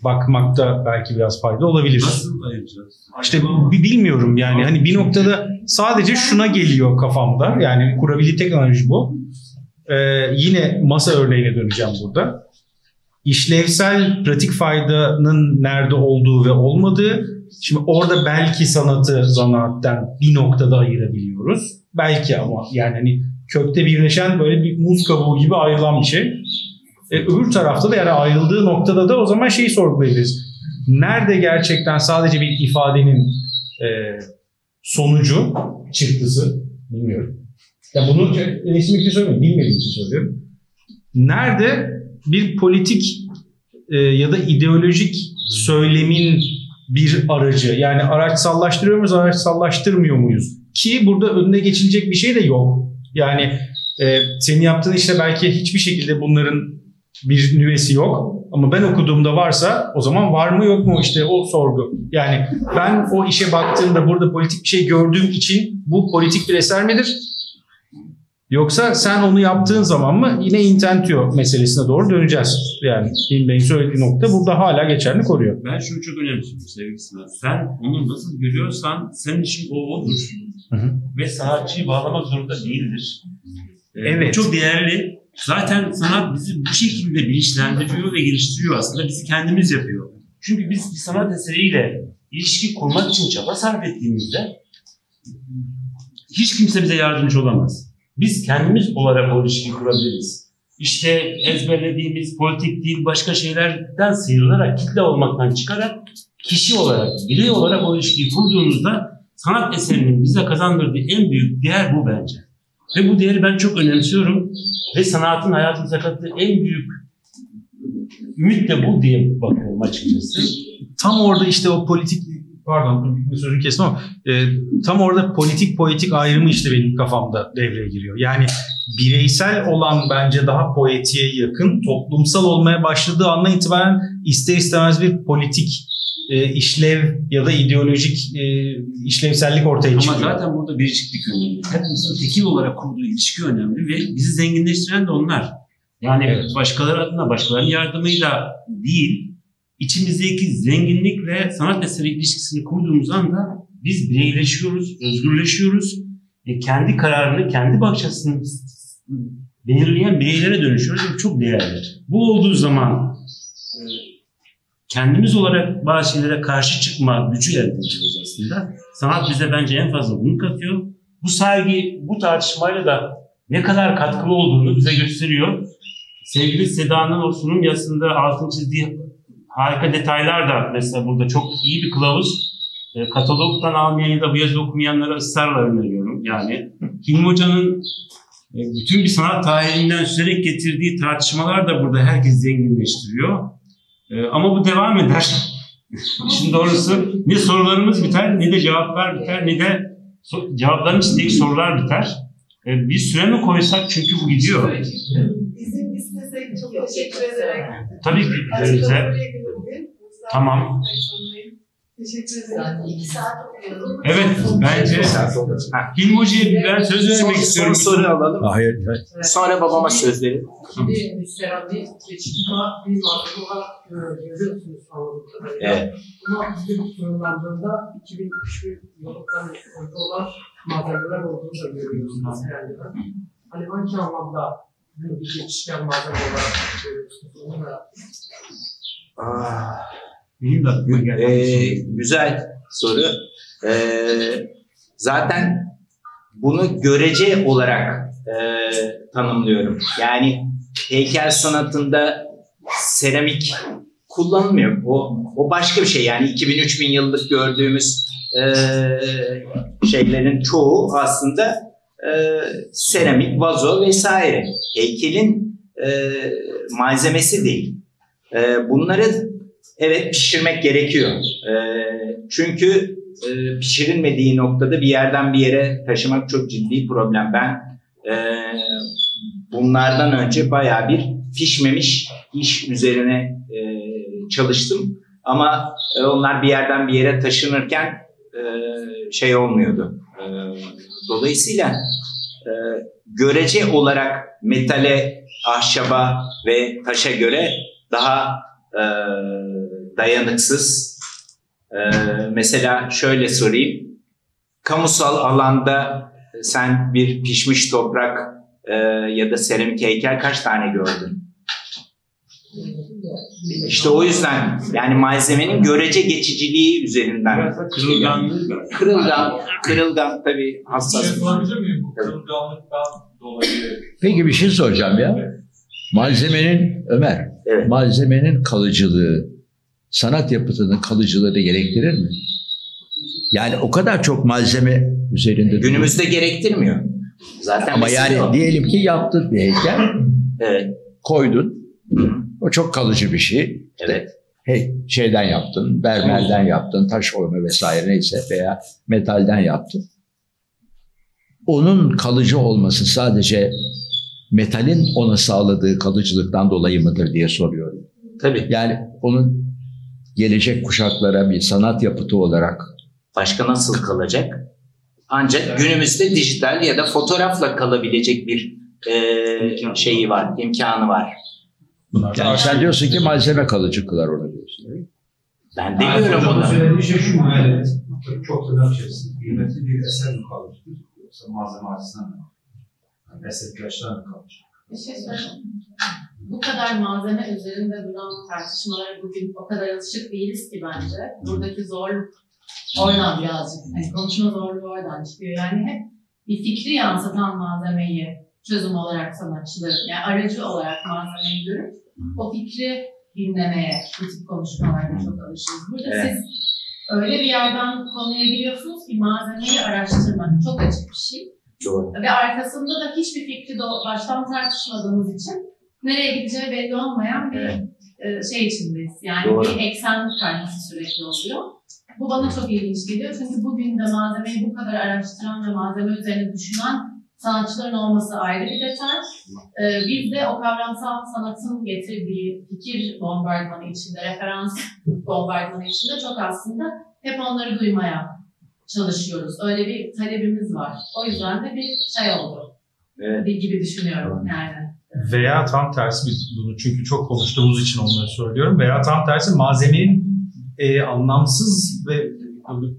bakmakta belki biraz fayda olabilir. Nasıl ayıracağız? İşte bi- bilmiyorum yani hani bir noktada sadece şuna geliyor kafamda yani kurabilite teknoloji bu. Ee, yine masa örneğine döneceğim burada. İşlevsel pratik faydanın nerede olduğu ve olmadığı. Şimdi orada belki sanatı zanaatten bir noktada ayırabiliyoruz. Belki ama yani hani kökte birleşen böyle bir muz kabuğu gibi ayrılan bir şey. E, öbür tarafta da yani ayrıldığı noktada da o zaman şeyi sorgulayabiliriz. Nerede gerçekten sadece bir ifadenin e, sonucu, çıktısı bilmiyorum. Ya bunu eleştirmek için söylemiyorum, bilmediğim için söylüyorum. Nerede bir politik e, ya da ideolojik söylemin bir aracı yani araçsallaştırıyor muyuz, araçsallaştırmıyor muyuz? Ki burada önüne geçilecek bir şey de yok. Yani e, senin yaptığın işte belki hiçbir şekilde bunların bir nüvesi yok. Ama ben okuduğumda varsa o zaman var mı yok mu işte o sorgu. Yani ben o işe baktığımda burada politik bir şey gördüğüm için bu politik bir eser midir? Yoksa sen onu yaptığın zaman mı yine intentio meselesine doğru döneceğiz. Yani Hilmi Bey'in söylediği nokta burada hala geçerli koruyor. Ben şunu çok önemsiyorum sevgili Sinan. Sen onu nasıl görüyorsan senin için o odur. Hı hı. Ve sanatçıyı bağlamak zorunda değildir. Ee, Evet. bu çok değerli. Zaten sanat bizi bu şekilde bilinçlendiriyor ve geliştiriyor aslında. Bizi kendimiz yapıyor. Çünkü biz bir sanat eseriyle ilişki kurmak için çaba sarf ettiğimizde hiç kimse bize yardımcı olamaz. Biz kendimiz olarak o ilişkiyi kurabiliriz. İşte ezberlediğimiz politik değil başka şeylerden sıyrılarak, kitle olmaktan çıkarak kişi olarak, birey olarak o ilişkiyi kurduğunuzda sanat eserinin bize kazandırdığı en büyük değer bu bence. Ve bu değeri ben çok önemsiyorum. Ve sanatın hayatımıza kattığı en büyük ümit de bu diye bakıyorum açıkçası. Tam orada işte o politik pardon bir sözünü kestim ama e, tam orada politik poetik ayrımı işte benim kafamda devreye giriyor. Yani bireysel olan bence daha poetiğe yakın, toplumsal olmaya başladığı andan itibaren ister istemez bir politik e, işlev ya da ideolojik e, işlevsellik ortaya Ama çıkıyor. zaten burada biriciklik önemli. Hepimizin tekil olarak kurduğu ilişki önemli ve bizi zenginleştiren de onlar. Yani Evet. başkaları adına, başkalarının yardımıyla değil, içimizdeki zenginlikle sanat eseri ilişkisini kurduğumuz anda biz bireyleşiyoruz, özgürleşiyoruz. ve kendi kararını, kendi bakış açısını belirleyen bireylere dönüşüyoruz. ve Bu çok değerli. Bu olduğu zaman e, kendimiz olarak bazı şeylere karşı çıkma gücü elde ediyoruz aslında. Sanat bize bence en fazla bunu katıyor. Bu sergi, bu tartışmayla da ne kadar katkılı olduğunu bize gösteriyor. Sevgili Seda'nın o sunum yazısında altın çizdiği harika detaylar da mesela burada çok iyi bir kılavuz. E, katalogdan almayan ya da bu yazı okumayanlara ısrarla öneriyorum. Yani Hilmi Hoca'nın e, bütün bir sanat tarihinden süzerek getirdiği tartışmalar da burada herkes zenginleştiriyor. E, ama bu devam eder. İşin doğrusu ne sorularımız biter ne de cevaplar biter ne de so- cevapların içindeki sorular biter. E, bir süre mi koysak çünkü bu gidiyor. İzin istesek çok teşekkür ederek. Tabii ki üzerinize. Tamam. Teşekkür ederim. İki saat okuyordum. Evet bence Hilmi Hoca'ya ben söz vermek Son, istiyorum. son soru alalım. Hayır, hayır. Sonra babama söz verin. Bir marka olarak e, görüyorsunuz anladığım kadarıyla. Evet. Ama bizim sorunlandığında 2003 yıllıktan önce olan malzemeler olduğunu da görüyoruz yani. Hani hangi anlamda bir geçişken malzeme olarak görüyorsunuz? Onu da Ah. Benim de aklıma geldi. Ee, güzel soru. Ee, zaten bunu görece olarak e, tanımlıyorum. Yani heykel sanatında seramik kullanılmıyor. O, o başka bir şey. Yani 2000-3000 yıllık gördüğümüz e, şeylerin çoğu aslında e, seramik, vazo vesaire. Heykelin e, malzemesi değil. E, bunları evet pişirmek gerekiyor. E, çünkü e, pişirilmediği noktada bir yerden bir yere taşımak çok ciddi problem. Ben e, bunlardan önce baya bir pişmemiş iş üzerine e, çalıştım. Ama e, onlar bir yerden bir yere taşınırken e, şey olmuyordu. E, dolayısıyla e, görece olarak metale, ahşaba ve taşa göre daha e, dayanıksız. E, mesela şöyle sorayım. Kamusal alanda sen bir pişmiş toprak e, ya da seramik heykel kaç tane gördün? İşte o yüzden yani malzemenin görece geçiciliği üzerinden Kırılganlığı kırılgan, kırılgan tabii hassas. Şey sorabilir miyim? Bu kırılganlıktan dolayı Peki bir şey soracağım ya. Malzemenin Ömer, Evet. malzemenin kalıcılığı sanat yapıtının kalıcılığını gerektirir mi? Yani o kadar çok malzeme üzerinde Günümüzde gerektirmiyor. Zaten ama yani o. diyelim ki yaptın bir heykel, Evet. koydun. O çok kalıcı bir şey. Evet. Hey, şeyden yaptın, mermerden yaptın, taş oyma vesaire neyse veya metalden yaptın. Onun kalıcı olması sadece metalin ona sağladığı kalıcılıktan dolayı mıdır diye soruyorum. Tabii. Yani onun gelecek kuşaklara bir sanat yapıtı olarak Başka nasıl kalacak? Ancak günümüzde dijital ya da fotoğrafla kalabilecek bir e, şeyi var, imkanı var. Bunlar yani sen diyorsun ki malzeme kalıcı kılar onu diyorsun. değil mi? Ben demiyorum onu. söylediği şey şu mu? Evet. Çok tırnak içerisinde kıymetli bir eser mi kalıcıdır? Yoksa malzeme açısından mı? Yani estetik açıdan mı kalıcı? Bir şey söyleyeyim. Bu kadar malzeme üzerinde duran tartışmalara bugün o kadar alışık değiliz ki bence. Buradaki zorluk oradan birazcık. Hani konuşma zorluğu oradan çıkıyor. Yani hep bir fikri yansıtan malzemeyi çözüm olarak sanatçıların, yani aracı olarak malzemeyi görüp o fikri dinlemeye bu tip konuşmalarda çok alışırız. Burada Evet. siz öyle bir yerden konuya giriyorsunuz ki malzemeyi araştırmak çok açık bir şey. Doğru. Ve arkasında da hiçbir fikri de baştan tartışmadığımız için nereye gideceği belli olmayan bir Evet. e, şey içindeyiz. Yani Doğru. bir eksen kayması sürekli oluyor. Bu bana çok ilginç geliyor çünkü bugün de malzemeyi bu kadar araştıran ve malzeme üzerine düşünen sanatçıların olması ayrı bir detay. Ee, biz de o kavramsal sanatın getirdiği fikir bombardımanı içinde, referans bombardımanı içinde çok aslında hep onları duymaya çalışıyoruz. Öyle bir talebimiz var. O yüzden de bir şey oldu. Evet. Bir gibi düşünüyorum yani. Veya tam tersi biz bunu çünkü çok konuştuğumuz için onları söylüyorum. Veya tam tersi malzemenin e, anlamsız ve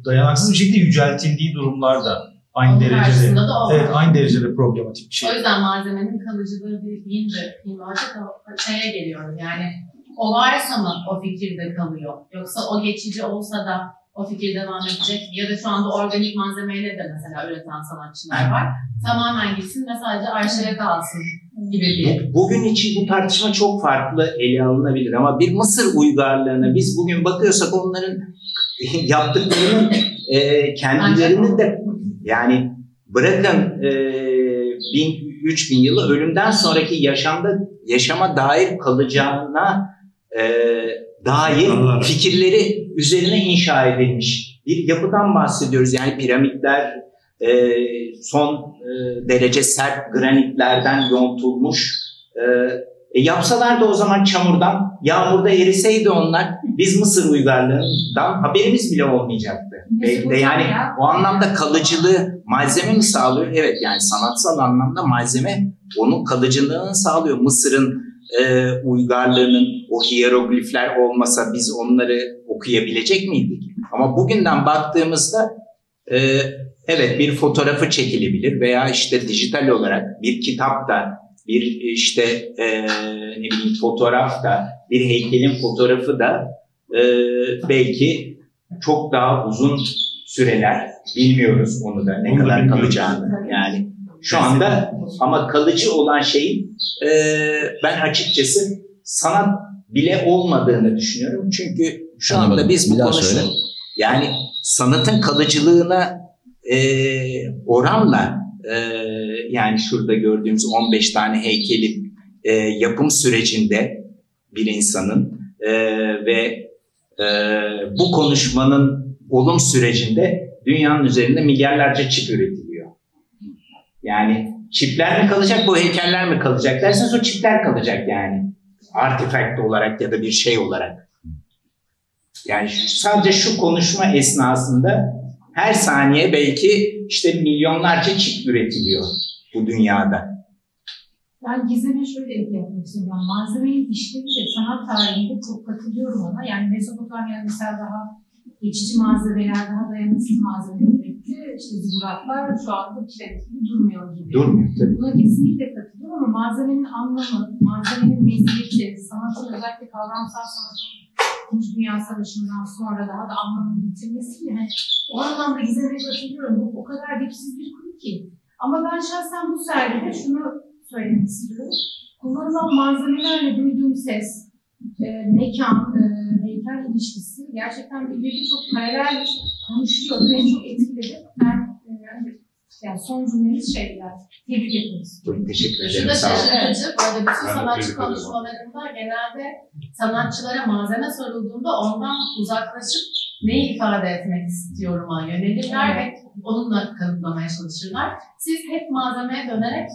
dayanaksız bir şekilde yüceltildiği durumlar da aynı Onun derecede evet, aynı derecede problematik bir şey. O yüzden malzemenin kalıcılığı deyince mimarcık o şeye geliyorum yani o varsa mı o fikirde kalıyor? Yoksa o geçici olsa da o fikir devam edecek mi? Ya da şu anda organik malzemeyle de mesela üreten sanatçılar var. Tamamen gitsin ve sadece arşaya kalsın gibi bir. Bu- Bugün için bu tartışma çok farklı ele alınabilir ama bir Mısır uygarlığına biz bugün bakıyorsak onların yaptıklarının e, kendilerinin de yani bırakın e, bin, 3000 yılı ölümden sonraki yaşamda yaşama dair kalacağına e, dair fikirleri üzerine inşa edilmiş bir yapıdan bahsediyoruz. Yani piramitler e, son e, derece sert granitlerden yontulmuş. E, e, yapsalar da o zaman çamurdan, yağmurda eriseydi onlar biz Mısır uygarlığından haberimiz bile olmayacaktı. Belki de yani o anlamda kalıcılığı malzeme mi sağlıyor? Evet yani sanatsal anlamda malzeme onun kalıcılığını sağlıyor. Mısır'ın e, uygarlığının o hieroglifler olmasa biz onları okuyabilecek miydik? Ama bugünden baktığımızda e, evet bir fotoğrafı çekilebilir veya işte dijital olarak bir kitap da bir işte e, ne bileyim fotoğraf da bir heykelin fotoğrafı da e, belki çok daha uzun süreler bilmiyoruz onu da ne Onu da kadar bilmiyoruz. kalacağını yani şu anda ama kalıcı olan şeyin e, ben açıkçası sanat bile olmadığını düşünüyorum çünkü şu anda Anlamadım. biz bu söyle. yani sanatın kalıcılığına e, oranla e, yani şurada gördüğümüz 15 tane heykelin e, yapım sürecinde bir insanın e, ve e, bu konuşmanın olum sürecinde dünyanın üzerinde milyarlarca çip üretiliyor. Yani çipler mi kalacak, bu heykeller mi kalacak derseniz o çipler kalacak yani. Artifact olarak ya da bir şey olarak. Yani sadece şu konuşma esnasında her saniye belki işte milyonlarca çip üretiliyor bu dünyada. Ben Gizem'e şöyle ek yapmak istiyorum. Malzemenin işleviyle sanat tarihinde çok katılıyorum ona. Yani Mezopotamya'da mesela daha geçici malzemeler, daha dayanıksız malzemeler üretti. İşte ziguratlar şu anda kireç gibi durmuyor gibi. Durmuyor tabii. Buna kesinlikle katılıyorum ama malzemenin anlamı, malzemenin meziyeti, sanatın özellikle kavramsal sanatın İkinci Dünya Savaşı'ndan sonra daha da anlamını yitirmesi yani o anlamda Gizem'e katılıyorum. Bu o kadar dipsiz bir konu ki. Ama ben şahsen bu sergide şunu söylemek istiyorum. Kullanılan malzemelerle duyduğum ses, e, mekan, e, heykel ilişkisi gerçekten birbiriyle çok paralel konuşuyor. Beni çok etkiledi. Ben e, yani son cümlemiz şey yani tebrik etmek istiyorum. Teşekkür ederim. da Sağ olun. şaşırtıcı. Böyle bütün Ben sanatçı konuşmalarında genelde sanatçılara malzeme sorulduğunda ondan uzaklaşıp neyi ifade etmek istiyorum'a yönelirler ve onunla kanıtlamaya çalışırlar. Siz hep malzemeye dönerek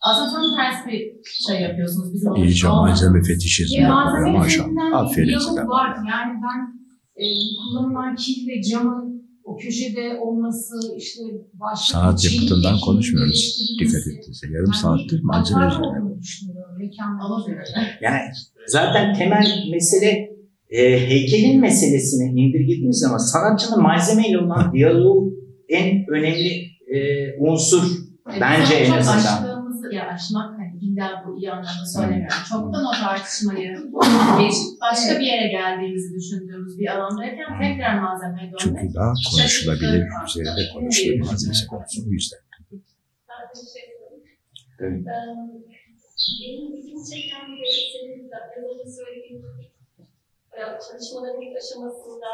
aslında tam ters bir şey yapıyorsunuz. Bizim İyice malzeme fetişizmi E, malzeme maşallah. Aferin size. var. Yani ben e, kullanılan kil ve camın o köşede olması işte başka Sanat yapıtından konuşmuyoruz. Dikkat ettiyse yarım Yani saattir malzeme üzerine. Yani zaten temel mesele e, heykelin meselesine indirgediğimiz zaman sanatçının malzemeyle olan diyaloğu en önemli e, unsur Evet, bence en azından. aştığımızı, ya aşmak illa bu iyi anlamda söylemiyorum. Çoktan o tartışmayı geçip başka bir yere geldiğimizi düşündüğümüz bir alandayken tekrar malzemeye dönmek. Çünkü daha konuşulabilir, üzerinde konuşulabilir malzemesi konusu bu yüzden. Evet. Eee, Benim ilgimi çeken bir senin de az önce söylediğin çalışmaların ilk aşamasında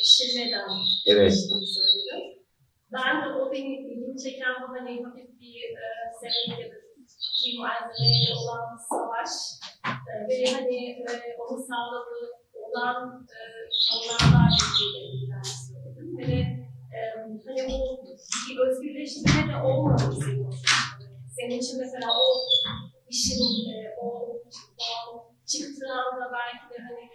pişirmeden Evet. çalıştığını söyledim. Ben de o benim ilgimi çeken bu hani hafif bir e, ya da malzemeyle olan savaş ve hani e, onun sağladığı olan e, olanlarla ilgili söyledim. Ve hani bu bir özgürleştirme de olmadı senin. Senin için mesela o işin e, o, o çıktığı anda belki de hani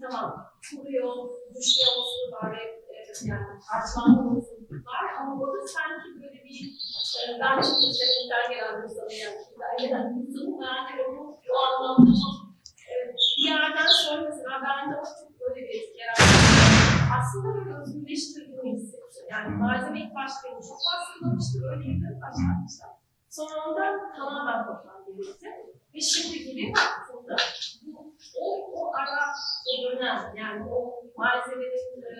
tamam kuruyor, düşüyor olsun var ve yani tartışmalı olsun var ama orada sanki böyle bir e, ben çok üzerinden gelen bir bir insanım yani onu o anlamda e, bir yerden sonra mesela ben de çok böyle bir etki yarattı. Aslında böyle özgürleştirdiğimi hissettim. Yani malzeme ilk başta beni çok baskılamıştı, öyleydi başlangıçta. Sonra ondan tamamen kopmam gerekti. Ve şimdi geri baktığımda bu, o, o ara, o dönem, yani o malzemenin e,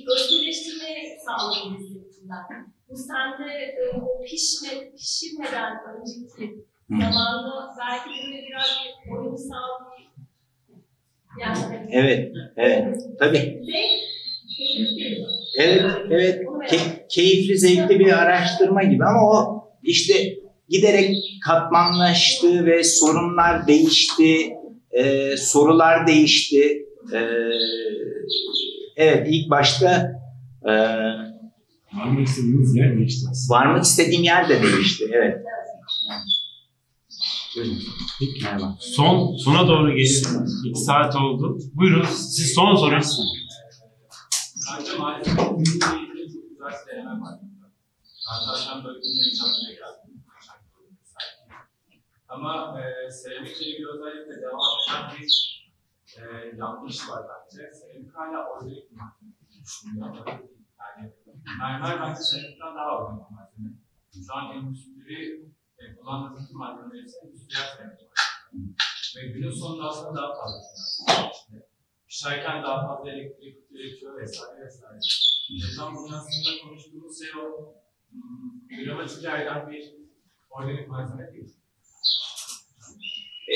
bir hissettim ben. Bu sende e, o pişme, pişirmeden önceki zamanda belki böyle biraz bir oyunsal bir yani Evet, evet. Tabii. Evet, evet. Ke- keyifli, zevkli bir araştırma gibi ama o işte giderek katmanlaştı ve sorunlar değişti, e, sorular değişti. E, evet, ilk başta e, Varmak istediğiniz yer değişti. varmak istediğim yer de değişti. Evet. Peki. Son, sona doğru gelelim. İki saat oldu. Buyurun. Siz son soruyu. Ama e, seramikle ilgili özellikle devam eden bir e, yanlış var bence. Seramik hala organik bir malzeme. Yani mermer bence seramikten daha organik bir malzeme. Şu an endüstri e, kullandığımız bütün malzemeler ise endüstriyel seramik. Ve günün sonunda aslında daha fazla seramik. pişerken daha fazla elektrik üretiyor vesaire vesaire. Tam bunun aslında konuştuğumuz şey o hmm, gramatik yerden bir organik malzeme değil.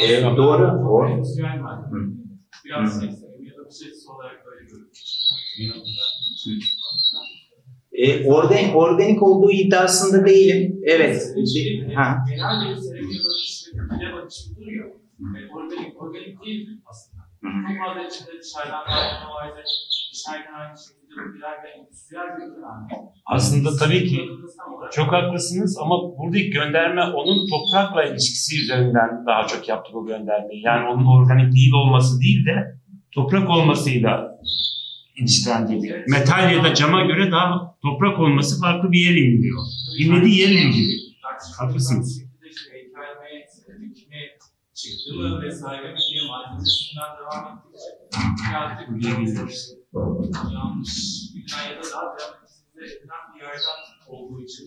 E, doğru, doğru. Endüstriyel malzeme. Biraz ya da bir şey olarak böyle görünüyor. E, organik, organik olduğu iddiasında değilim. Evet. Şey, Ha. Genel bir seramik bakışı, bile bakışı duruyor. E, organik, organik değil aslında. Çok fazla içinde dışarıdan ve dışarıdan aynı şekilde bir. Aslında tabii ki çok haklısınız ama buradaki gönderme onun toprakla ilişkisi üzerinden daha çok yaptık o göndermeyi. Yani onun organik değil olması değil de toprak olmasıyla ilişkilendirdik. Metal ya da cama göre daha toprak olması farklı bir yere iniliyor. İnlediği yerle ilgili. Haklısınız. İşte heykel ve dikme çıktı mı vesaire diye malzemesinden devam ettikçe birazcık Daha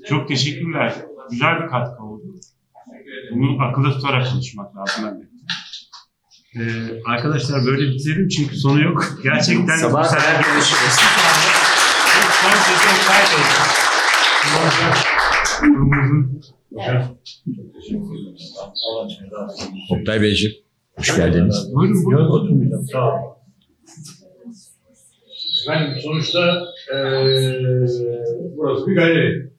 Çok teşekkürler. Güzel bir katkı oldu. Bunu akılda tutarak konuşmak lazım elbette. Ee, arkadaşlar böyle bitirelim çünkü sonu yok. Gerçekten güzel kadar konuşuruz. Son kaybettik. Kurumumuzun Oktay Beyciğim, hoş geldiniz. Buyurun buyurun. Sağ olun. Efendim sonuçta eee burası bir galeri.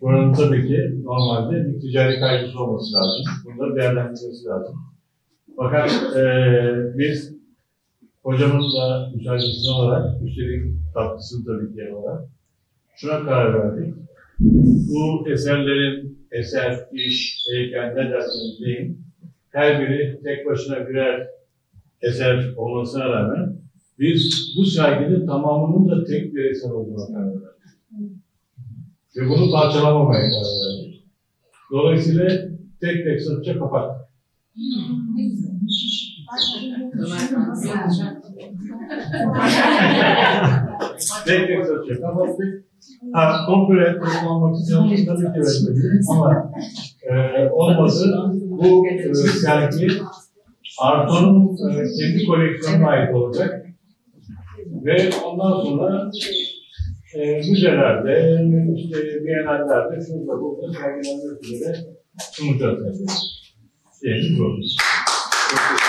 Buranın tabii ki normalde bir ticari kaygısı olması lazım. Bunu da değerlendirilmesi lazım. Fakat eee biz hocamın da müsaadesini olarak, üstelik katkısını tabii ki olarak şuna karar verdik. Bu eserlerin eser, iş, heykel ne derseniz deyin, her biri tek başına birer eser olmasına rağmen biz bu serginin tamamının da tek bir eser olduğuna karar verdik. Ve bunu parçalamamaya karar verdik. Dolayısıyla tek tek satışa kapattık. tek tek satışa kapattık. Ha, komple kullanmak istiyorsanız tabii ki verebilirim ama e, olmadı. Bu e, sergi Arto'nun e, kendi koleksiyonuna ait olacak. Ve ondan sonra e, müzelerde, işte bienallerde, şurada burada sergilenmek üzere sunacağız. Yani bu. Çok